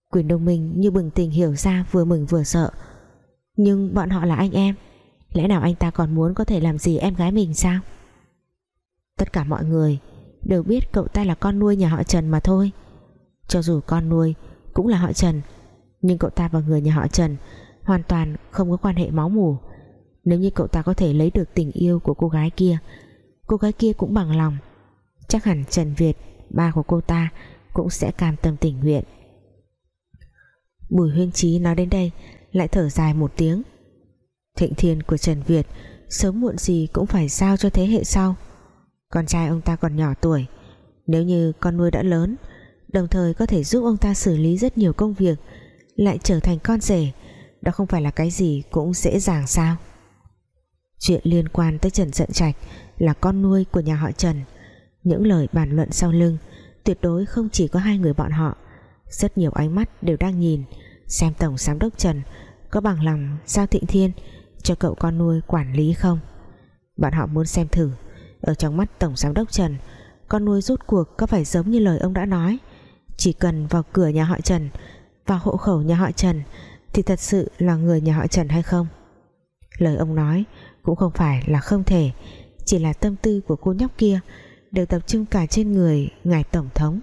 Quyền đồng minh như bừng tỉnh hiểu ra vừa mừng vừa sợ. Nhưng bọn họ là anh em lẽ nào anh ta còn muốn có thể làm gì em gái mình sao? Tất cả mọi người đều biết cậu ta là con nuôi nhà họ Trần mà thôi. Cho dù con nuôi cũng là họ Trần, nhưng cậu ta và người nhà họ Trần hoàn toàn không có quan hệ máu mủ. Nếu như cậu ta có thể lấy được tình yêu của cô gái kia, cô gái kia cũng bằng lòng. Chắc hẳn Trần Việt, ba của cô ta, cũng sẽ cam tâm tình nguyện. Bùi Huyên Trí nói đến đây, lại thở dài một tiếng thịnh thiên của Trần Việt, sớm muộn gì cũng phải giao cho thế hệ sau. Con trai ông ta còn nhỏ tuổi, nếu như con nuôi đã lớn, đồng thời có thể giúp ông ta xử lý rất nhiều công việc, lại trở thành con rể, đó không phải là cái gì cũng dễ dàng sao? Chuyện liên quan tới Trần Dận Trạch là con nuôi của nhà họ Trần. Những lời bàn luận sau lưng, tuyệt đối không chỉ có hai người bọn họ. Rất nhiều ánh mắt đều đang nhìn, xem tổng giám đốc Trần có bằng lòng giao Thịnh Thiên cho cậu con nuôi quản lý không? Bọn họ muốn xem thử. Ở trong mắt tổng giám đốc Trần, con nuôi rút cuộc có phải giống như lời ông đã nói? Chỉ cần vào cửa nhà họ Trần, vào hộ khẩu nhà họ Trần, thì thật sự là người nhà họ Trần hay không? Lời ông nói cũng không phải là không thể, chỉ là tâm tư của cô nhóc kia đều tập trung cả trên người ngài tổng thống.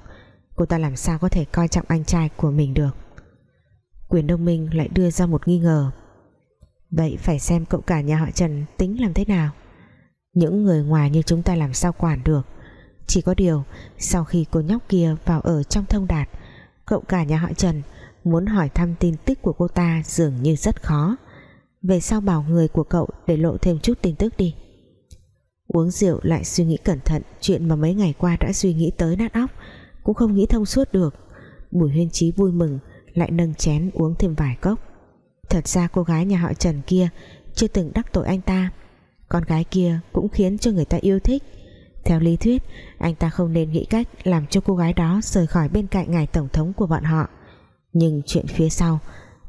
Cô ta làm sao có thể coi trọng anh trai của mình được? Quyền đông minh lại đưa ra một nghi ngờ vậy phải xem cậu cả nhà họ Trần tính làm thế nào. Những người ngoài như chúng ta làm sao quản được. Chỉ có điều, sau khi cô nhóc kia vào ở trong thông đạt, cậu cả nhà họ Trần muốn hỏi thăm tin tức của cô ta dường như rất khó. Về sau bảo người của cậu để lộ thêm chút tin tức đi. Uống rượu lại suy nghĩ cẩn thận chuyện mà mấy ngày qua đã suy nghĩ tới nát óc, cũng không nghĩ thông suốt được. Bùi huyên trí vui mừng, lại nâng chén uống thêm vài cốc thật ra cô gái nhà họ Trần kia chưa từng đắc tội anh ta. Con gái kia cũng khiến cho người ta yêu thích. Theo lý thuyết, anh ta không nên nghĩ cách làm cho cô gái đó rời khỏi bên cạnh ngài tổng thống của bọn họ. Nhưng chuyện phía sau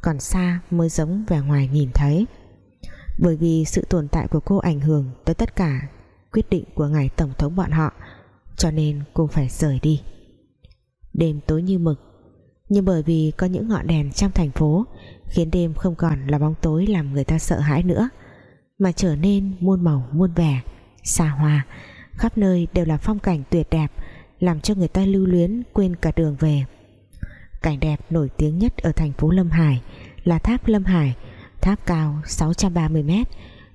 còn xa mới giống vẻ ngoài nhìn thấy. Bởi vì sự tồn tại của cô ảnh hưởng tới tất cả quyết định của ngài tổng thống bọn họ, cho nên cô phải rời đi. Đêm tối như mực, nhưng bởi vì có những ngọn đèn trong thành phố khiến đêm không còn là bóng tối làm người ta sợ hãi nữa, mà trở nên muôn màu, muôn vẻ, xa hoa. Khắp nơi đều là phong cảnh tuyệt đẹp, làm cho người ta lưu luyến, quên cả đường về. Cảnh đẹp nổi tiếng nhất ở thành phố Lâm Hải là tháp Lâm Hải, tháp cao 630 mét,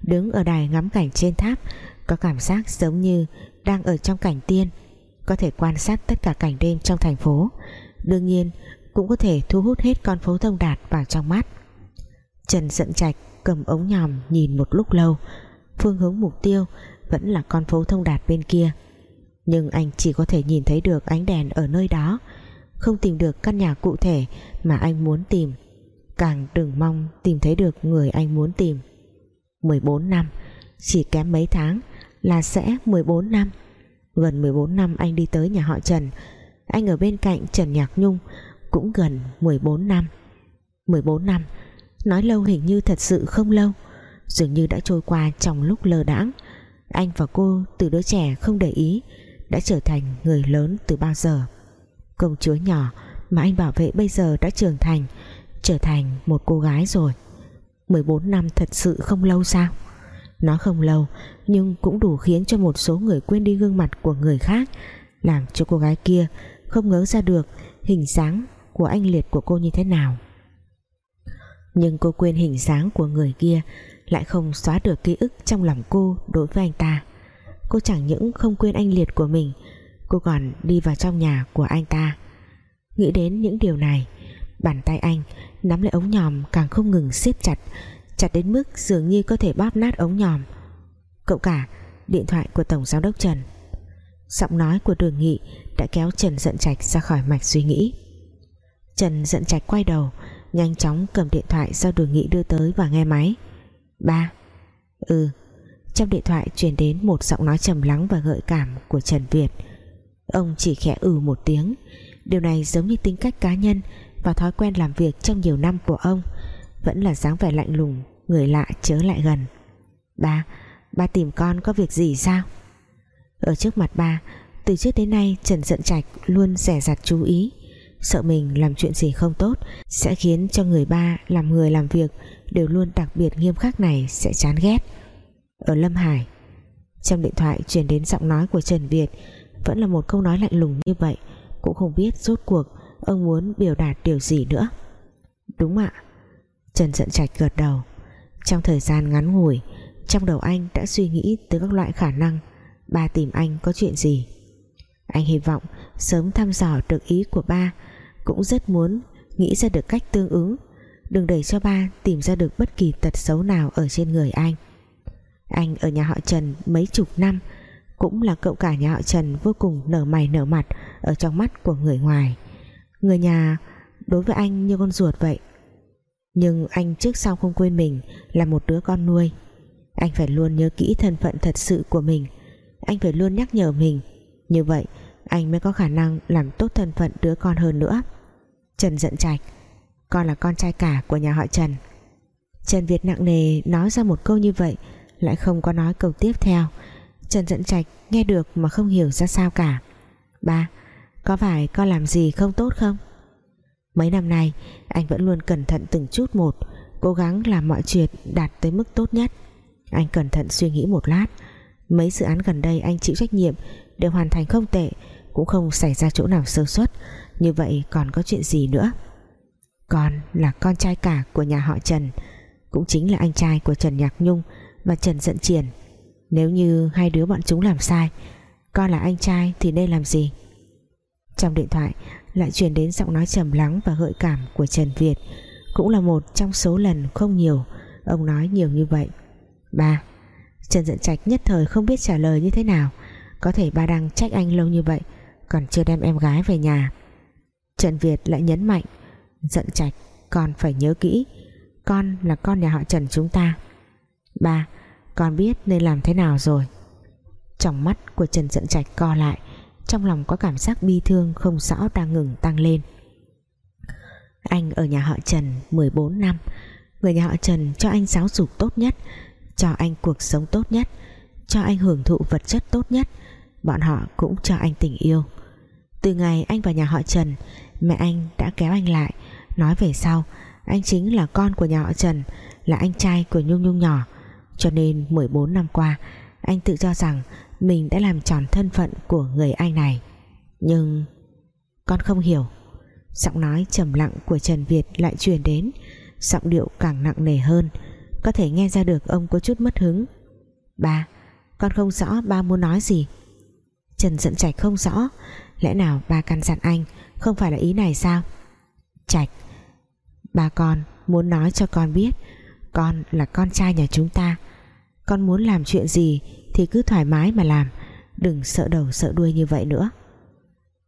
đứng ở đài ngắm cảnh trên tháp, có cảm giác giống như đang ở trong cảnh tiên, có thể quan sát tất cả cảnh đêm trong thành phố. Đương nhiên cũng có thể thu hút hết con phố thông đạt vào trong mắt. Trần giận Trạch cầm ống nhòm nhìn một lúc lâu, phương hướng mục tiêu vẫn là con phố thông đạt bên kia. Nhưng anh chỉ có thể nhìn thấy được ánh đèn ở nơi đó, không tìm được căn nhà cụ thể mà anh muốn tìm. Càng đừng mong tìm thấy được người anh muốn tìm. 14 năm, chỉ kém mấy tháng là sẽ 14 năm. Gần 14 năm anh đi tới nhà họ Trần, anh ở bên cạnh Trần Nhạc Nhung cũng gần 14 năm. 14 năm, nói lâu hình như thật sự không lâu, dường như đã trôi qua trong lúc lơ đãng. Anh và cô, từ đứa trẻ không để ý, đã trở thành người lớn từ bao giờ. Công chúa nhỏ mà anh bảo vệ bây giờ đã trưởng thành, trở thành một cô gái rồi. 14 năm thật sự không lâu sao? Nó không lâu, nhưng cũng đủ khiến cho một số người quên đi gương mặt của người khác, làm cho cô gái kia không ngớ ra được hình dáng của anh liệt của cô như thế nào. Nhưng cô quên hình dáng của người kia, lại không xóa được ký ức trong lòng cô đối với anh ta. Cô chẳng những không quên anh liệt của mình, cô còn đi vào trong nhà của anh ta. Nghĩ đến những điều này, bàn tay anh nắm lấy ống nhòm càng không ngừng siết chặt chặt đến mức dường như có thể bóp nát ống nhòm. Cậu cả, điện thoại của tổng giám đốc Trần. Giọng nói của đường nghị đã kéo Trần giận trạch ra khỏi mạch suy nghĩ. Trần giận trạch quay đầu, nhanh chóng cầm điện thoại do đường nghị đưa tới và nghe máy. Ba. Ừ. Trong điện thoại truyền đến một giọng nói trầm lắng và gợi cảm của Trần Việt. Ông chỉ khẽ ừ một tiếng. Điều này giống như tính cách cá nhân và thói quen làm việc trong nhiều năm của ông. Vẫn là dáng vẻ lạnh lùng, người lạ chớ lại gần. Ba. Ba tìm con có việc gì sao? Ở trước mặt ba, từ trước đến nay Trần Dận Trạch luôn rẻ rặt chú ý sợ mình làm chuyện gì không tốt, sẽ khiến cho người ba làm người làm việc đều luôn đặc biệt nghiêm khắc này sẽ chán ghét. Ở Lâm Hải, trong điện thoại truyền đến giọng nói của Trần Việt, vẫn là một câu nói lạnh lùng như vậy, cũng không biết rốt cuộc ông muốn biểu đạt điều gì nữa. Đúng ạ. Trần giận Trạch gật đầu. Trong thời gian ngắn ngủi, trong đầu anh đã suy nghĩ tới các loại khả năng, ba tìm anh có chuyện gì? Anh hy vọng sớm thăm dò được ý của ba. Cũng rất muốn nghĩ ra được cách tương ứng. Đừng để cho ba tìm ra được bất kỳ tật xấu nào ở trên người anh. Anh ở nhà họ Trần mấy chục năm, cũng là cậu cả nhà họ Trần vô cùng nở mày nở mặt ở trong mắt của người ngoài. Người nhà đối với anh như con ruột vậy. Nhưng anh trước sau không quên mình là một đứa con nuôi. Anh phải luôn nhớ kỹ thân phận thật sự của mình. Anh phải luôn nhắc nhở mình như vậy, anh mới có khả năng làm tốt thân phận đứa con hơn nữa. Trần giận trạch, con là con trai cả của nhà họ Trần. Trần Việt nặng nề nói ra một câu như vậy, lại không có nói câu tiếp theo. Trần giận trạch nghe được mà không hiểu ra sao cả. Ba, có phải con làm gì không tốt không? Mấy năm nay, anh vẫn luôn cẩn thận từng chút một, cố gắng làm mọi chuyện đạt tới mức tốt nhất. Anh cẩn thận suy nghĩ một lát. Mấy dự án gần đây anh chịu trách nhiệm đều hoàn thành không tệ, cũng không xảy ra chỗ nào sơ suất. Như vậy còn có chuyện gì nữa? Con là con trai cả của nhà họ Trần, cũng chính là anh trai của Trần Nhạc Nhung và Trần Dận Triển. Nếu như hai đứa bọn chúng làm sai, con là anh trai thì nên làm gì? Trong điện thoại lại truyền đến giọng nói trầm lắng và gợi cảm của Trần Việt, cũng là một trong số lần không nhiều ông nói nhiều như vậy. Ba, Trần Dận Trạch nhất thời không biết trả lời như thế nào có thể ba đang trách anh lâu như vậy, còn chưa đem em gái về nhà. Trần Việt lại nhấn mạnh, giận Trạch con phải nhớ kỹ, con là con nhà họ Trần chúng ta. Ba, con biết nên làm thế nào rồi. Trong mắt của Trần giận Trạch co lại, trong lòng có cảm giác bi thương không rõ đang ngừng tăng lên. Anh ở nhà họ Trần 14 năm, người nhà họ Trần cho anh giáo dục tốt nhất, cho anh cuộc sống tốt nhất, cho anh hưởng thụ vật chất tốt nhất bọn họ cũng cho anh tình yêu. Từ ngày anh vào nhà họ Trần, mẹ anh đã kéo anh lại, nói về sau, anh chính là con của nhà họ Trần, là anh trai của Nhung Nhung nhỏ. Cho nên 14 năm qua, anh tự cho rằng mình đã làm tròn thân phận của người anh này. Nhưng con không hiểu. Giọng nói trầm lặng của Trần Việt lại truyền đến, giọng điệu càng nặng nề hơn, có thể nghe ra được ông có chút mất hứng. Ba, con không rõ ba muốn nói gì. Trần giận Trạch không rõ. Lẽ nào ba căn dặn anh không phải là ý này sao? Trạch ba con muốn nói cho con biết, con là con trai nhà chúng ta. Con muốn làm chuyện gì thì cứ thoải mái mà làm, đừng sợ đầu sợ đuôi như vậy nữa.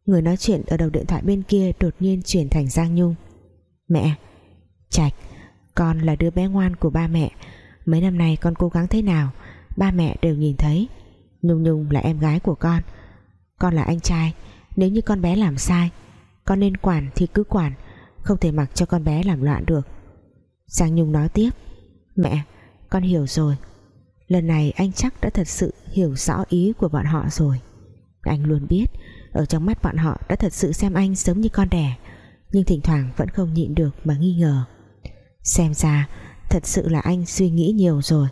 Người nói chuyện ở đầu điện thoại bên kia đột nhiên chuyển thành Giang Nhung. Mẹ, Trạch, con là đứa bé ngoan của ba mẹ. Mấy năm nay con cố gắng thế nào, ba mẹ đều nhìn thấy. Nhung Nhung là em gái của con con là anh trai, nếu như con bé làm sai, con nên quản thì cứ quản, không thể mặc cho con bé làm loạn được. Giang Nhung nói tiếp, mẹ, con hiểu rồi. Lần này anh chắc đã thật sự hiểu rõ ý của bọn họ rồi. Anh luôn biết, ở trong mắt bọn họ đã thật sự xem anh giống như con đẻ, nhưng thỉnh thoảng vẫn không nhịn được mà nghi ngờ. Xem ra, thật sự là anh suy nghĩ nhiều rồi.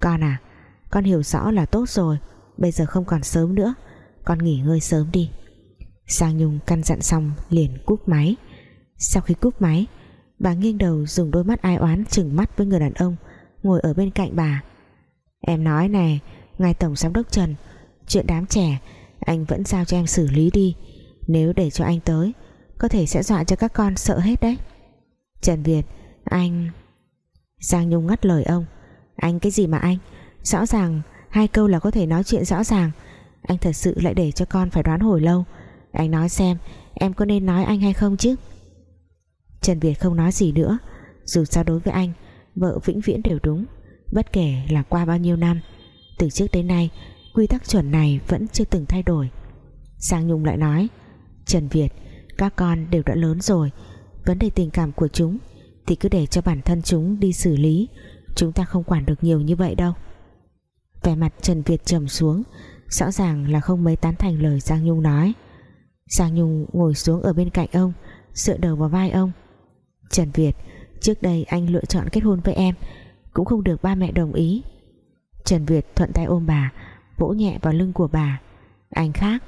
Con à con hiểu rõ là tốt rồi, bây giờ không còn sớm nữa con nghỉ ngơi sớm đi. Giang Nhung căn dặn xong liền cúp máy. Sau khi cúp máy, bà nghiêng đầu dùng đôi mắt ai oán chừng mắt với người đàn ông ngồi ở bên cạnh bà. Em nói này ngài tổng giám đốc Trần, chuyện đám trẻ anh vẫn giao cho em xử lý đi. Nếu để cho anh tới, có thể sẽ dọa cho các con sợ hết đấy. Trần Việt, anh Giang Nhung ngắt lời ông. Anh cái gì mà anh? Rõ ràng hai câu là có thể nói chuyện rõ ràng anh thật sự lại để cho con phải đoán hồi lâu. Anh nói xem, em có nên nói anh hay không chứ? Trần Việt không nói gì nữa. Dù sao đối với anh, vợ vĩnh viễn đều đúng. Bất kể là qua bao nhiêu năm, từ trước tới nay, quy tắc chuẩn này vẫn chưa từng thay đổi. Sang Nhung lại nói, Trần Việt, các con đều đã lớn rồi. Vấn đề tình cảm của chúng thì cứ để cho bản thân chúng đi xử lý. Chúng ta không quản được nhiều như vậy đâu. Vẻ mặt Trần Việt trầm xuống rõ ràng là không mấy tán thành lời Giang Nhung nói. Giang Nhung ngồi xuống ở bên cạnh ông, dựa đầu vào vai ông. Trần Việt, trước đây anh lựa chọn kết hôn với em, cũng không được ba mẹ đồng ý. Trần Việt thuận tay ôm bà, vỗ nhẹ vào lưng của bà. Anh khác.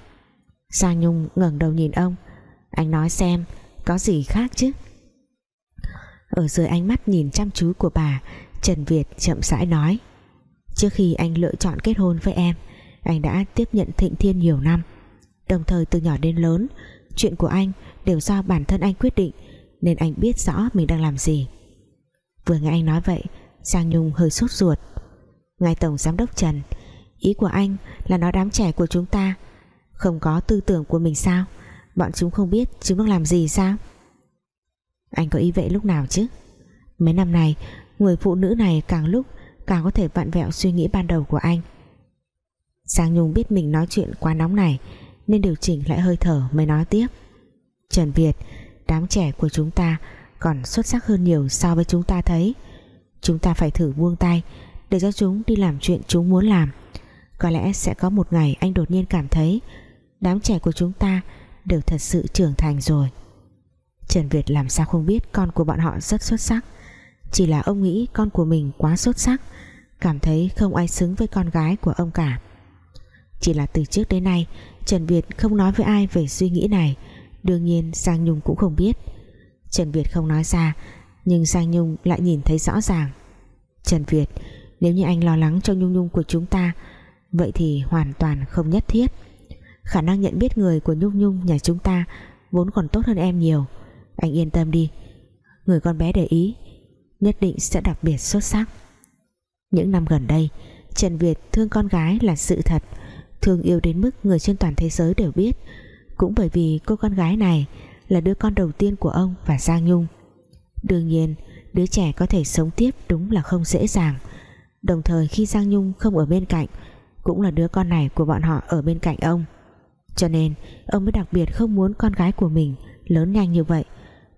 Giang Nhung ngẩng đầu nhìn ông. Anh nói xem, có gì khác chứ? Ở dưới ánh mắt nhìn chăm chú của bà, Trần Việt chậm rãi nói. Trước khi anh lựa chọn kết hôn với em anh đã tiếp nhận Thịnh Thiên nhiều năm. Đồng thời từ nhỏ đến lớn, chuyện của anh đều do bản thân anh quyết định, Nên anh biết rõ mình đang làm gì. Vừa nghe anh nói vậy, Giang Nhung hơi sốt ruột. Ngài Tổng Giám đốc Trần, Ý của anh là nói đám trẻ của chúng ta Không có tư tưởng của mình sao? Bọn chúng không biết chúng đang làm gì sao? Anh có ý vậy lúc nào chứ? Mấy năm này, Người phụ nữ này càng lúc Càng có thể vặn vẹo suy nghĩ ban đầu của anh. Giang Nhung biết mình nói chuyện quá nóng này, Nên điều chỉnh lại hơi thở mới nói tiếp. Trần Việt, Đám trẻ của chúng ta Còn xuất sắc hơn nhiều so với chúng ta thấy. Chúng ta phải thử buông tay Để cho chúng đi làm chuyện chúng muốn làm. Có lẽ sẽ có một ngày anh đột nhiên cảm thấy Đám trẻ của chúng ta Đều thật sự trưởng thành rồi. Trần Việt làm sao không biết Con của bọn họ rất xuất sắc. Chỉ là ông nghĩ con của mình quá xuất sắc, Cảm thấy không ai xứng với con gái của ông cả. Chỉ là từ trước đến nay, Trần Việt không nói với ai về suy nghĩ này. Đương nhiên Giang Nhung cũng không biết. Trần Việt không nói ra, Nhưng Giang Nhung lại nhìn thấy rõ ràng. Trần Việt, Nếu như anh lo lắng cho Nhung Nhung của chúng ta, Vậy thì hoàn toàn không nhất thiết. Khả năng nhận biết người của Nhung Nhung nhà chúng ta Vốn còn tốt hơn em nhiều. Anh yên tâm đi, Người con bé để ý, Nhất định sẽ đặc biệt xuất sắc. Những năm gần đây, Trần Việt thương con gái là sự thật. Thương yêu đến mức người trên toàn thế giới đều biết. Cũng bởi vì cô con gái này Là đứa con đầu tiên của ông và Giang Nhung. Đương nhiên, Đứa trẻ có thể sống tiếp đúng là không dễ dàng. Đồng thời khi Giang Nhung không ở bên cạnh, Cũng là đứa con này của bọn họ ở bên cạnh ông. Cho nên, ông mới đặc biệt không muốn con gái của mình lớn nhanh như vậy.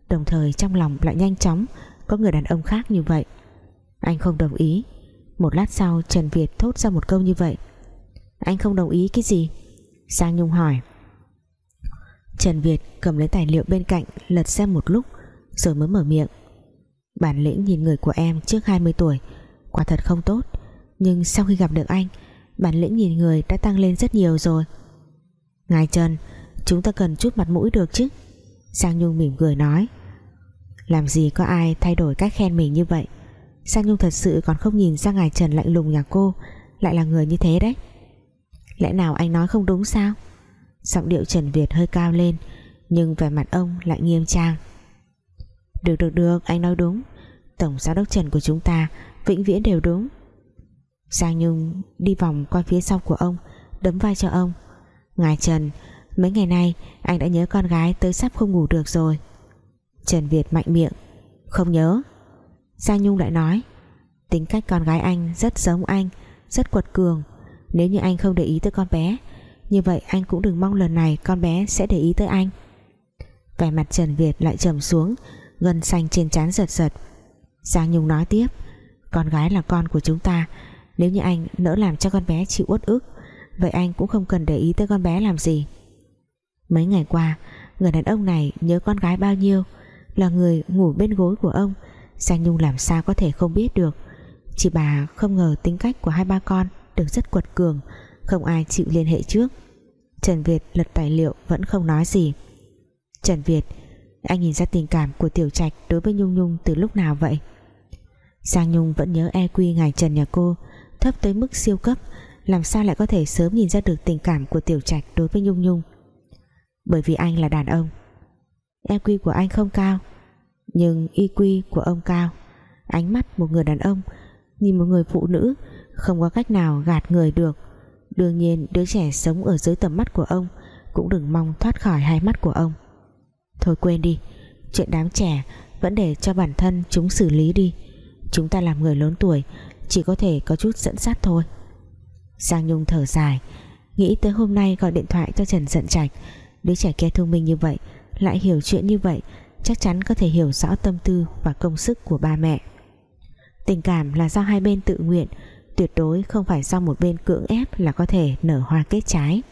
Đồng thời trong lòng lại nhanh chóng Có người đàn ông khác như vậy. Anh không đồng ý. Một lát sau, Trần Việt thốt ra một câu như vậy. Anh không đồng ý cái gì. Giang Nhung hỏi. Trần Việt cầm lấy tài liệu bên cạnh, Lật xem một lúc, Rồi mới mở miệng. Bản lĩnh nhìn người của em trước 20 tuổi, Quả thật không tốt. Nhưng sau khi gặp được anh, Bản lĩnh nhìn người đã tăng lên rất nhiều rồi. Ngài Trần, Chúng ta cần chút mặt mũi được chứ? Sang Nhung mỉm cười nói. Làm gì có ai thay đổi cách khen mình như vậy? Sang Nhung thật sự còn không nhìn ra Ngài Trần lạnh lùng nhà cô, Lại là người như thế đấy. Lẽ nào anh nói không đúng sao? Giọng điệu Trần Việt hơi cao lên, Nhưng vẻ mặt ông lại nghiêm trang. Được được được, anh nói đúng. Tổng giám đốc Trần của chúng ta Vĩnh viễn đều đúng. Giang Nhung đi vòng qua phía sau của ông, Đấm vai cho ông. Ngài Trần, Mấy ngày nay anh đã nhớ con gái tới sắp không ngủ được rồi. Trần Việt mạnh miệng. Không nhớ. Giang Nhung lại nói. Tính cách con gái anh rất giống anh, Rất quật cường. Nếu như anh không để ý tới con bé, Như vậy anh cũng đừng mong lần này con bé sẽ để ý tới anh. Vẻ mặt Trần Việt lại trầm xuống, Gân xanh trên trán giật giật. Giang Nhung nói tiếp, Con gái là con của chúng ta, Nếu như anh nỡ làm cho con bé chịu uất ức, Vậy anh cũng không cần để ý tới con bé làm gì. Mấy ngày qua, Người đàn ông này nhớ con gái bao nhiêu, Là người ngủ bên gối của ông, Giang Nhung làm sao có thể không biết được. Chỉ bà không ngờ tính cách của hai ba con được rất quật cường, Không ai chịu liên hệ trước. Trần Việt lật tài liệu, vẫn không nói gì. Trần Việt, anh nhìn ra tình cảm của Tiểu Trạch đối với Nhung Nhung từ lúc nào vậy? Giang Nhung vẫn nhớ EQ ngài Trần nhà cô, thấp tới mức siêu cấp, làm sao lại có thể sớm nhìn ra được tình cảm của Tiểu Trạch đối với Nhung Nhung? Bởi vì anh là đàn ông. EQ của anh không cao, nhưng EQ của ông cao. Ánh mắt một người đàn ông, nhìn một người phụ nữ không có cách nào gạt người được. Đương nhiên, đứa trẻ sống ở dưới tầm mắt của ông cũng đừng mong thoát khỏi hai mắt của ông. Thôi quên đi, Chuyện đám trẻ vẫn để cho bản thân chúng xử lý đi. Chúng ta làm người lớn tuổi, Chỉ có thể có chút dẫn dắt thôi. Giang Nhung thở dài, Nghĩ tới hôm nay gọi điện thoại cho Trần Dận Trạch. Đứa trẻ kia thông minh như vậy, Lại hiểu chuyện như vậy, Chắc chắn có thể hiểu rõ tâm tư và công sức của ba mẹ. Tình cảm là do hai bên tự nguyện Tuyệt đối không phải do một bên cưỡng ép Là có thể nở hoa kết trái.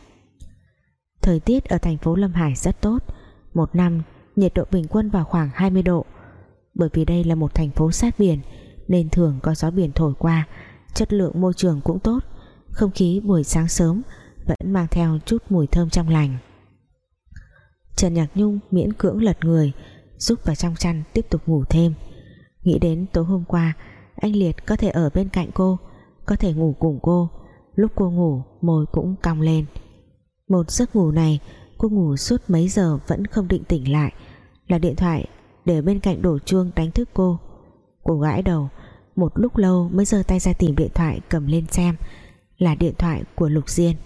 Thời tiết ở thành phố Lâm Hải rất tốt, một năm nhiệt độ bình quân vào khoảng 20 độ. Bởi vì đây là một thành phố sát biển, nên thường có gió biển thổi qua, chất lượng môi trường cũng tốt, không khí buổi sáng sớm vẫn mang theo chút mùi thơm trong lành. Trần Nhạc Nhung miễn cưỡng lật người giúp vào trong chăn tiếp tục ngủ thêm. Nghĩ đến tối hôm qua, anh Liệt có thể ở bên cạnh cô có thể ngủ cùng cô. Lúc cô ngủ, môi cũng cong lên. Một giấc ngủ này, Cô ngủ suốt mấy giờ vẫn không định tỉnh lại. Là điện thoại để bên cạnh đổ chuông đánh thức cô. Cô gãi đầu, một lúc lâu mới giơ tay ra tìm điện thoại cầm lên xem. Là điện thoại của Lục Diên.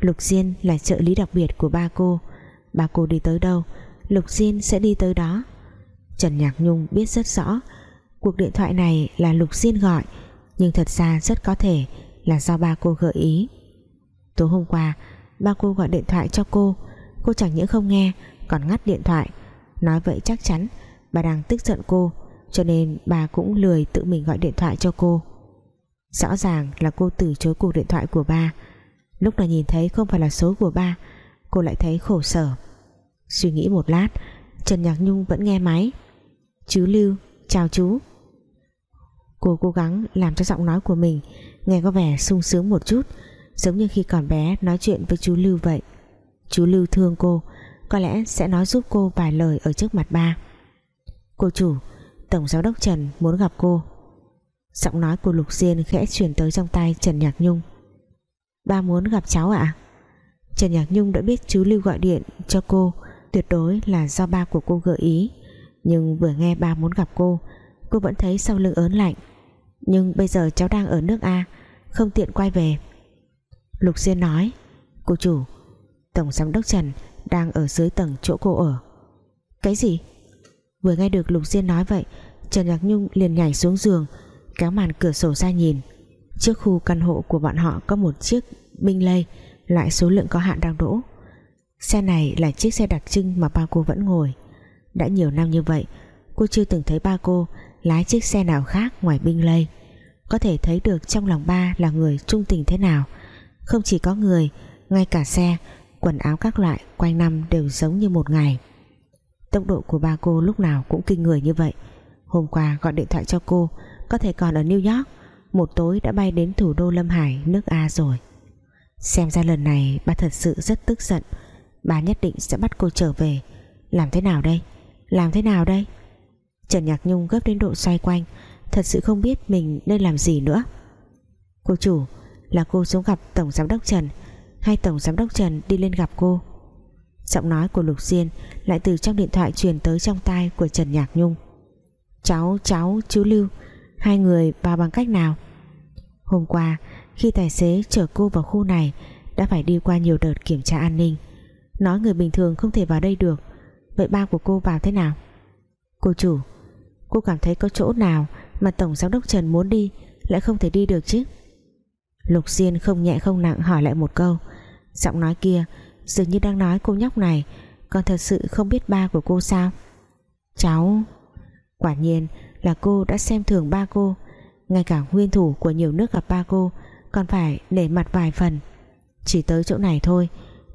Lục Diên là trợ lý đặc biệt của ba cô. Ba cô đi tới đâu, Lục Diên sẽ đi tới đó. Trần Nhạc Nhung biết rất rõ, cuộc điện thoại này là Lục Diên gọi nhưng thật ra rất có thể là do ba cô gợi ý. Tối hôm qua, ba cô gọi điện thoại cho cô. Cô chẳng những không nghe, còn ngắt điện thoại. Nói vậy chắc chắn bà đang tức giận cô, cho nên bà cũng lười tự mình gọi điện thoại cho cô. Rõ ràng là cô từ chối cuộc điện thoại của ba. Lúc nào nhìn thấy không phải là số của ba, cô lại thấy khổ sở. Suy nghĩ một lát, Trần Nhạc Nhung vẫn nghe máy. Chú Lưu, chào chú cô cố gắng làm cho giọng nói của mình nghe có vẻ sung sướng một chút, giống như khi còn bé nói chuyện với chú Lưu vậy. Chú Lưu thương cô, có lẽ sẽ nói giúp cô vài lời ở trước mặt ba. Cô chủ, tổng giám đốc Trần muốn gặp cô. Giọng nói của Lục Diên khẽ chuyển tới trong tay Trần Nhạc Nhung. Ba muốn gặp cháu ạ. Trần Nhạc Nhung đã biết chú Lưu gọi điện cho cô, tuyệt đối là do ba của cô gợi ý. Nhưng vừa nghe ba muốn gặp cô cô vẫn thấy sau lưng ớn lạnh nhưng bây giờ cháu đang ở nước A, không tiện quay về. Lục Diên nói, cô chủ, tổng giám đốc Trần đang ở dưới tầng chỗ cô ở. Cái gì? Vừa nghe được Lục Diên nói vậy, Trần Nhạc Nhung liền nhảy xuống giường, kéo màn cửa sổ ra nhìn. Trước khu căn hộ của bọn họ có một chiếc binh lây loại số lượng có hạn đang đỗ. Xe này là chiếc xe đặc trưng mà ba cô vẫn ngồi. Đã nhiều năm như vậy, cô chưa từng thấy ba cô lái chiếc xe nào khác ngoài binh lây có thể thấy được trong lòng ba là người trung tình thế nào. Không chỉ có người, ngay cả xe, quần áo các loại quanh năm đều giống như một ngày. Tốc độ của ba cô lúc nào cũng kinh người như vậy. Hôm qua gọi điện thoại cho cô, có thể còn ở New York. Một tối đã bay đến thủ đô Lâm Hải, nước A rồi. Xem ra lần này ba thật sự rất tức giận. Bà nhất định sẽ bắt cô trở về. Làm thế nào đây? Làm thế nào đây? Trần Nhạc Nhung gấp đến độ xoay quanh. Thật sự không biết mình nên làm gì nữa. Cô chủ, là cô xuống gặp Tổng Giám đốc Trần. Hay Tổng Giám đốc Trần đi lên gặp cô? Giọng nói của Lục Diên lại từ trong điện thoại truyền tới trong tai của Trần Nhạc Nhung. Cháu cháu, chú Lưu, hai người vào bằng cách nào? Hôm qua, khi tài xế chở cô vào khu này, đã phải đi qua nhiều đợt kiểm tra an ninh. Nói người bình thường không thể vào đây được. Vậy ba của cô vào thế nào? Cô chủ cô cảm thấy có chỗ nào mà tổng giám đốc Trần muốn đi lại không thể đi được chứ? Lục Diên không nhẹ không nặng hỏi lại một câu. Giọng nói kia dường như đang nói cô nhóc này còn thật sự không biết ba của cô sao? Cháu, quả nhiên là cô đã xem thường ba cô. Ngay cả nguyên thủ của nhiều nước gặp ba cô còn phải nể mặt vài phần. Chỉ tới chỗ này thôi,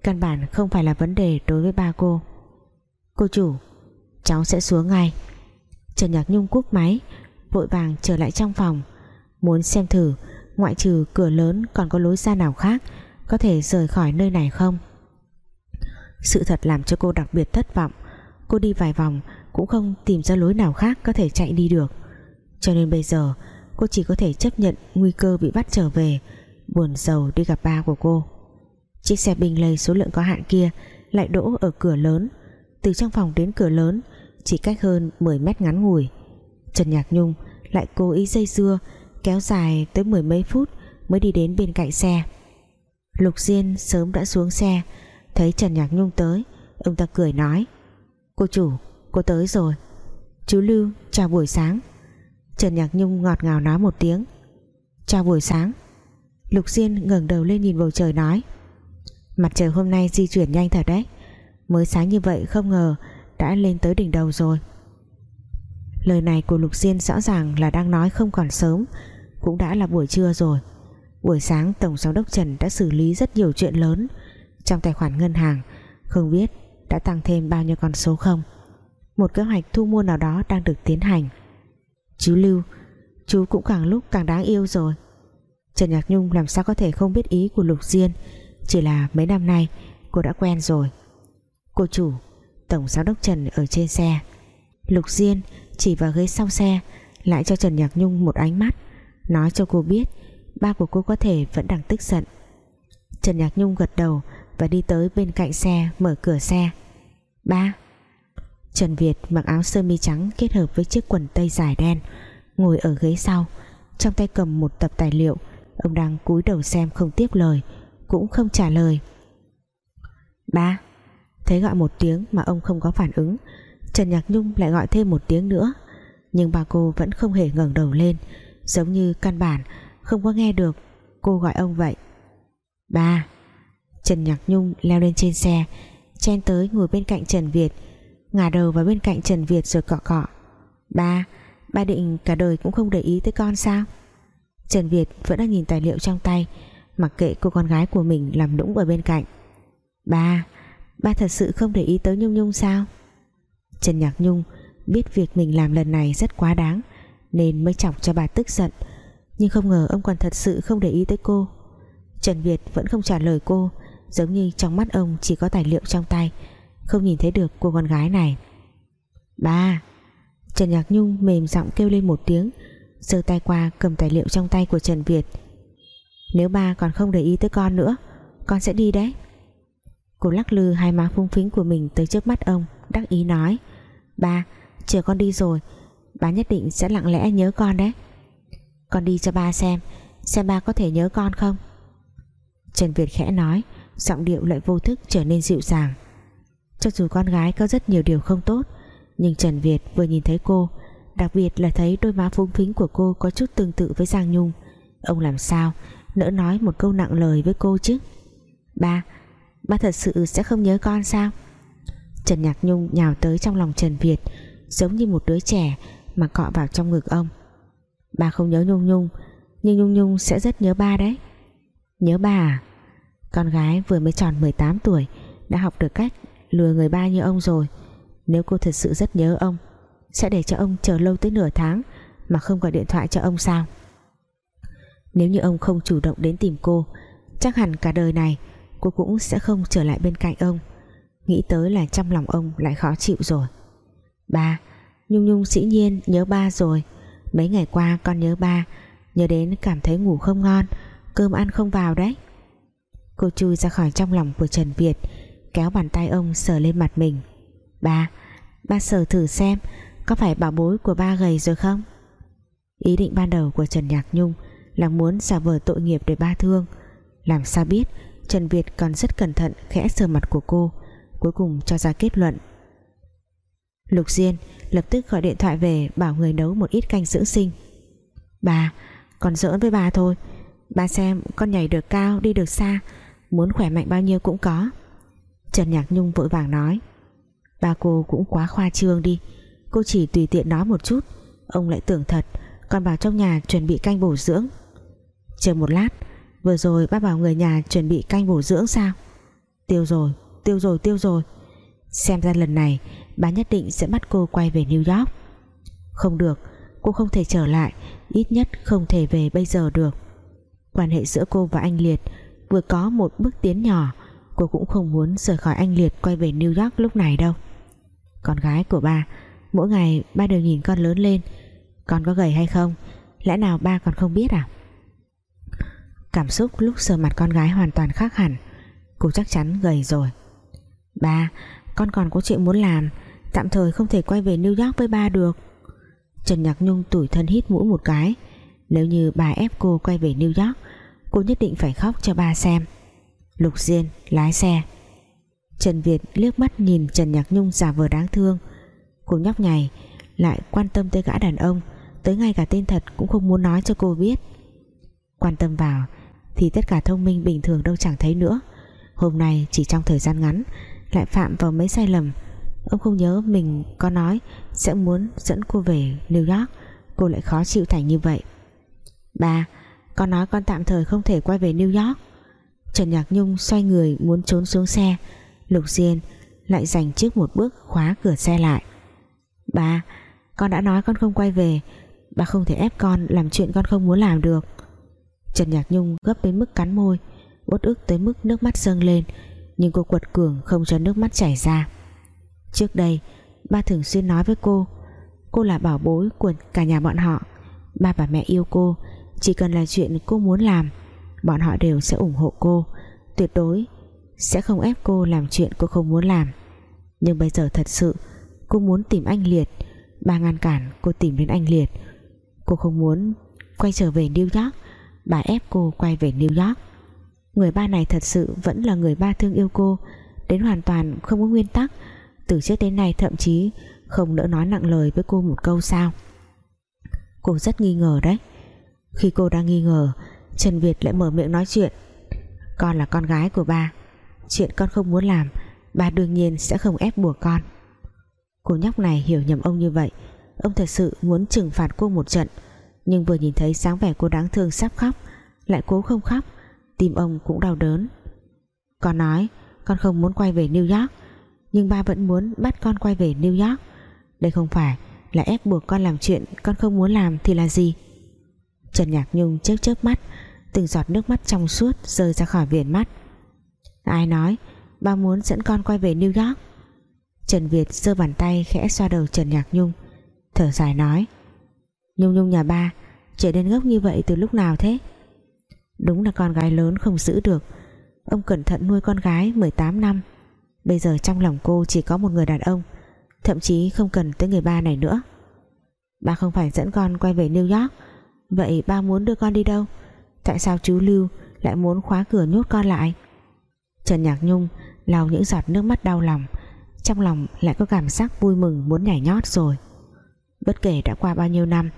căn bản không phải là vấn đề đối với ba cô. Cô chủ, cháu sẽ xuống ngay. Trần Nhạc Nhung cúp máy, vội vàng trở lại trong phòng. Muốn xem thử, ngoại trừ cửa lớn còn có lối ra nào khác có thể rời khỏi nơi này không? Sự thật làm cho cô đặc biệt thất vọng. Cô đi vài vòng cũng không tìm ra lối nào khác có thể chạy đi được. Cho nên bây giờ, cô chỉ có thể chấp nhận nguy cơ bị bắt trở về, buồn giàu đi gặp ba của cô. Chiếc xe binh lây số lượng có hạn kia lại đỗ ở cửa lớn. Từ trong phòng đến cửa lớn chỉ cách hơn 10 mét ngắn ngủi. Trần Nhạc Nhung lại cố ý dây dưa, kéo dài tới mười mấy phút mới đi đến bên cạnh xe. Lục Diên sớm đã xuống xe, thấy Trần Nhạc Nhung tới, ông ta cười nói, cô chủ, cô tới rồi. Chú Lưu, chào buổi sáng. Trần Nhạc Nhung ngọt ngào nói một tiếng, chào buổi sáng. Lục Diên ngẩng đầu lên nhìn bầu trời nói, mặt trời hôm nay di chuyển nhanh thật đấy. Mới sáng như vậy không ngờ đã lên tới đỉnh đầu rồi. Lời này của Lục Diên rõ ràng là đang nói không còn sớm, cũng đã là buổi trưa rồi. Buổi sáng, Tổng Giám đốc Trần đã xử lý rất nhiều chuyện lớn. Trong tài khoản ngân hàng không biết đã tăng thêm bao nhiêu con số không? Một kế hoạch thu mua nào đó đang được tiến hành. Chú Lưu, chú cũng càng lúc càng đáng yêu rồi. Trần Nhạc Nhung làm sao có thể không biết ý của Lục Diên? Chỉ là mấy năm nay, cô đã quen rồi. Cô chủ Tổng Giám đốc Trần ở trên xe. Lục Diên chỉ vào ghế sau xe, lại cho Trần Nhạc Nhung một ánh mắt, nói cho cô biết ba của cô có thể vẫn đang tức giận. Trần Nhạc Nhung gật đầu và đi tới bên cạnh xe, mở cửa xe. Ba. Trần Việt mặc áo sơ mi trắng kết hợp với chiếc quần tây dài đen, ngồi ở ghế sau. Trong tay cầm một tập tài liệu, ông đang cúi đầu xem không tiếp lời, cũng không trả lời. Ba thấy gọi một tiếng mà ông không có phản ứng. Trần Nhạc Nhung lại gọi thêm một tiếng nữa. Nhưng bà cô vẫn không hề ngẩng đầu lên. Giống như căn bản, không có nghe được cô gọi ông vậy. Ba. Trần Nhạc Nhung leo lên trên xe, chen tới ngồi bên cạnh Trần Việt, ngả đầu vào bên cạnh Trần Việt rồi cọ cọ. Ba ba định cả đời cũng không để ý tới con sao? Trần Việt vẫn đang nhìn tài liệu trong tay, mặc kệ cô con gái của mình làm đũng ở bên cạnh. Ba ba ba thật sự không để ý tới Nhung Nhung sao? Trần Nhạc Nhung biết việc mình làm lần này rất quá đáng, nên mới chọc cho bà tức giận. Nhưng không ngờ ông còn thật sự không để ý tới cô. Trần Việt vẫn không trả lời cô, giống như trong mắt ông chỉ có tài liệu trong tay, không nhìn thấy được cô con gái này. Ba! Trần Nhạc Nhung mềm giọng kêu lên một tiếng, giơ tay qua cầm tài liệu trong tay của Trần Việt. Nếu ba còn không để ý tới con nữa, con sẽ đi đấy cô lắc lư hai má phung phính của mình tới trước mắt ông, đắc ý nói, ba, chờ con đi rồi, ba nhất định sẽ lặng lẽ nhớ con đấy. Con đi cho ba xem xem ba có thể nhớ con không? Trần Việt khẽ nói, giọng điệu lại vô thức trở nên dịu dàng. Cho dù con gái có rất nhiều điều không tốt, nhưng Trần Việt vừa nhìn thấy cô, đặc biệt là thấy đôi má phúng phính của cô có chút tương tự với Giang Nhung, ông làm sao nỡ nói một câu nặng lời với cô chứ? Ba ba thật sự sẽ không nhớ con sao? Trần Nhạc Nhung nhào tới trong lòng Trần Việt, giống như một đứa trẻ mà cọ vào trong ngực ông. Ba không nhớ Nhung Nhung, nhưng Nhung Nhung sẽ rất nhớ ba đấy. Nhớ ba à? Con gái vừa mới tròn 18 tuổi, đã học được cách lừa người ba như ông rồi. Nếu cô thật sự rất nhớ ông, sẽ để cho ông chờ lâu tới nửa tháng mà không gọi điện thoại cho ông sao? Nếu như ông không chủ động đến tìm cô, chắc hẳn cả đời này cô cũng sẽ không trở lại bên cạnh ông. Nghĩ tới là trong lòng ông lại khó chịu rồi. Ba, Nhung Nhung dĩ nhiên nhớ ba rồi. Mấy ngày qua con nhớ ba, nhớ đến cảm thấy ngủ không ngon, cơm ăn không vào đấy. Cô chui ra khỏi trong lòng của Trần Việt, kéo bàn tay ông sờ lên mặt mình. Ba ba sờ thử xem có phải bảo bối của ba gầy rồi không? Ý định ban đầu của Trần Nhạc Nhung là muốn giả vờ tội nghiệp để ba thương. Làm sao biết Trần Việt còn rất cẩn thận khẽ sờ mặt của cô, cuối cùng cho ra kết luận. Lục Diên lập tức gọi điện thoại về bảo người nấu một ít canh dưỡng sinh. Bà, còn giỡn với bà thôi. Bà xem con nhảy được cao, đi được xa, muốn khỏe mạnh bao nhiêu cũng có. Trần Nhạc Nhung vội vàng nói. Ba cô cũng quá khoa trương đi. Cô chỉ tùy tiện nói một chút. Ông lại tưởng thật, còn bảo trong nhà chuẩn bị canh bổ dưỡng. Chờ một lát vừa rồi ba bảo người nhà chuẩn bị canh bổ dưỡng sao? Tiêu rồi tiêu rồi tiêu rồi. Xem ra lần này, bà nhất định sẽ bắt cô quay về New York. Không được, cô không thể trở lại, ít nhất không thể về bây giờ được. Quan hệ giữa cô và anh Liệt vừa có một bước tiến nhỏ, cô cũng không muốn rời khỏi anh Liệt quay về New York lúc này đâu. Con gái của ba, mỗi ngày ba đều nhìn con lớn lên. Con có gầy hay không? Lẽ nào ba còn không biết à? Cảm xúc lúc sờ mặt con gái hoàn toàn khác hẳn. Cô chắc chắn gầy rồi. Ba, con còn có chuyện muốn làm. Tạm thời không thể quay về New York với ba được. Trần Nhạc Nhung tủi thân hít mũi một cái. Nếu như bà ép cô quay về New York, cô nhất định phải khóc cho ba xem. Lục Diên, lái xe. Trần Việt liếc mắt nhìn Trần Nhạc Nhung giả vờ đáng thương. Cô nhóc nhảy, lại quan tâm tới gã đàn ông, tới ngay cả tên thật cũng không muốn nói cho cô biết. Quan tâm vào thì tất cả thông minh bình thường đâu chẳng thấy nữa. Hôm nay chỉ trong thời gian ngắn, lại phạm vào mấy sai lầm. Ông không nhớ mình có nói sẽ muốn dẫn cô về New York. Cô lại khó chịu thành như vậy. Ba, con nói con tạm thời không thể quay về New York. Trần Nhạc Nhung xoay người muốn trốn xuống xe. Lục Diên lại dành trước một bước khóa cửa xe lại. Ba, con đã nói con không quay về. Ba không thể ép con làm chuyện con không muốn làm được. Trần Nhạc Nhung gấp đến mức cắn môi uất ức tới mức nước mắt dâng lên, nhưng cô quật cường không cho nước mắt chảy ra. Trước đây, ba thường xuyên nói với cô cô là bảo bối của cả nhà bọn họ, ba và mẹ yêu cô, chỉ cần là chuyện cô muốn làm, bọn họ đều sẽ ủng hộ cô, tuyệt đối sẽ không ép cô làm chuyện cô không muốn làm. Nhưng bây giờ thật sự, Cô muốn tìm anh Liệt, ba ngăn cản cô tìm đến anh Liệt. Cô không muốn quay trở về New York Bà ép cô quay về New York. Người ba này thật sự vẫn là người ba thương yêu cô, Đến hoàn toàn không có nguyên tắc. Từ trước đến nay thậm chí Không đỡ nói nặng lời với cô một câu sao. Cô rất nghi ngờ đấy. Khi cô đang nghi ngờ, Trần Việt lại mở miệng nói chuyện. Con là con gái của ba. Chuyện con không muốn làm, Ba đương nhiên sẽ không ép buộc con. Cô nhóc này hiểu nhầm ông như vậy. Ông thật sự muốn trừng phạt cô một trận. Nhưng vừa nhìn thấy sáng vẻ cô đáng thương sắp khóc, Lại cố không khóc, Tim ông cũng đau đớn. Con nói, con không muốn quay về New York, Nhưng ba vẫn muốn bắt con quay về New York. Đây không phải là ép buộc con làm chuyện Con không muốn làm thì là gì? Trần Nhạc Nhung chớp chớp mắt, Từng giọt nước mắt trong suốt rơi ra khỏi viền mắt. Ai nói, Ba muốn dẫn con quay về New York? Trần Việt giơ bàn tay khẽ xoa đầu Trần Nhạc Nhung, Thở dài nói Nhung Nhung nhà ba Trở nên ngốc như vậy từ lúc nào thế? Đúng là con gái lớn không giữ được. Ông cẩn thận nuôi con gái 18 năm. Bây giờ trong lòng cô chỉ có một người đàn ông, Thậm chí không cần tới người ba này nữa. Ba không phải dẫn con quay về New York. Vậy ba muốn đưa con đi đâu? Tại sao chú Lưu lại muốn khóa cửa nhốt con lại? Trần Nhạc Nhung lau những giọt nước mắt đau lòng. Trong lòng lại có cảm giác vui mừng muốn nhảy nhót rồi. Bất kể đã qua bao nhiêu năm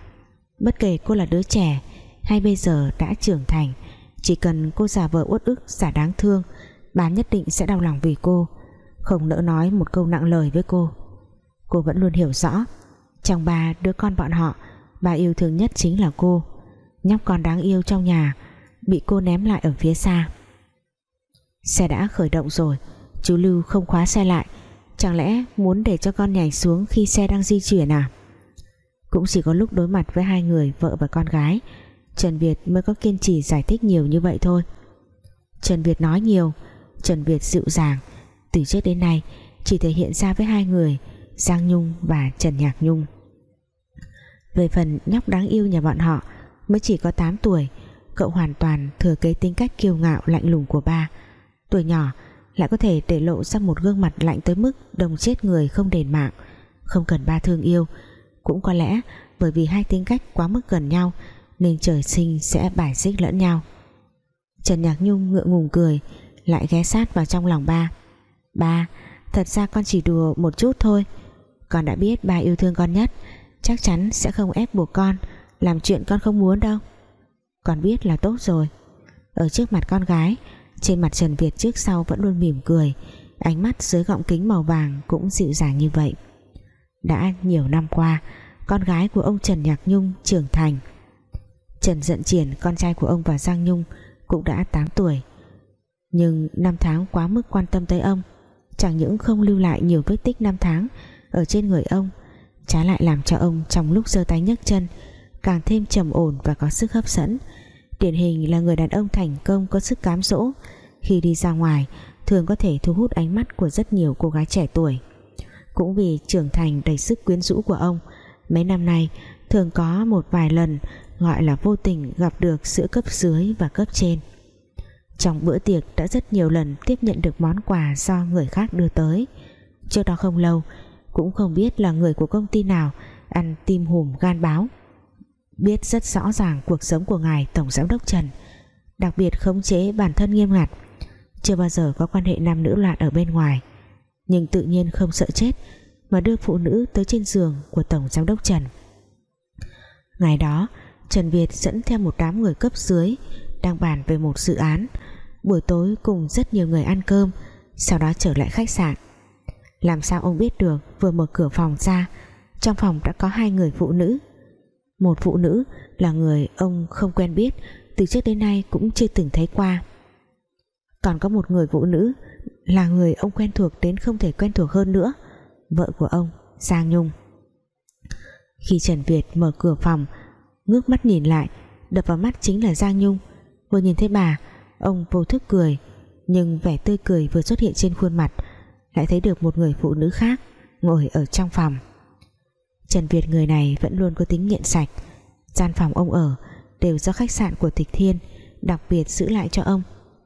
Bất kể cô là đứa trẻ Hay bây giờ đã trưởng thành Chỉ cần cô giả vờ uất ức Giả đáng thương Bà nhất định sẽ đau lòng vì cô. Không nỡ nói một câu nặng lời với cô. Cô vẫn luôn hiểu rõ Trong bà, đứa con bọn họ Bà yêu thương nhất chính là cô. Nhóc con đáng yêu trong nhà Bị cô ném lại ở phía xa. Xe đã khởi động rồi Chú Lưu không khóa xe lại. Chẳng lẽ muốn để cho con nhảy xuống Khi xe đang di chuyển à? Cũng chỉ có lúc đối mặt với hai người, Vợ và con gái. Trần Việt mới có kiên trì giải thích nhiều như vậy thôi. Trần Việt nói nhiều, Trần Việt dịu dàng. Từ trước đến nay, chỉ thể hiện ra với hai người, Giang Nhung và Trần Nhạc Nhung. Về phần nhóc đáng yêu nhà bọn họ, Mới chỉ có 8 tuổi, Cậu hoàn toàn thừa kế tính cách kiêu ngạo lạnh lùng của ba. Tuổi nhỏ, lại có thể để lộ ra một gương mặt lạnh tới mức đồng chết người không đền mạng. Không cần ba thương yêu cũng có lẽ bởi vì hai tính cách quá mức gần nhau Nên trời sinh sẽ bài xích lẫn nhau. Trần Nhạc Nhung ngượng ngùng cười, Lại ghé sát vào trong lòng ba. Ba, Thật ra con chỉ đùa một chút thôi. Con đã biết ba yêu thương con nhất, Chắc chắn sẽ không ép buộc con Làm chuyện con không muốn đâu. Con biết là tốt rồi. Ở trước mặt con gái, Trên mặt Trần Việt trước sau vẫn luôn mỉm cười, Ánh mắt dưới gọng kính màu vàng Cũng dịu dàng như vậy. Đã nhiều năm qua, Con gái của ông Trần Nhạc Nhung trưởng thành. Trần Dận Triển, Con trai của ông và Giang Nhung, Cũng đã 8 tuổi. Nhưng năm tháng quá mức quan tâm tới ông, chẳng những không lưu lại nhiều vết tích năm tháng ở trên người ông, trái lại làm cho ông trong lúc giơ tay nhấc chân càng thêm trầm ổn và có sức hấp dẫn. Điển hình là người đàn ông thành công có sức cám dỗ, khi đi ra ngoài, thường có thể thu hút ánh mắt của rất nhiều cô gái trẻ tuổi cũng vì trưởng thành đầy sức quyến rũ của ông. Mấy năm nay, thường có một vài lần gọi là vô tình gặp được giữa cấp dưới và cấp trên. Trong bữa tiệc đã rất nhiều lần tiếp nhận được món quà do người khác đưa tới. Trước đó không lâu, cũng không biết là người của công ty nào ăn tim hùm gan báo. Biết rất rõ ràng cuộc sống của ngài tổng giám đốc Trần, đặc biệt khống chế bản thân nghiêm ngặt. Chưa bao giờ có quan hệ nam nữ loạn ở bên ngoài nhưng tự nhiên không sợ chết, mà đưa phụ nữ tới trên giường của tổng giám đốc Trần. Ngày đó, Trần Việt dẫn theo một đám người cấp dưới đang bàn về một dự án. Buổi tối cùng rất nhiều người ăn cơm, sau đó trở lại khách sạn. Làm sao ông biết được vừa mở cửa phòng ra, trong phòng đã có hai người phụ nữ. Một phụ nữ là người ông không quen biết, từ trước đến nay cũng chưa từng thấy qua. Còn có một người phụ nữ là người ông quen thuộc đến không thể quen thuộc hơn nữa. Vợ của ông, Giang Nhung. Khi Trần Việt mở cửa phòng, ngước mắt nhìn lại, đập vào mắt chính là Giang Nhung. Vừa nhìn thấy bà, ông vô thức cười, nhưng vẻ tươi cười vừa xuất hiện trên khuôn mặt, lại thấy được một người phụ nữ khác ngồi ở trong phòng. Trần Việt người này vẫn luôn có tính nghiện sạch. Gian phòng ông ở đều do khách sạn của Tịch Thiên đặc biệt giữ lại cho ông,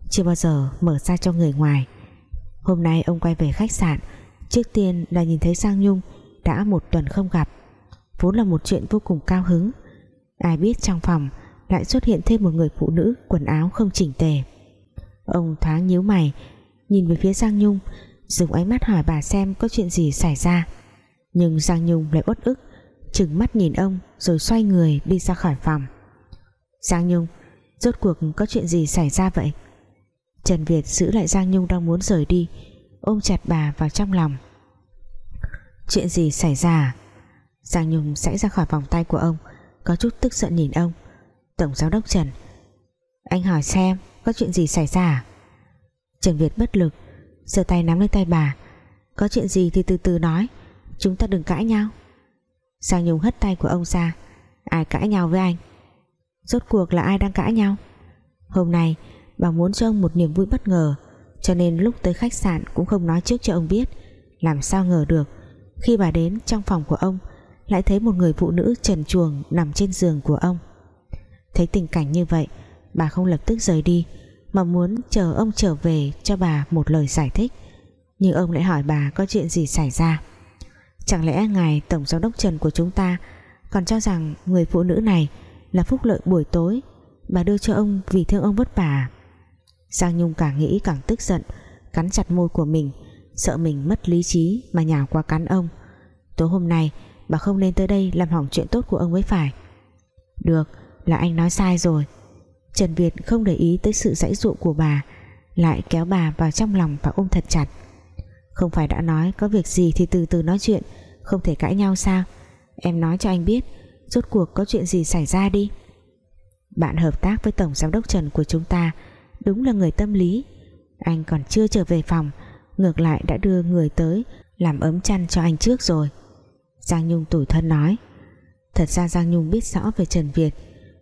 chưa bao giờ mở ra cho người ngoài hôm nay ông quay về khách sạn. Trước tiên là nhìn thấy Giang Nhung, đã một tuần không gặp. Vốn là một chuyện vô cùng cao hứng. Ai biết trong phòng lại xuất hiện thêm một người phụ nữ quần áo không chỉnh tề. Ông thoáng nhíu mày, nhìn về phía Giang Nhung, dùng ánh mắt hỏi bà xem có chuyện gì xảy ra. Nhưng Giang Nhung lại uất ức chừng mắt nhìn ông rồi xoay người đi ra khỏi phòng. Giang Nhung, rốt cuộc có chuyện gì xảy ra vậy? Trần Việt giữ lại Giang Nhung đang muốn rời đi, ôm chặt bà vào trong lòng. Chuyện gì xảy ra? Giang Nhung sẽ ra khỏi vòng tay của ông, có chút tức giận nhìn ông. Tổng giám đốc Trần, Anh hỏi xem có chuyện gì xảy ra? Trần Việt bất lực, giơ tay nắm lấy tay bà. Có chuyện gì thì từ từ nói, Chúng ta đừng cãi nhau. Giang Nhung hất tay của ông ra, Ai cãi nhau với anh? Rốt cuộc là ai đang cãi nhau? Hôm nay bà muốn cho ông một niềm vui bất ngờ, Cho nên lúc tới khách sạn Cũng không nói trước cho ông biết. Làm sao ngờ được, Khi bà đến trong phòng của ông, Lại thấy một người phụ nữ trần chuồng Nằm trên giường của ông. Thấy tình cảnh như vậy, Bà không lập tức rời đi, Mà muốn chờ ông trở về cho bà một lời giải thích. Nhưng ông lại hỏi bà có chuyện gì xảy ra. Chẳng lẽ ngài Tổng Giám đốc Trần của chúng ta Còn cho rằng người phụ nữ này Là phúc lợi buổi tối? Bà đưa cho ông vì thương ông vất vả. Giang Nhung càng nghĩ càng tức giận, Cắn chặt môi của mình, Sợ mình mất lý trí mà nhào qua cắn ông. Tối hôm nay, Bà không nên tới đây làm hỏng chuyện tốt của ông ấy phải. Được, là anh nói sai rồi. Trần Việt không để ý tới sự dãy dụ của bà, lại kéo bà vào trong lòng và ôm thật chặt. Không phải đã nói có việc gì thì từ từ nói chuyện, không thể cãi nhau sao? Em nói cho anh biết, rốt cuộc có chuyện gì xảy ra đi? Bạn hợp tác với tổng giám đốc Trần của chúng ta đúng là người tâm lý. Anh còn chưa trở về phòng, ngược lại đã đưa người tới làm ấm chăn cho anh trước rồi. Giang Nhung tủi thân nói, thật ra Giang Nhung biết rõ về Trần Việt,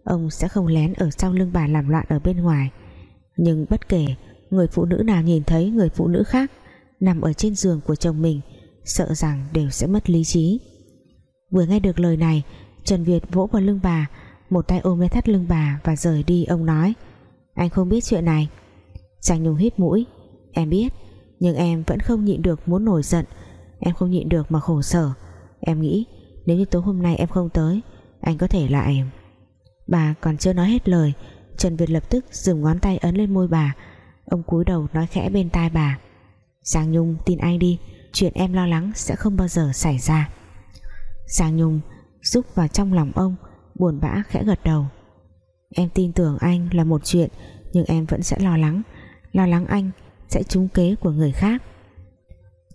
ông sẽ không lén ở sau lưng bà làm loạn ở bên ngoài. Nhưng bất kể người phụ nữ nào nhìn thấy người phụ nữ khác nằm ở trên giường của chồng mình, sợ rằng đều sẽ mất lý trí. Vừa nghe được lời này, Trần Việt vỗ vào lưng bà, một tay ôm lấy thắt lưng bà và rời đi, ông nói anh không biết chuyện này. Giang Nhung hít mũi. Em biết, nhưng em vẫn không nhịn được muốn nổi giận. Em không nhịn được mà khổ sở. Em nghĩ, nếu như tối hôm nay em không tới, anh có thể lại Bà còn chưa nói hết lời, Trần Việt lập tức dùng ngón tay ấn lên môi bà. Ông cúi đầu nói khẽ bên tai bà. Giang Nhung tin anh đi, Chuyện em lo lắng sẽ không bao giờ xảy ra. Giang Nhung Rúc vào trong lòng ông, Buồn bã khẽ gật đầu. Em tin tưởng anh là một chuyện, Nhưng em vẫn sẽ lo lắng. Lo lắng anh sẽ trúng kế của người khác.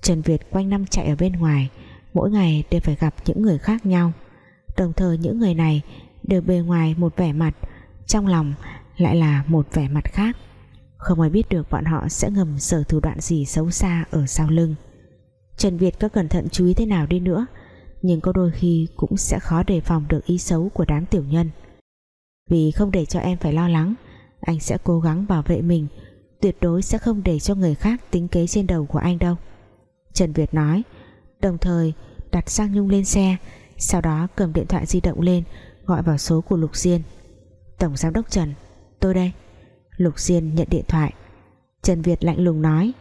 Trần Việt quanh năm chạy ở bên ngoài, Mỗi ngày đều phải gặp những người khác nhau. Đồng thời những người này đều bề ngoài một vẻ mặt, trong lòng lại là một vẻ mặt khác. Không ai biết được bọn họ sẽ ngầm sở thủ đoạn gì xấu xa ở sau lưng. Trần Việt có cẩn thận chú ý thế nào đi nữa, nhưng có đôi khi cũng sẽ khó đề phòng được ý xấu của đám tiểu nhân vì không để cho em phải lo lắng, anh sẽ cố gắng bảo vệ mình. Tuyệt đối sẽ không để cho người khác tính kế trên đầu của anh đâu. Trần Việt nói, đồng thời đặt Giang Nhung lên xe, sau đó cầm điện thoại di động lên, gọi vào số của Lục Diên. Tổng Giám đốc Trần, Tôi đây. Lục Diên nhận điện thoại. Trần Việt lạnh lùng nói,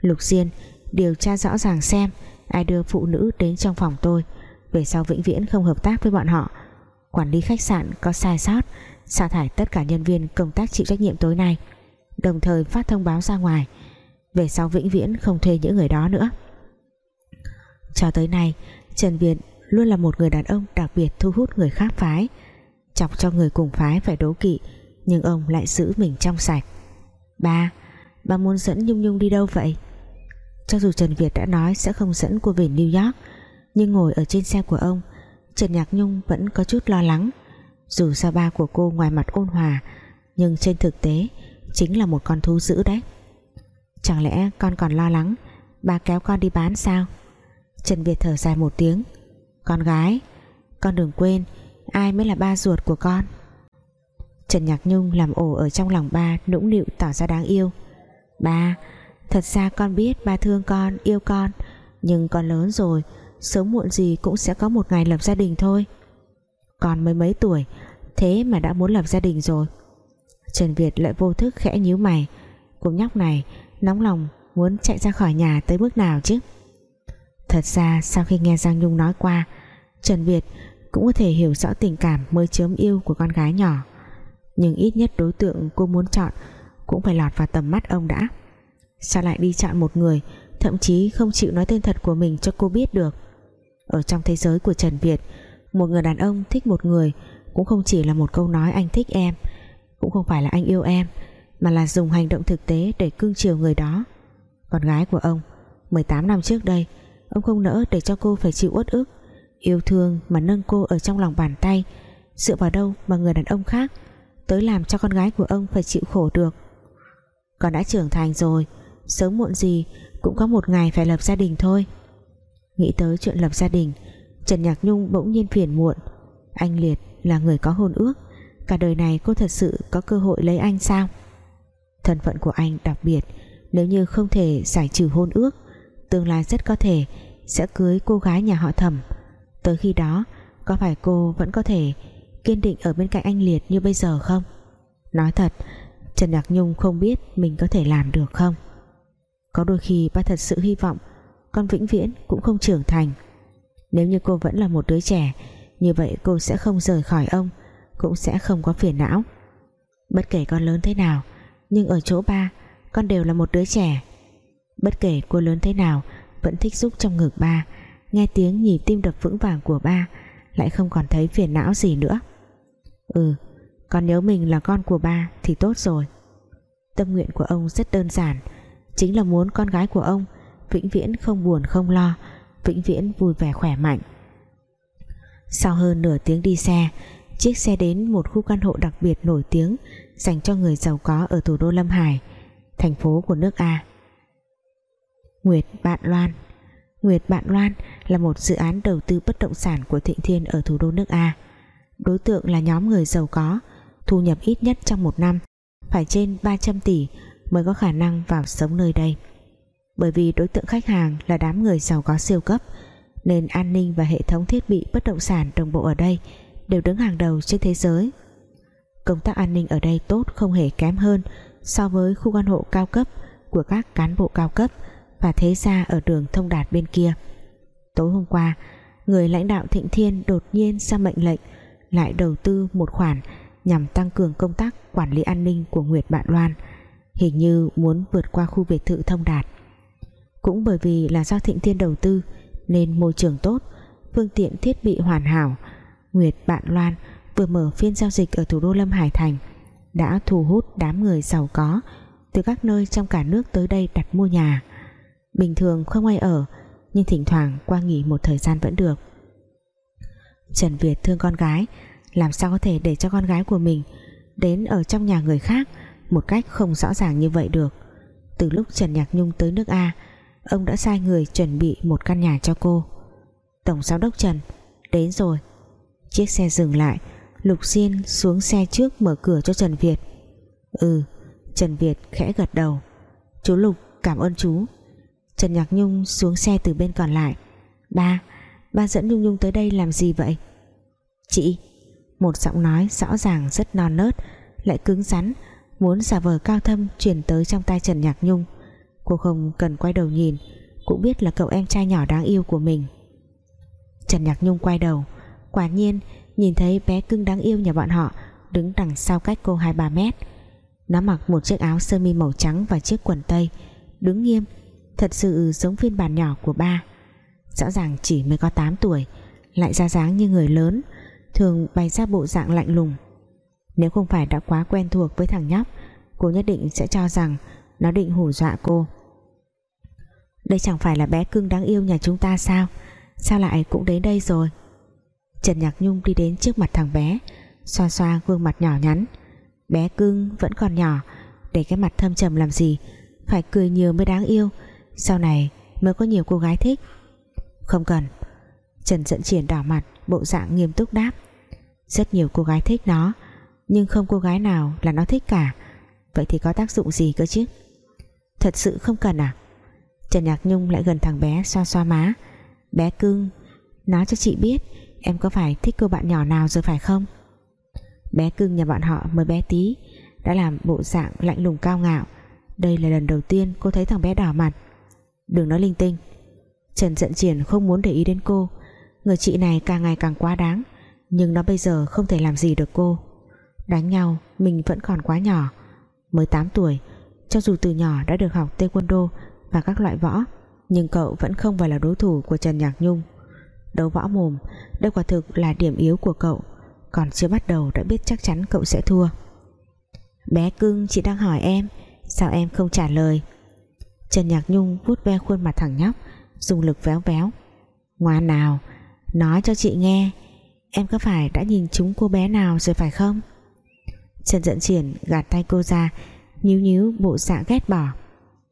Lục Diên, điều tra rõ ràng xem, ai đưa phụ nữ đến trong phòng tôi. Về sau vĩnh viễn không hợp tác với bọn họ. Quản lý khách sạn có sai sót sa thải tất cả nhân viên công tác chịu trách nhiệm tối nay, đồng thời phát thông báo ra ngoài. Về sau vĩnh viễn không thuê những người đó nữa. Cho tới nay, Trần Việt luôn là một người đàn ông đặc biệt thu hút người khác phái. Chọc cho người cùng phái phải đố kỵ, nhưng ông lại giữ mình trong sạch. Ba ba muốn dẫn Nhung Nhung đi đâu vậy? Cho dù Trần Việt đã nói sẽ không dẫn cô về New York, nhưng ngồi ở trên xe của ông, Trần Nhạc Nhung vẫn có chút lo lắng dù sao ba của cô ngoài mặt ôn hòa, nhưng trên thực tế chính là một con thú dữ đấy. Chẳng lẽ con còn lo lắng ba kéo con đi bán sao? Trần Việt thở dài một tiếng. Con gái, Con đừng quên, Ai mới là ba ruột của con? Trần Nhạc Nhung làm ổ ở trong lòng ba Nũng nịu tỏ ra đáng yêu. Ba, Thật ra con biết ba thương con, Yêu con, Nhưng con lớn rồi, Sớm muộn gì cũng sẽ có một ngày lập gia đình thôi. Con mới mấy tuổi, Thế mà đã muốn lập gia đình rồi. Trần Việt lại vô thức khẽ nhíu mày. Cô nhóc này, Nóng lòng muốn chạy ra khỏi nhà tới bước nào chứ? Thật ra, sau khi nghe Giang Nhung nói qua, Trần Việt cũng có thể hiểu rõ tình cảm mới chớm yêu của con gái nhỏ. Nhưng ít nhất đối tượng cô muốn chọn cũng phải lọt vào tầm mắt ông đã. Sao lại đi chọn một người, thậm chí không chịu nói tên thật của mình cho cô biết được? Ở trong thế giới của Trần Việt một người đàn ông thích một người cũng không chỉ là một câu nói anh thích em, cũng không phải là anh yêu em, mà là dùng hành động thực tế để cưng chiều người đó. Con gái của ông 18 năm trước đây, ông không nỡ để cho cô phải chịu uất ức, yêu thương mà nâng cô ở trong lòng bàn tay. Dựa vào đâu mà người đàn ông khác tới làm cho con gái của ông phải chịu khổ được? Con đã trưởng thành rồi, sớm muộn gì cũng có một ngày phải lập gia đình thôi. Nghĩ tới chuyện lập gia đình Trần Nhạc Nhung bỗng nhiên phiền muộn. Anh Liệt là người có hôn ước. Cả đời này cô thật sự có cơ hội lấy anh sao? Thân phận của anh đặc biệt. Nếu như không thể giải trừ hôn ước, tương lai rất có thể sẽ cưới cô gái nhà họ thẩm. Tới khi đó, có phải cô vẫn có thể kiên định ở bên cạnh anh Liệt như bây giờ không? Nói thật, Trần Nhạc Nhung không biết mình có thể làm được không? Có đôi khi ba thật sự hy vọng con vĩnh viễn cũng không trưởng thành nếu như cô vẫn là một đứa trẻ, như vậy cô sẽ không rời khỏi ông, cũng sẽ không có phiền não. Bất kể con lớn thế nào, nhưng ở chỗ ba, con đều là một đứa trẻ. Bất kể cô lớn thế nào, vẫn thích giúp trong ngực ba, nghe tiếng nhịp tim đập vững vàng của ba, lại không còn thấy phiền não gì nữa. Ừ con nhớ mình là con của ba thì tốt rồi. Tâm nguyện của ông rất đơn giản, chính là muốn con gái của ông vĩnh viễn không buồn không lo vĩnh viễn vui vẻ khỏe mạnh. Sau hơn nửa tiếng đi xe, chiếc xe đến một khu căn hộ đặc biệt nổi tiếng dành cho người giàu có ở thủ đô Lâm Hải, thành phố của nước A. Nguyệt Bạn Loan. Nguyệt Bạn Loan là một dự án đầu tư bất động sản của Thịnh Thiên ở thủ đô nước A. Đối tượng là nhóm người giàu có, thu nhập ít nhất trong một năm phải trên 300 tỷ mới có khả năng vào sống nơi đây bởi vì đối tượng khách hàng là đám người giàu có siêu cấp, nên an ninh và hệ thống thiết bị bất động sản đồng bộ ở đây đều đứng hàng đầu trên thế giới. Công tác an ninh ở đây tốt không hề kém hơn so với khu căn hộ cao cấp của các cán bộ cao cấp và thế gia ở đường thông đạt bên kia. Tối hôm qua, người lãnh đạo Thịnh Thiên đột nhiên ra mệnh lệnh lại đầu tư một khoản nhằm tăng cường công tác quản lý an ninh của Nguyệt Bạn Loan, hình như muốn vượt qua khu biệt thự thông đạt cũng bởi vì là do Thịnh Thiên đầu tư nên môi trường tốt, phương tiện thiết bị hoàn hảo, Nguyệt, Bạn Loan vừa mở phiên giao dịch ở thủ đô Lâm Hải Thành đã thu hút đám người giàu có từ các nơi trong cả nước tới đây đặt mua nhà. Bình thường không ai ở, nhưng thỉnh thoảng qua nghỉ một thời gian vẫn được. Trần Việt thương con gái, làm sao có thể để cho con gái của mình đến ở trong nhà người khác một cách không rõ ràng như vậy được? Từ lúc Trần Nhạc Nhung tới nước A ông đã sai người chuẩn bị một căn nhà cho cô. Tổng giám đốc Trần, đến rồi. Chiếc xe dừng lại. Lục Diên xuống xe trước mở cửa cho Trần Việt. Ừ Trần Việt khẽ gật đầu. Chú Lục, cảm ơn chú. Trần Nhạc Nhung xuống xe từ bên còn lại. Ba ba dẫn Nhung Nhung tới đây làm gì vậy? Chị, một giọng nói rõ ràng rất non nớt, lại cứng rắn, muốn giả vờ cao thâm truyền tới trong tay Trần Nhạc Nhung cô không cần quay đầu nhìn, cũng biết là cậu em trai nhỏ đáng yêu của mình. Trần Nhạc Nhung quay đầu, quả nhiên nhìn thấy bé cưng đáng yêu nhà bọn họ đứng đằng sau cách cô 2-3 mét. Nó mặc một chiếc áo sơ mi màu trắng và chiếc quần tây, đứng nghiêm, thật sự giống phiên bản nhỏ của ba. Rõ ràng chỉ mới có 8 tuổi, lại ra dáng như người lớn, thường bày ra bộ dạng lạnh lùng. Nếu không phải đã quá quen thuộc với thằng nhóc, cô nhất định sẽ cho rằng nó định hù dọa cô đây chẳng phải là bé cưng đáng yêu nhà chúng ta sao? Sao lại cũng đến đây rồi? Trần Nhạc Nhung đi đến trước mặt thằng bé, xoa xoa gương mặt nhỏ nhắn. Bé cưng vẫn còn nhỏ, để cái mặt thâm trầm làm gì? Phải cười nhiều mới đáng yêu. Sau này mới có nhiều cô gái thích. Không cần. Trần dẫn triển đỏ mặt, bộ dạng nghiêm túc đáp. Rất nhiều cô gái thích nó, nhưng không cô gái nào là nó thích cả. Vậy thì có tác dụng gì cơ chứ? Thật sự không cần à? Trần Nhạc Nhung lại gần thằng bé xoa xoa má. Bé cưng nói cho chị biết, em có phải thích cô bạn nhỏ nào rồi phải không? Bé cưng nhà bọn họ mới bé tí, đã làm bộ dạng lạnh lùng cao ngạo. Đây là lần đầu tiên cô thấy thằng bé đỏ mặt. Đừng nói linh tinh. Trần Dận Triển không muốn để ý đến cô. Người chị này càng ngày càng quá đáng, Nhưng nó bây giờ không thể làm gì được cô. Đánh nhau, Mình vẫn còn quá nhỏ, Mới 8 tuổi, Cho dù từ nhỏ đã được học taekwondo và các loại võ. Nhưng cậu vẫn không phải là đối thủ của Trần Nhạc Nhung. Đấu võ mồm, Đây quả thực là điểm yếu của cậu. Còn chưa bắt đầu đã biết chắc chắn cậu sẽ thua. Bé cưng, chị đang hỏi em, Sao em không trả lời? Trần Nhạc Nhung vuốt ve khuôn mặt thằng nhóc, Dùng lực véo véo. Ngoan nào, Nói cho chị nghe, Em có phải đã nhìn chúng cô bé nào rồi phải không? Trần Dẫn Triển gạt tay cô ra, Nhíu nhíu, bộ dạng ghét bỏ.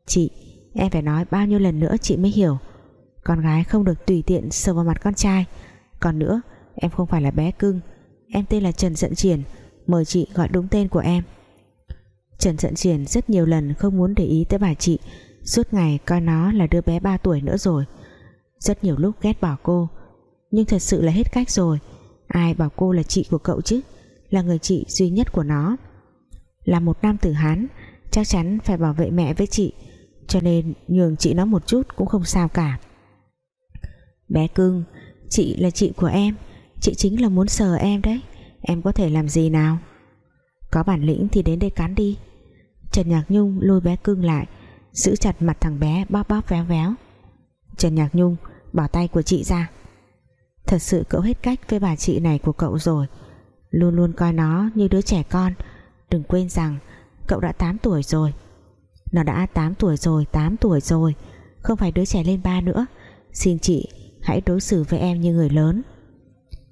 Chị Em phải nói bao nhiêu lần nữa chị mới hiểu. Con gái không được tùy tiện sờ vào mặt con trai. Còn nữa, Em không phải là bé cưng. Em tên là Trần Dẫn Triển. Mời chị gọi đúng tên của em. Trần Dẫn Triển rất nhiều lần không muốn để ý tới bà chị. Suốt ngày coi nó là đứa bé 3 tuổi nữa rồi. Rất nhiều lúc ghét bỏ cô. Nhưng thật sự là hết cách rồi. Ai bảo cô là chị của cậu chứ? Là người chị duy nhất của nó. Là một nam tử Hán, Chắc chắn phải bảo vệ mẹ với chị. Cho nên nhường chị nó một chút Cũng không sao cả. Bé cưng, Chị là chị của em. Chị chính là muốn sờ em đấy. Em có thể làm gì nào? Có bản lĩnh thì đến đây cắn đi. Trần Nhạc Nhung lôi bé cưng lại, giữ chặt mặt thằng bé bóp bóp véo véo. Trần Nhạc Nhung bỏ tay của chị ra. Thật sự cậu hết cách với bà chị này của cậu rồi. Luôn luôn coi nó như đứa trẻ con. Đừng quên rằng cậu đã 8 tuổi rồi nó đã 8 tuổi rồi 8 tuổi rồi. Không phải đứa trẻ lên ba nữa. Xin chị, hãy đối xử với em như người lớn.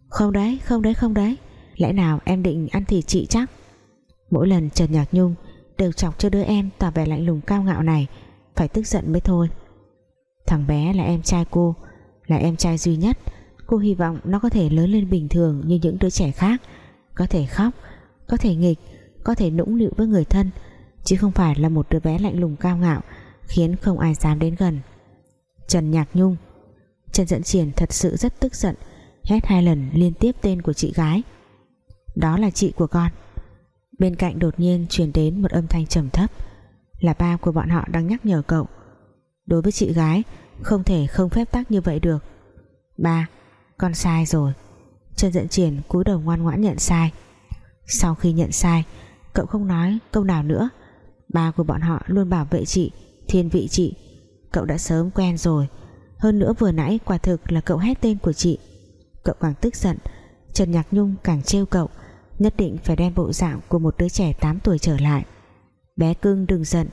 Không đấy không đấy không đấy. Lẽ nào em định ăn thịt chị chắc? Mỗi lần Trần Nhạc Nhung đều chọc cho đứa em tỏ vẻ lạnh lùng cao ngạo này, phải tức giận mới thôi. Thằng bé là em trai cô, là em trai duy nhất. Cô hy vọng nó có thể lớn lên bình thường như những đứa trẻ khác. Có thể khóc, có thể nghịch, có thể nũng nịu với người thân chứ không phải là một đứa bé lạnh lùng cao ngạo, khiến không ai dám đến gần. Trần Nhạc Nhung. Trần Dẫn Triển thật sự rất tức giận, hét hai lần liên tiếp tên của chị gái. Đó là chị của con. Bên cạnh đột nhiên truyền đến một âm thanh trầm thấp, Là ba của bọn họ đang nhắc nhở cậu. Đối với chị gái, Không thể không phép tắc như vậy được. Ba, Con sai rồi. Trần dẫn triển cúi đầu ngoan ngoãn nhận sai. Sau khi nhận sai, Cậu không nói câu nào nữa. Ba của bọn họ luôn bảo vệ chị, Thiên vị chị. Cậu đã sớm quen rồi. Hơn nữa vừa nãy quả thực là cậu hét tên của chị. Cậu càng tức giận, Trần Nhạc Nhung càng trêu cậu, nhất định phải đem bộ dạng của một đứa trẻ 8 tuổi trở lại. Bé cưng đừng giận,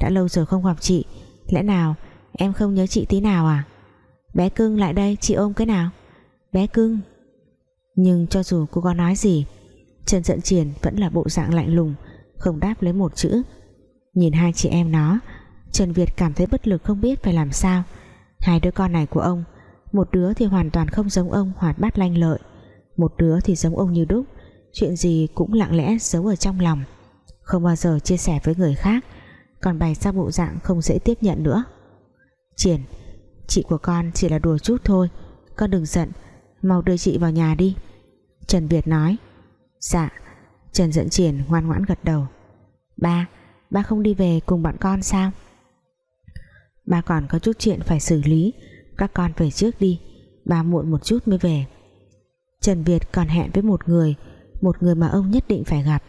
đã lâu rồi không gặp chị, lẽ nào em không nhớ chị tí nào à? Bé cưng lại đây, chị ôm cái nào? Bé cưng. Nhưng cho dù cô có nói gì, Trần Dận Triển vẫn là bộ dạng lạnh lùng, không đáp lấy một chữ nhìn hai chị em nó, Trần Việt cảm thấy bất lực không biết phải làm sao. Hai đứa con này của ông, một đứa thì hoàn toàn không giống ông hoạt bát lanh lợi, một đứa thì giống ông như đúc, chuyện gì cũng lặng lẽ giấu ở trong lòng, không bao giờ chia sẻ với người khác, còn bày ra bộ dạng không dễ tiếp nhận nữa. Triển, chị của con chỉ là đùa chút thôi, con đừng giận, mau đưa chị vào nhà đi. Trần Việt nói dạ. Trần dẫn triển ngoan ngoãn gật đầu. Ba ba không đi về cùng bọn con sao? Ba còn có chút chuyện phải xử lý. Các con về trước đi. Ba muộn một chút mới về. Trần Việt còn hẹn với một người. Một người mà ông nhất định phải gặp.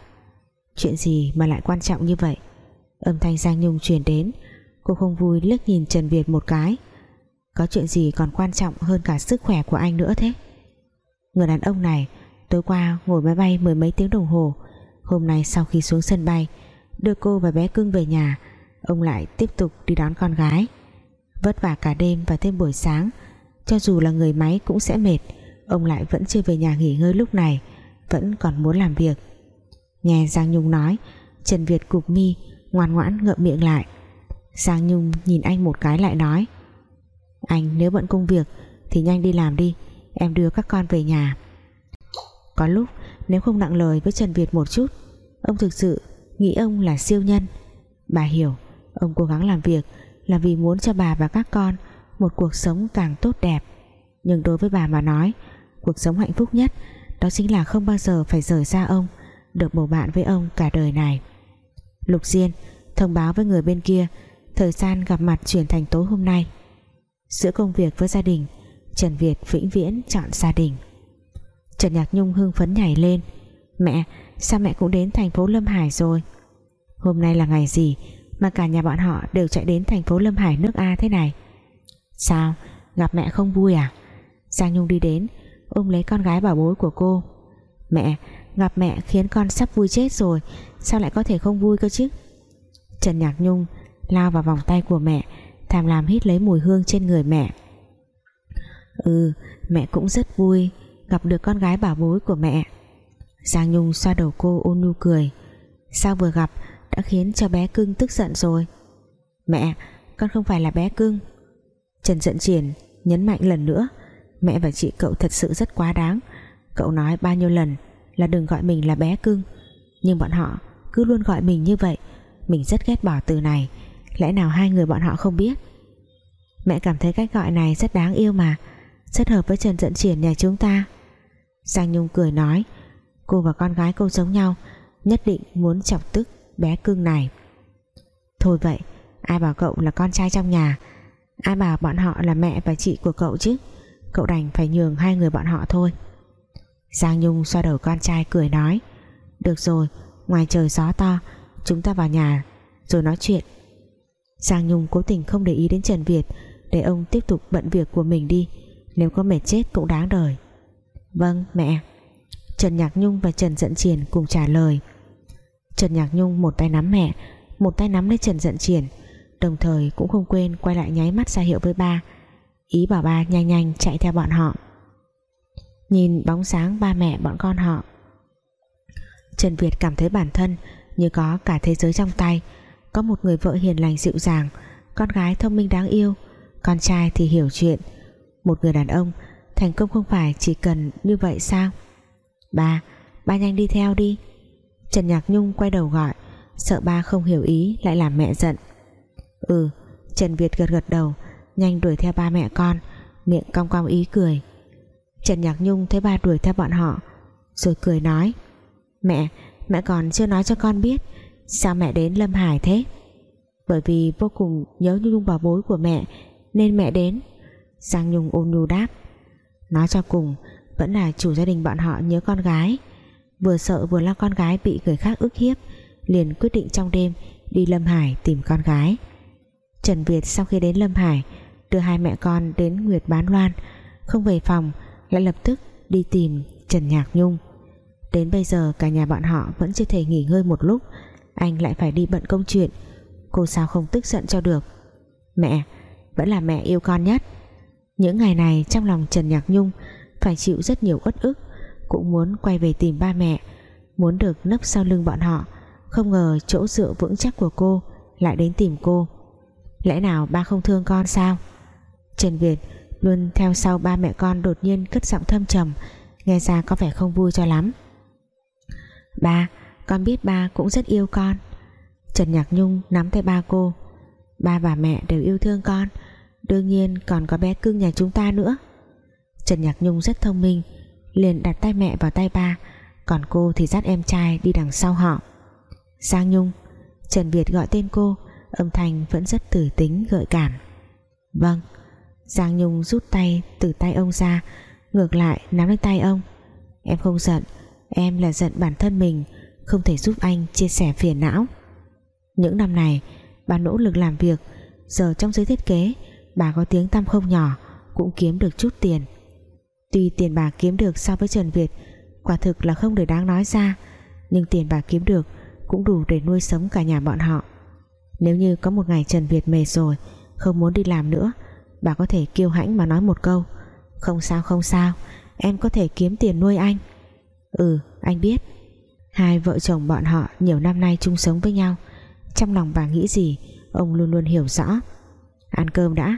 Chuyện gì mà lại quan trọng như vậy? Âm thanh Giang Nhung truyền đến. Cô không vui liếc nhìn Trần Việt một cái. Có chuyện gì còn quan trọng hơn cả sức khỏe của anh nữa thế? Người đàn ông này, tối qua ngồi máy bay mười mấy tiếng đồng hồ. Hôm nay sau khi xuống sân bay đưa cô và bé cưng về nhà. Ông lại tiếp tục đi đón con gái. Vất vả cả đêm và thêm buổi sáng. Cho dù là người máy cũng sẽ mệt. Ông lại vẫn chưa về nhà nghỉ ngơi lúc này, vẫn còn muốn làm việc. Nghe Giang Nhung nói, Trần Việt cục mi, ngoan ngoãn ngậm miệng lại. Giang Nhung nhìn anh một cái lại nói, anh nếu bận công việc thì nhanh đi làm đi, em đưa các con về nhà. Có lúc nếu không nặng lời với Trần Việt một chút, ông thực sự nghĩ ông là siêu nhân. Bà hiểu, ông cố gắng làm việc là vì muốn cho bà và các con một cuộc sống càng tốt đẹp. Nhưng đối với bà mà nói, cuộc sống hạnh phúc nhất đó chính là không bao giờ phải rời xa ông, được bầu bạn với ông cả đời này. Lục Diên thông báo với người bên kia, thời gian gặp mặt chuyển thành tối hôm nay. Giữa công việc với gia đình, Trần Việt vĩnh viễn chọn gia đình. Trần Nhạc Nhung hưng phấn nhảy lên. Mẹ sao mẹ cũng đến thành phố Lâm Hải rồi? Hôm nay là ngày gì Mà cả nhà bọn họ đều chạy đến thành phố Lâm Hải nước A thế này? Sao? Gặp mẹ không vui à? Giang Nhung đi đến, Ôm lấy con gái bảo bối của cô. Mẹ, gặp mẹ khiến con sắp vui chết rồi. Sao lại có thể không vui cơ chứ? Trần Nhạc Nhung lao vào vòng tay của mẹ, tham làm hít lấy mùi hương trên người mẹ. Ừ mẹ cũng rất vui gặp được con gái bảo bối của mẹ. Giang Nhung xoa đầu cô ôn nhu cười. Sao vừa gặp đã khiến cho bé cưng tức giận rồi? Mẹ, con không phải là bé cưng. Trần Dận Triển nhấn mạnh lần nữa. Mẹ và chị cậu thật sự rất quá đáng. Cậu nói bao nhiêu lần là đừng gọi mình là bé cưng. Nhưng bọn họ cứ luôn gọi mình như vậy. Mình rất ghét bỏ từ này. Lẽ nào hai người bọn họ không biết? Mẹ cảm thấy cách gọi này rất đáng yêu mà. Rất hợp với Trần Dận Triển nhà chúng ta. Giang Nhung cười nói. Cô và con gái cô giống nhau, Nhất định muốn chọc tức bé cưng này. Thôi vậy, Ai bảo cậu là con trai trong nhà? Ai bảo bọn họ là mẹ và chị của cậu chứ? Cậu đành phải nhường hai người bọn họ thôi. Giang Nhung xoa đầu con trai cười nói, Được rồi, Ngoài trời gió to, Chúng ta vào nhà rồi nói chuyện. Giang Nhung cố tình không để ý đến Trần Việt, để ông tiếp tục bận việc của mình đi, nếu có mệt chết cũng đáng đời. Vâng mẹ. Trần Nhạc Nhung và Trần Dận Triển cùng trả lời. Trần Nhạc Nhung một tay nắm mẹ, một tay nắm lấy Trần Dận Triển, đồng thời cũng không quên quay lại nháy mắt ra hiệu với ba. Ý bảo ba nhanh nhanh chạy theo bọn họ. Nhìn bóng sáng ba mẹ bọn con họ, Trần Việt cảm thấy bản thân như có cả thế giới trong tay. Có một người vợ hiền lành dịu dàng, con gái thông minh đáng yêu, con trai thì hiểu chuyện. Một người đàn ông thành công không phải chỉ cần như vậy sao? Ba ba nhanh đi theo đi. Trần Nhạc Nhung quay đầu gọi, sợ ba không hiểu ý lại làm mẹ giận. Ừ. Trần Việt gật gật đầu, nhanh đuổi theo ba mẹ con. Miệng cong cong ý cười. Trần Nhạc Nhung thấy ba đuổi theo bọn họ, rồi cười nói, mẹ mẹ còn chưa nói cho con biết, Sao mẹ đến Lâm Hải thế? Bởi vì vô cùng nhớ Nhung bảo bối của mẹ, Nên mẹ đến. Giang Nhung ôn nhu đáp, Nói cho cùng vẫn là chủ gia đình bọn họ nhớ con gái. Vừa sợ vừa lo con gái bị người khác ức hiếp, Liền quyết định trong đêm Đi Lâm Hải tìm con gái. Trần Việt sau khi đến Lâm Hải, Đưa hai mẹ con đến Nguyệt Bán Loan, Không về phòng, Lại lập tức đi tìm Trần Nhạc Nhung. Đến bây giờ cả nhà bọn họ Vẫn chưa thể nghỉ ngơi một lúc, anh lại phải đi bận công chuyện. Cô sao không tức giận cho được? Mẹ, vẫn là mẹ yêu con nhất. Những ngày này trong lòng Trần Nhạc Nhung phải chịu rất nhiều uất ức, cũng muốn quay về tìm ba mẹ, muốn được nấp sau lưng bọn họ. Không ngờ chỗ dựa vững chắc của cô lại đến tìm cô. Lẽ nào ba không thương con sao? Trần Việt luôn theo sau ba mẹ con đột nhiên cất giọng thâm trầm, nghe ra có vẻ không vui cho lắm. Ba, con biết ba cũng rất yêu con. Trần Nhạc Nhung nắm tay ba cô. Ba và mẹ đều yêu thương con. Đương nhiên còn có bé cưng nhà chúng ta nữa. Trần Nhạc Nhung rất thông minh, Liền đặt tay mẹ vào tay ba, Còn cô thì dắt em trai đi đằng sau họ. Giang Nhung, Trần Việt gọi tên cô, Âm thanh vẫn rất tử tính, gợi cảm. Vâng Giang Nhung rút tay từ tay ông ra, Ngược lại nắm lấy tay ông. Em không giận, Em là giận bản thân mình, không thể giúp anh chia sẻ phiền não. Những năm này, bà nỗ lực làm việc, giờ trong giới thiết kế, bà có tiếng tăm không nhỏ, cũng kiếm được chút tiền tuy tiền bà kiếm được so với Trần Việt, quả thực là không để đáng nói ra, nhưng tiền bà kiếm được cũng đủ để nuôi sống cả nhà bọn họ. Nếu như có một ngày Trần Việt mệt rồi, không muốn đi làm nữa, bà có thể kiêu hãnh mà nói một câu, không sao không sao, em có thể kiếm tiền nuôi anh. Ừ anh biết. Hai vợ chồng bọn họ nhiều năm nay chung sống với nhau, Trong lòng bà nghĩ gì, Ông luôn luôn hiểu rõ. Ăn cơm đã,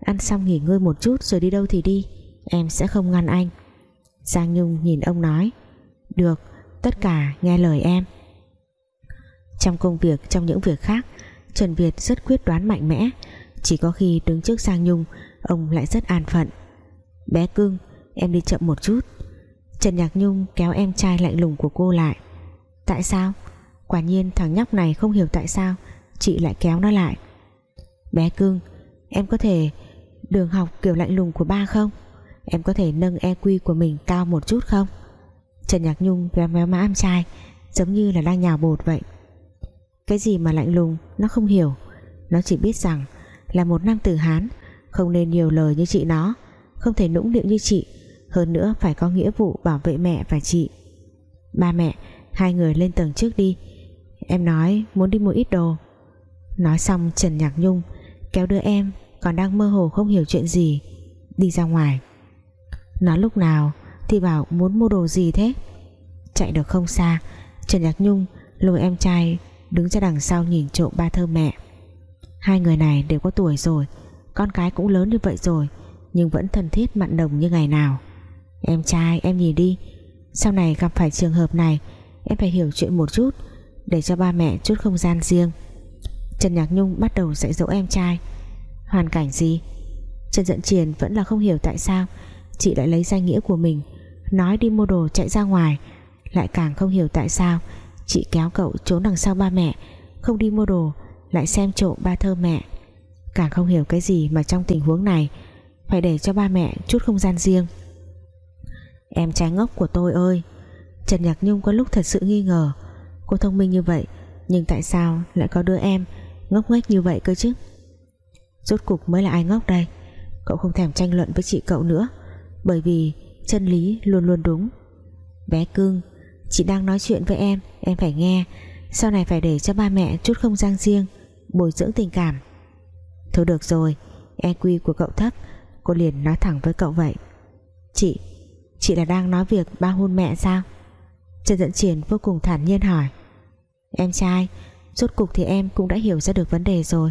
Ăn xong nghỉ ngơi một chút rồi đi đâu thì đi. Em sẽ không ngăn anh. Giang Nhung nhìn ông nói. Được, tất cả nghe lời em. Trong công việc, Trong những việc khác, Trần Việt rất quyết đoán mạnh mẽ. Chỉ có khi đứng trước Giang Nhung, Ông lại rất an phận. Bé cưng em đi chậm một chút. Trần Nhạc Nhung kéo em trai lạnh lùng của cô lại. Tại sao? Quả nhiên thằng nhóc này không hiểu tại sao Chị lại kéo nó lại. Bé cưng Em có thể Đường học kiểu lạnh lùng của ba không? Em có thể nâng EQ của mình cao một chút không? Trần Nhạc Nhung véo véo má em trai, Giống như là đang nhào bột vậy. Cái gì mà lạnh lùng, Nó không hiểu. Nó chỉ biết rằng là một nam tử Hán, Không nên nhiều lời như chị nó, Không thể nũng nịu như chị, Hơn nữa phải có nghĩa vụ bảo vệ mẹ và chị. Ba mẹ, Hai người lên tầng trước đi. Em nói muốn đi mua ít đồ. Nói xong, Trần Nhạc Nhung Kéo đứa em còn đang mơ hồ không hiểu chuyện gì, Đi ra ngoài. Nói lúc nào thì bảo muốn mua đồ gì thế? Chạy được không xa, Trần Nhạc Nhung lôi em trai Đứng ra đằng sau nhìn trộm ba thơ mẹ. Hai người này đều có tuổi rồi, Con cái cũng lớn như vậy rồi, Nhưng vẫn thân thiết mặn đồng như ngày nào. Em trai, em nhìn đi, Sau này gặp phải trường hợp này, Em phải hiểu chuyện một chút Để cho ba mẹ chút không gian riêng. Trần Nhạc Nhung bắt đầu dạy dỗ em trai. Hoàn cảnh gì? Trần Dận Triền vẫn là không hiểu tại sao Chị lại lấy danh nghĩa của mình, Nói đi mua đồ chạy ra ngoài. Lại càng không hiểu tại sao, Chị kéo cậu trốn đằng sau ba mẹ, Không đi mua đồ, Lại xem trộm ba thơ mẹ. Càng không hiểu cái gì mà trong tình huống này, Phải để cho ba mẹ chút không gian riêng. Em trái ngốc của tôi ơi! Trần Nhạc Nhung có lúc thật sự nghi ngờ. Cô thông minh như vậy, Nhưng tại sao lại có đứa em Ngốc nghếch như vậy cơ chứ? Rốt cục mới là ai ngốc đây? Cậu không thèm tranh luận với chị cậu nữa. Bởi vì chân lý luôn luôn đúng. Bé cưng Chị đang nói chuyện với em Em phải nghe. Sau này phải để cho ba mẹ chút không gian riêng, Bồi dưỡng tình cảm. Thôi được rồi EQ của cậu thấp, Cô liền nói thẳng với cậu vậy. Chị Chị là đang nói việc ba hôn mẹ sao? Trần Dẫn Triển vô cùng thản nhiên hỏi. Em trai, Rốt cục thì em cũng đã hiểu ra được vấn đề rồi.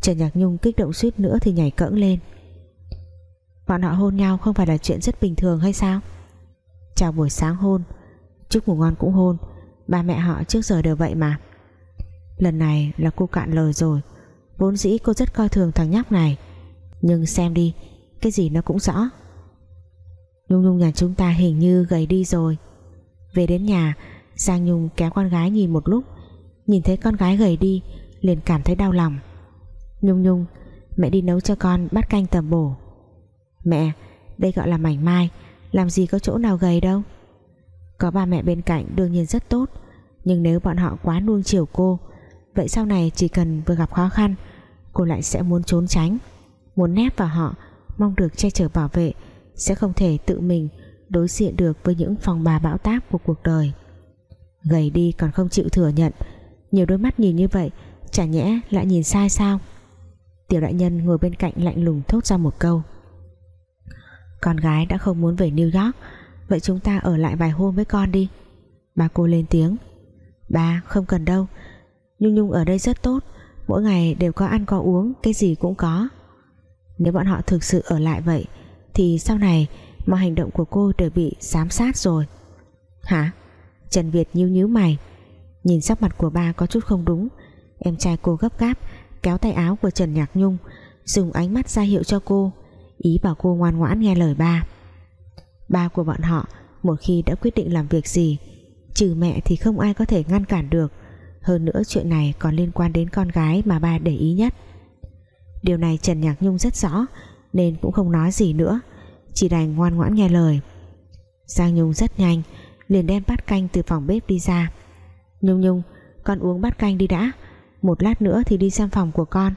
Trần Nhạc Nhung kích động suýt nữa thì nhảy cẫng lên. Bọn họ hôn nhau không phải là chuyện rất bình thường hay sao? Chào buổi sáng hôn. Chúc ngủ ngon cũng hôn. Ba mẹ họ trước giờ đều vậy mà. Lần này là cô cạn lời rồi. Vốn dĩ cô rất coi thường thằng nhóc này. Nhưng xem đi, Cái gì nó cũng rõ. Nhung Nhung nhà chúng ta hình như gầy đi rồi. Về đến nhà, Giang Nhung kéo con gái nhìn một lúc. Nhìn thấy con gái gầy đi, Liền cảm thấy đau lòng. Nhung Nhung, Mẹ đi nấu cho con bát canh tầm bổ. Mẹ, Đây gọi là mảnh mai. Làm gì có chỗ nào gầy đâu. Có ba mẹ bên cạnh đương nhiên rất tốt, Nhưng nếu bọn họ quá nuông chiều cô, Vậy sau này chỉ cần vừa gặp khó khăn, Cô lại sẽ muốn trốn tránh, Muốn nép vào họ, Mong được che chở bảo vệ, Sẽ không thể tự mình đối diện được với những phòng bà bão táp của cuộc đời. Gầy đi còn không chịu thừa nhận, Nhiều đôi mắt nhìn như vậy, Chả nhẽ lại nhìn sai sao? Tiểu đại nhân ngồi bên cạnh lạnh lùng thốt ra một câu. Con gái đã không muốn về New York. Vậy chúng ta ở lại vài hôm với con đi. Bà cô lên tiếng. Bà, không cần đâu. Nhung Nhung ở đây rất tốt. Mỗi ngày đều có ăn có uống, Cái gì cũng có. Nếu bọn họ thực sự ở lại vậy, Thì sau này mọi hành động của cô đều bị giám sát rồi. Hả? Trần Việt nhíu nhíu mày. Nhìn sắc mặt của ba có chút không đúng. Em trai cô gấp gáp, kéo tay áo của Trần Nhạc Nhung, dùng ánh mắt ra hiệu cho cô ý bảo cô ngoan ngoãn nghe lời ba. Ba của bọn họ một khi đã quyết định làm việc gì, trừ mẹ thì không ai có thể ngăn cản được. Hơn nữa chuyện này còn liên quan đến con gái mà ba để ý nhất. Điều này Trần Nhạc Nhung rất rõ, nên cũng không nói gì nữa, chỉ đành ngoan ngoãn nghe lời. Giang Nhung rất nhanh, liền đem bát canh từ phòng bếp đi ra. Nhung Nhung, con uống bát canh đi đã, một lát nữa thì đi xem phòng của con.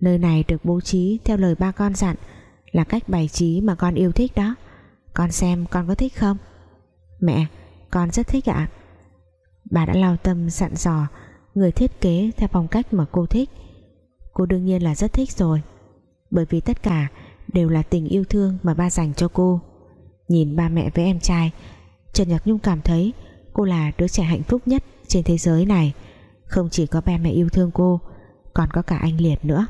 Nơi này được bố trí theo lời ba con dặn là cách bày trí mà con yêu thích đó. Con xem con có thích không? Mẹ, con rất thích ạ. Bà đã lao tâm sặn dò người thiết kế theo phong cách mà cô thích. Cô đương nhiên là rất thích rồi, bởi vì tất cả đều là tình yêu thương mà ba dành cho cô. Nhìn ba mẹ với em trai, Trần Nhạc Nhung cảm thấy cô là đứa trẻ hạnh phúc nhất trên thế giới này. Không chỉ có ba mẹ yêu thương cô, Còn có cả anh Liệt nữa.